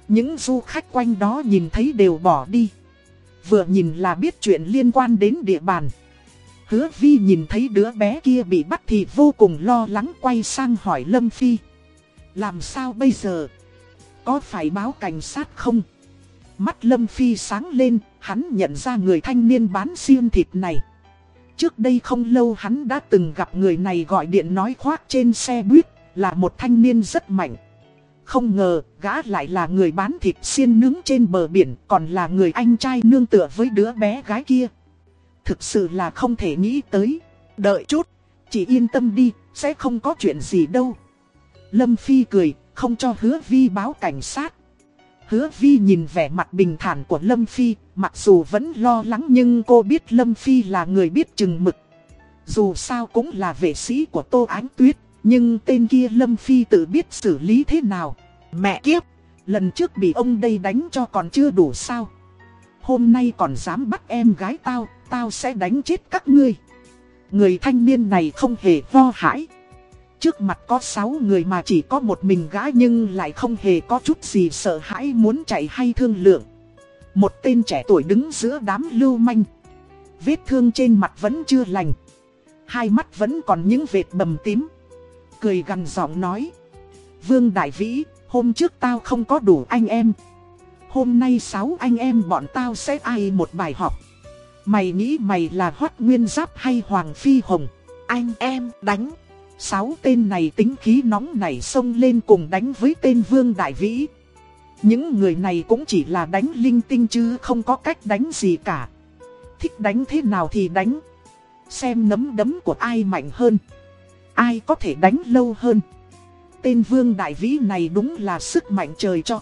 Speaker 1: Những du khách quanh đó nhìn thấy đều bỏ đi. Vừa nhìn là biết chuyện liên quan đến địa bàn. Hứa Vi nhìn thấy đứa bé kia bị bắt thì vô cùng lo lắng quay sang hỏi Lâm Phi. Làm sao bây giờ? Có phải báo cảnh sát không? Mắt Lâm Phi sáng lên, hắn nhận ra người thanh niên bán xiên thịt này. Trước đây không lâu hắn đã từng gặp người này gọi điện nói khoác trên xe buýt, là một thanh niên rất mạnh. Không ngờ, gã lại là người bán thịt xiên nướng trên bờ biển, còn là người anh trai nương tựa với đứa bé gái kia. Thực sự là không thể nghĩ tới. Đợi chút, chỉ yên tâm đi, sẽ không có chuyện gì đâu. Lâm Phi cười, không cho hứa vi báo cảnh sát. Hứa vi nhìn vẻ mặt bình thản của Lâm Phi, mặc dù vẫn lo lắng nhưng cô biết Lâm Phi là người biết chừng mực. Dù sao cũng là vệ sĩ của Tô Ánh Tuyết, nhưng tên kia Lâm Phi tự biết xử lý thế nào. Mẹ kiếp, lần trước bị ông đây đánh cho còn chưa đủ sao. Hôm nay còn dám bắt em gái tao, tao sẽ đánh chết các ngươi. Người thanh niên này không hề lo hãi. Trước mặt có 6 người mà chỉ có một mình gái nhưng lại không hề có chút gì sợ hãi muốn chạy hay thương lượng. Một tên trẻ tuổi đứng giữa đám lưu manh. Vết thương trên mặt vẫn chưa lành. Hai mắt vẫn còn những vệt bầm tím. Cười gần giọng nói. Vương Đại Vĩ, hôm trước tao không có đủ anh em. Hôm nay sáu anh em bọn tao sẽ ai một bài học. Mày nghĩ mày là Hoác Nguyên Giáp hay Hoàng Phi Hồng? Anh em đánh. Sáu tên này tính khí nóng nảy xông lên cùng đánh với tên Vương Đại Vĩ. Những người này cũng chỉ là đánh linh tinh chứ không có cách đánh gì cả. Thích đánh thế nào thì đánh. Xem nấm đấm của ai mạnh hơn. Ai có thể đánh lâu hơn. Tên vương đại vĩ này đúng là sức mạnh trời cho.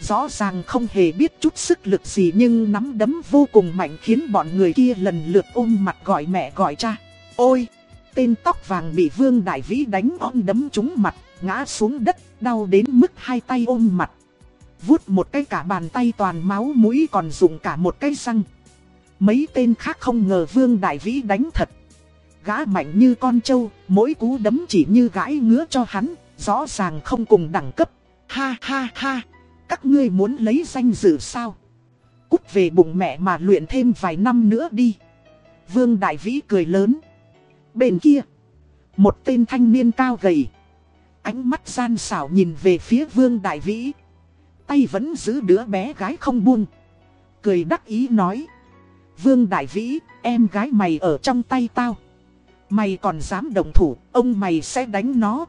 Speaker 1: Rõ ràng không hề biết chút sức lực gì nhưng nắm đấm vô cùng mạnh khiến bọn người kia lần lượt ôm mặt gọi mẹ gọi cha. Ôi! Tên tóc vàng bị vương đại vĩ đánh ôm đấm trúng mặt, ngã xuống đất, đau đến mức hai tay ôm mặt. Vút một cái cả bàn tay toàn máu mũi còn dùng cả một cái răng. Mấy tên khác không ngờ vương đại vĩ đánh thật. Gã mạnh như con trâu, mỗi cú đấm chỉ như gãi ngứa cho hắn, rõ ràng không cùng đẳng cấp. Ha ha ha! các ngươi muốn lấy danh dự sao? Cút về bụng mẹ mà luyện thêm vài năm nữa đi. Vương Đại Vĩ cười lớn. Bên kia, một tên thanh niên cao gầy. Ánh mắt gian xảo nhìn về phía Vương Đại Vĩ. Tay vẫn giữ đứa bé gái không buông. Cười đắc ý nói. Vương Đại Vĩ, em gái mày ở trong tay tao. Mày còn dám động thủ, ông mày sẽ đánh nó.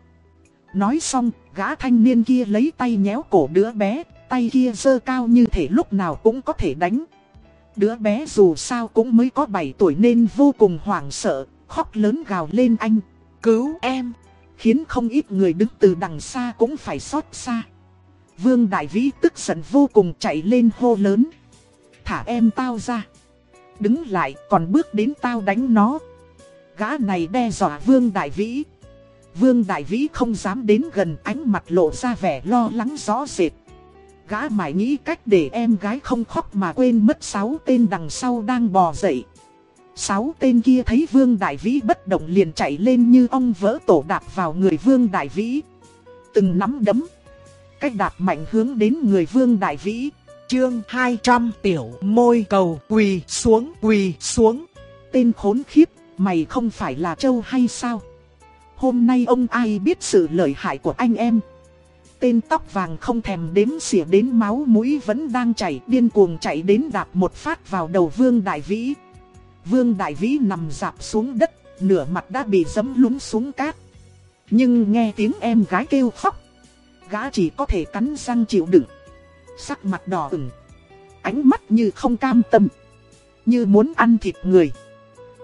Speaker 1: Nói xong, gã thanh niên kia lấy tay nhéo cổ đứa bé, tay kia dơ cao như thể lúc nào cũng có thể đánh. Đứa bé dù sao cũng mới có 7 tuổi nên vô cùng hoảng sợ, khóc lớn gào lên anh, cứu em, khiến không ít người đứng từ đằng xa cũng phải xót xa. Vương Đại Vĩ tức giận vô cùng chạy lên hô lớn, thả em tao ra, đứng lại còn bước đến tao đánh nó. Gã này đe dọa Vương Đại Vĩ. Vương Đại Vĩ không dám đến gần ánh mặt lộ ra vẻ lo lắng rõ rệt. Gã mãi nghĩ cách để em gái không khóc mà quên mất sáu tên đằng sau đang bò dậy. Sáu tên kia thấy Vương Đại Vĩ bất động liền chạy lên như ong vỡ tổ đạp vào người Vương Đại Vĩ. Từng nắm đấm. Cách đạp mạnh hướng đến người Vương Đại Vĩ. Chương 200 tiểu môi cầu quỳ xuống quỳ xuống. Tên khốn khiếp, mày không phải là châu hay sao? Hôm nay ông ai biết sự lợi hại của anh em tên tóc vàng không thèm đếm xỉa đến máu mũi vẫn đang chảy điên cuồng chạy đến đạp một phát vào đầu Vương Đại Vĩ. Vương Đại Vĩ nằm dạp xuống đất, nửa mặt đã bị dấm lún xuống cát. Nhưng nghe tiếng em gái kêu khóc, gã chỉ có thể cắn răng chịu đựng. Sắc mặt đỏ ửng, ánh mắt như không cam tâm, như muốn ăn thịt người.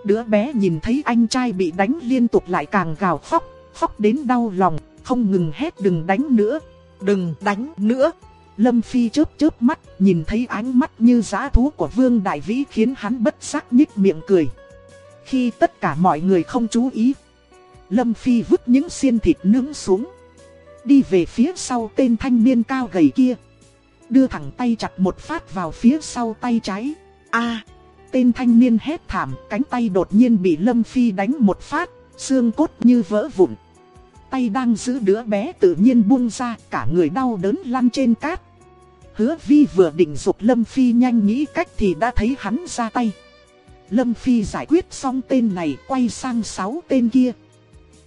Speaker 1: Đứa bé nhìn thấy anh trai bị đánh liên tục lại càng gào khóc, khóc đến đau lòng không ngừng hét đừng đánh nữa, đừng đánh nữa. Lâm Phi chớp chớp mắt, nhìn thấy ánh mắt như giá thú của Vương Đại Vĩ khiến hắn bất giác nhích miệng cười. Khi tất cả mọi người không chú ý, Lâm Phi vứt những xiên thịt nướng xuống. Đi về phía sau tên thanh niên cao gầy kia. Đưa thẳng tay chặt một phát vào phía sau tay trái. a tên thanh niên hét thảm, cánh tay đột nhiên bị Lâm Phi đánh một phát, xương cốt như vỡ vụn tay đang giữ đứa bé tự nhiên buông ra, cả người đau đớn lăn trên cát. Hứa vi vừa định dục Lâm Phi nhanh nghĩ cách thì đã thấy hắn ra tay. Lâm Phi giải quyết xong tên này quay sang sáu tên kia.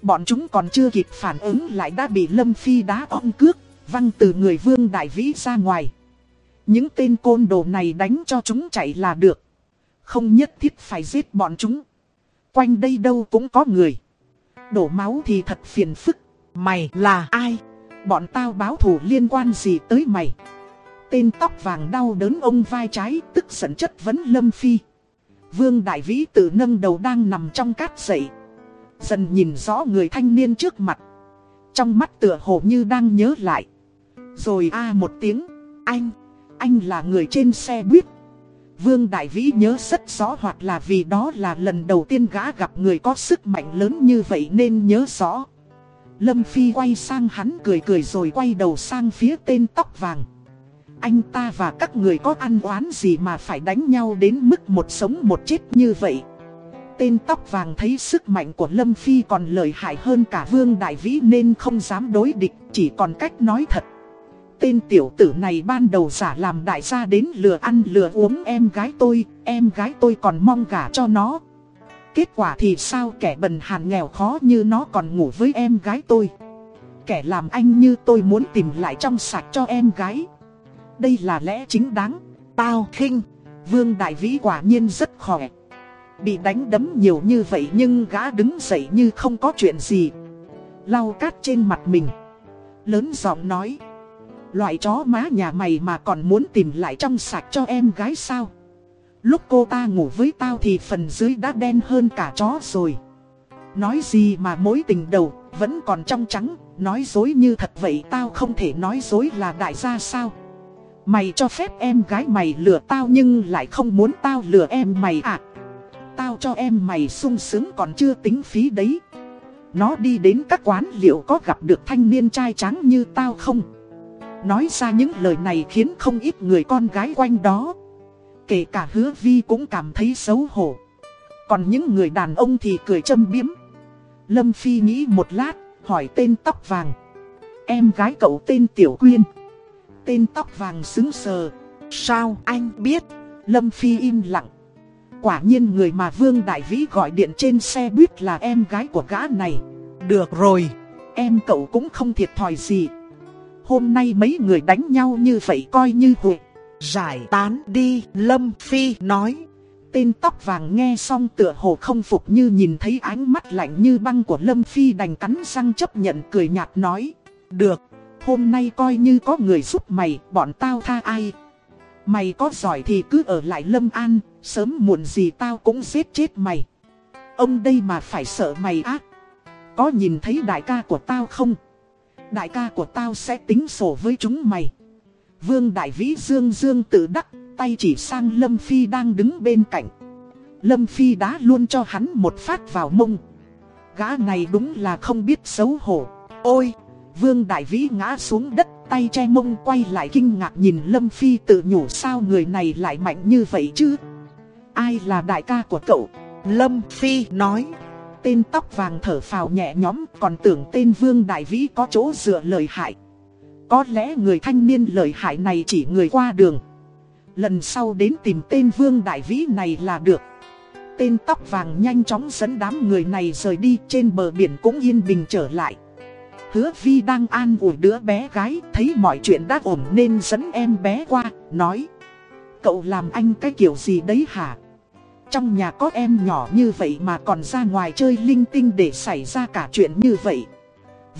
Speaker 1: Bọn chúng còn chưa kịp phản ứng lại đã bị Lâm Phi đá ong cước, văng từ người vương đại vĩ ra ngoài. Những tên côn đồ này đánh cho chúng chạy là được. Không nhất thiết phải giết bọn chúng. Quanh đây đâu cũng có người đổ máu thì thật phiền phức. Mày là ai? Bọn tao báo thủ liên quan gì tới mày? Tên tóc vàng đau đớn ông vai trái tức giận chất vấn Lâm Phi. Vương Đại Vĩ tự nâng đầu đang nằm trong cát dậy. Dần nhìn rõ người thanh niên trước mặt. Trong mắt tựa hồ như đang nhớ lại. Rồi a à một tiếng. Anh, anh là người trên xe buýt. Vương Đại Vĩ nhớ rất rõ hoặc là vì đó là lần đầu tiên gã gặp người có sức mạnh lớn như vậy nên nhớ rõ. Lâm Phi quay sang hắn cười cười rồi quay đầu sang phía tên tóc vàng. Anh ta và các người có ăn oán gì mà phải đánh nhau đến mức một sống một chết như vậy. Tên tóc vàng thấy sức mạnh của Lâm Phi còn lợi hại hơn cả Vương Đại Vĩ nên không dám đối địch, chỉ còn cách nói thật tên tiểu tử này ban đầu giả làm đại gia đến lừa ăn lừa uống em gái tôi, em gái tôi còn mong gả cho nó. Kết quả thì sao kẻ bần hàn nghèo khó như nó còn ngủ với em gái tôi. Kẻ làm anh như tôi muốn tìm lại trong sạch cho em gái. Đây là lẽ chính đáng. Tao khinh. Vương Đại Vĩ quả nhiên rất khỏe. Bị đánh đấm nhiều như vậy nhưng gã đứng dậy như không có chuyện gì. Lau cát trên mặt mình. Lớn giọng nói. Loại chó má nhà mày mà còn muốn tìm lại trong sạch cho em gái sao? Lúc cô ta ngủ với tao thì phần dưới đã đen hơn cả chó rồi. Nói gì mà mối tình đầu vẫn còn trong trắng, Nói dối như thật vậy tao không thể nói dối là đại gia sao? Mày cho phép em gái mày lừa tao nhưng lại không muốn tao lừa em mày à? Tao cho em mày sung sướng còn chưa tính phí đấy. Nó đi đến các quán liệu có gặp được thanh niên trai trắng như tao không? Nói ra những lời này khiến không ít người con gái quanh đó. Kể cả hứa vi cũng cảm thấy xấu hổ. Còn những người đàn ông thì cười châm biếm. Lâm Phi nghĩ một lát, hỏi tên tóc vàng. Em gái cậu tên Tiểu Quyên. Tên tóc vàng xứng sờ. Sao anh biết? Lâm Phi im lặng. Quả nhiên người mà Vương Đại Vĩ gọi điện trên xe buýt là em gái của gã này. Được rồi. Em cậu cũng không thiệt thòi gì. Hôm nay mấy người đánh nhau như vậy coi như hụt. Giải tán đi Lâm Phi nói Tên tóc vàng nghe xong tựa hồ không phục như nhìn thấy ánh mắt lạnh như băng của Lâm Phi đành cắn răng chấp nhận cười nhạt nói Được Hôm nay coi như có người giúp mày, bọn tao tha ai. Mày có giỏi thì cứ ở lại Lâm An, sớm muộn gì tao cũng giết chết mày. Ông đây mà phải sợ mày ác. Có nhìn thấy đại ca của tao không? Đại ca của tao sẽ tính sổ với chúng mày. Vương Đại Vĩ Dương Dương tự đắc, tay chỉ sang Lâm Phi đang đứng bên cạnh. Lâm Phi đá luôn cho hắn một phát vào mông. Gã này đúng là không biết xấu hổ. Ôi! Vương Đại Vĩ ngã xuống đất, tay che mông quay lại kinh ngạc nhìn Lâm Phi tự nhủ sao người này lại mạnh như vậy chứ? Ai là đại ca của cậu? Lâm Phi nói. Tên tóc vàng thở phào nhẹ nhõm còn tưởng tên Vương Đại Vĩ có chỗ dựa lời hại. Có lẽ người thanh niên lời hại này chỉ người qua đường. Lần sau đến tìm tên Vương Đại Vĩ này là được. Tên tóc vàng nhanh chóng dẫn đám người này rời đi trên bờ biển cũng yên bình trở lại. Hứa Vi đang an ủi đứa bé gái, thấy mọi chuyện đã ổn nên dẫn em bé qua, nói Cậu làm anh cái kiểu gì đấy hả? Trong nhà có em nhỏ như vậy mà còn ra ngoài chơi linh tinh để xảy ra cả chuyện như vậy.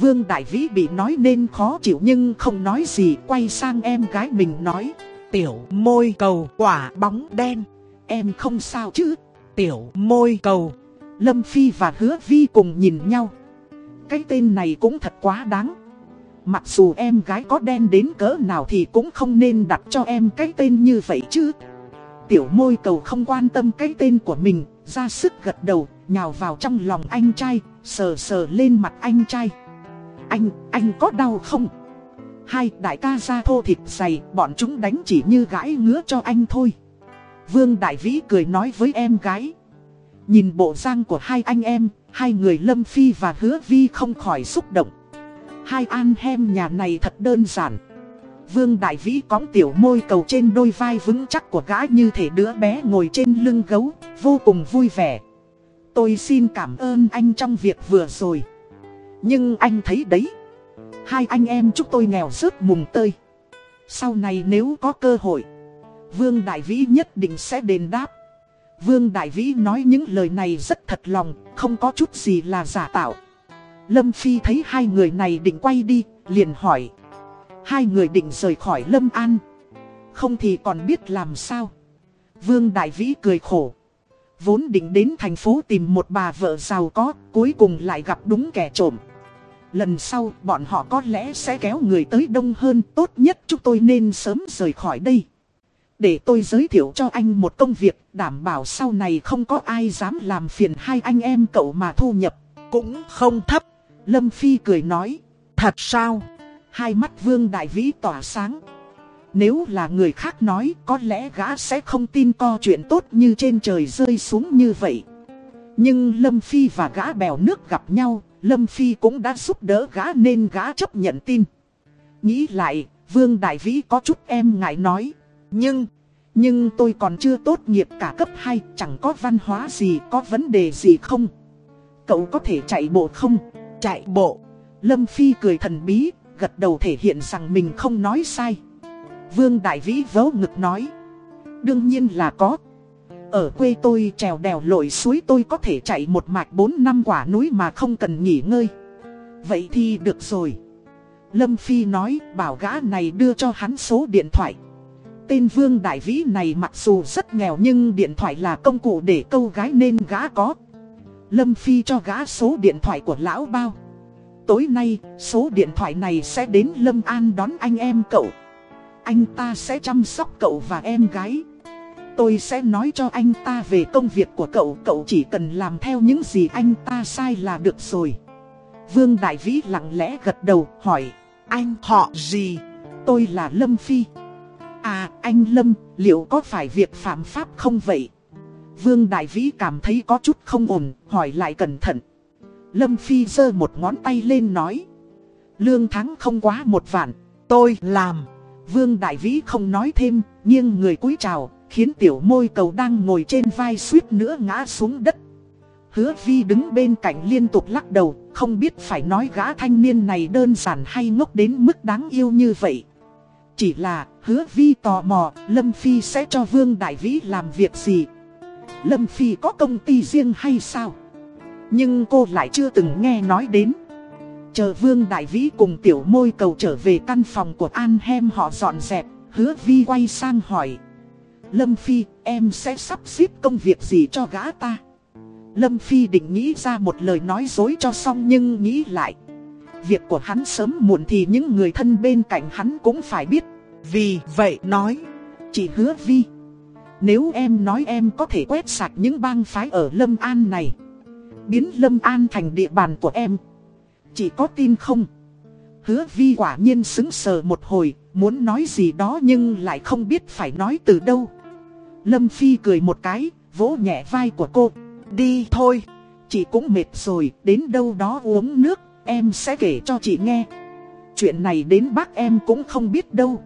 Speaker 1: Vương Đại Vĩ bị nói nên khó chịu nhưng không nói gì, quay sang em gái mình nói, Tiểu môi cầu, quả bóng đen. Em không sao chứ? Tiểu môi cầu. Lâm Phi và Hứa Vi cùng nhìn nhau. Cái tên này cũng thật quá đáng. Mặc dù em gái có đen đến cỡ nào thì cũng không nên đặt cho em cái tên như vậy chứ. Tiểu môi cầu không quan tâm cái tên của mình, ra sức gật đầu, nhào vào trong lòng anh trai, sờ sờ lên mặt anh trai. Anh, anh có đau không? Hai đại ca ra thô thịt dày, bọn chúng đánh chỉ như gãi ngứa cho anh thôi. Vương Đại Vĩ cười nói với em gái. Nhìn bộ răng của hai anh em, Hai người Lâm Phi và Hứa Vi không khỏi xúc động. Hai an hem nhà này thật đơn giản. Vương Đại Vĩ cõng tiểu môi cầu trên đôi vai vững chắc của gã như thể đứa bé ngồi trên lưng gấu, vô cùng vui vẻ. Tôi xin cảm ơn anh trong việc vừa rồi. Nhưng anh thấy đấy, hai anh em chúng tôi nghèo rớt mùng tơi. Sau này nếu có cơ hội, Vương Đại Vĩ nhất định sẽ đền đáp. Vương Đại Vĩ nói những lời này rất thật lòng, không có chút gì là giả tạo. Lâm Phi thấy hai người này định quay đi, liền hỏi. Hai người định rời khỏi Lâm An. Không thì còn biết làm sao. Vương Đại Vĩ cười khổ. Vốn định đến thành phố tìm một bà vợ giàu có, cuối cùng lại gặp đúng kẻ trộm. Lần sau bọn họ có lẽ sẽ kéo người tới đông hơn, tốt nhất chúng tôi nên sớm rời khỏi đây. Để tôi giới thiệu cho anh một công việc đảm bảo sau này không có ai dám làm phiền hai anh em cậu mà thu nhập. Cũng không thấp. Lâm Phi cười nói. Thật sao? Hai mắt Vương Đại Vĩ tỏa sáng. Nếu là người khác nói có lẽ gã sẽ không tin co chuyện tốt như trên trời rơi xuống như vậy. Nhưng Lâm Phi và gã bèo nước gặp nhau, Lâm Phi cũng đã giúp đỡ gã nên gã chấp nhận tin. Nghĩ lại, Vương Đại Vĩ có chút em ngại nói. Nhưng, nhưng tôi còn chưa tốt nghiệp cả cấp 2, chẳng có văn hóa gì, có vấn đề gì không? Cậu có thể chạy bộ không? Chạy bộ. Lâm Phi cười thần bí, gật đầu thể hiện rằng mình không nói sai. Vương Đại Vĩ vớ ngực nói. Đương nhiên là có. Ở quê tôi trèo đèo lội suối tôi có thể chạy một mạch 4 năm quả núi mà không cần nghỉ ngơi. Vậy thì được rồi. Lâm Phi nói, bảo gã này đưa cho hắn số điện thoại. Tên Vương Đại Vĩ này mặc dù rất nghèo nhưng điện thoại là công cụ để câu gái nên gã có. Lâm Phi cho gã số điện thoại của lão bao. Tối nay, số điện thoại này sẽ đến Lâm An đón anh em cậu. Anh ta sẽ chăm sóc cậu và em gái. Tôi sẽ nói cho anh ta về công việc của cậu, cậu chỉ cần làm theo những gì anh ta sai là được rồi. Vương Đại Vĩ lặng lẽ gật đầu, hỏi, anh họ gì? Tôi là Lâm Phi. À, anh Lâm, liệu có phải việc phạm pháp không vậy? Vương Đại Vĩ cảm thấy có chút không ổn, hỏi lại cẩn thận. Lâm Phi giơ một ngón tay lên nói. Lương tháng không quá một vạn, tôi làm. Vương Đại Vĩ không nói thêm, nghiêng người cúi chào, khiến tiểu môi cầu đang ngồi trên vai suýt nữa ngã xuống đất. Hứa Vi đứng bên cạnh liên tục lắc đầu, không biết phải nói gã thanh niên này đơn giản hay ngốc đến mức đáng yêu như vậy. Chỉ là hứa Vi tò mò, Lâm Phi sẽ cho Vương Đại Vĩ làm việc gì? Lâm Phi có công ty riêng hay sao? Nhưng cô lại chưa từng nghe nói đến. Chờ Vương Đại Vĩ cùng tiểu môi cầu trở về căn phòng của An Hem họ dọn dẹp, hứa Vi quay sang hỏi. Lâm Phi, em sẽ sắp xếp công việc gì cho gã ta? Lâm Phi định nghĩ ra một lời nói dối cho xong nhưng nghĩ lại. Việc của hắn sớm muộn thì những người thân bên cạnh hắn cũng phải biết. Vì vậy nói, chỉ hứa Vi. Nếu em nói em có thể quét sạch những bang phái ở Lâm An này Biến Lâm An thành địa bàn của em. Chỉ có tin không? Hứa vi quả nhiên xứng sờ một hồi, Muốn nói gì đó nhưng lại không biết phải nói từ đâu. Lâm Phi cười một cái, Vỗ nhẹ vai của cô. Đi thôi, Chị cũng mệt rồi, Đến đâu đó uống nước, Em sẽ kể cho chị nghe. Chuyện này đến bác em cũng không biết đâu.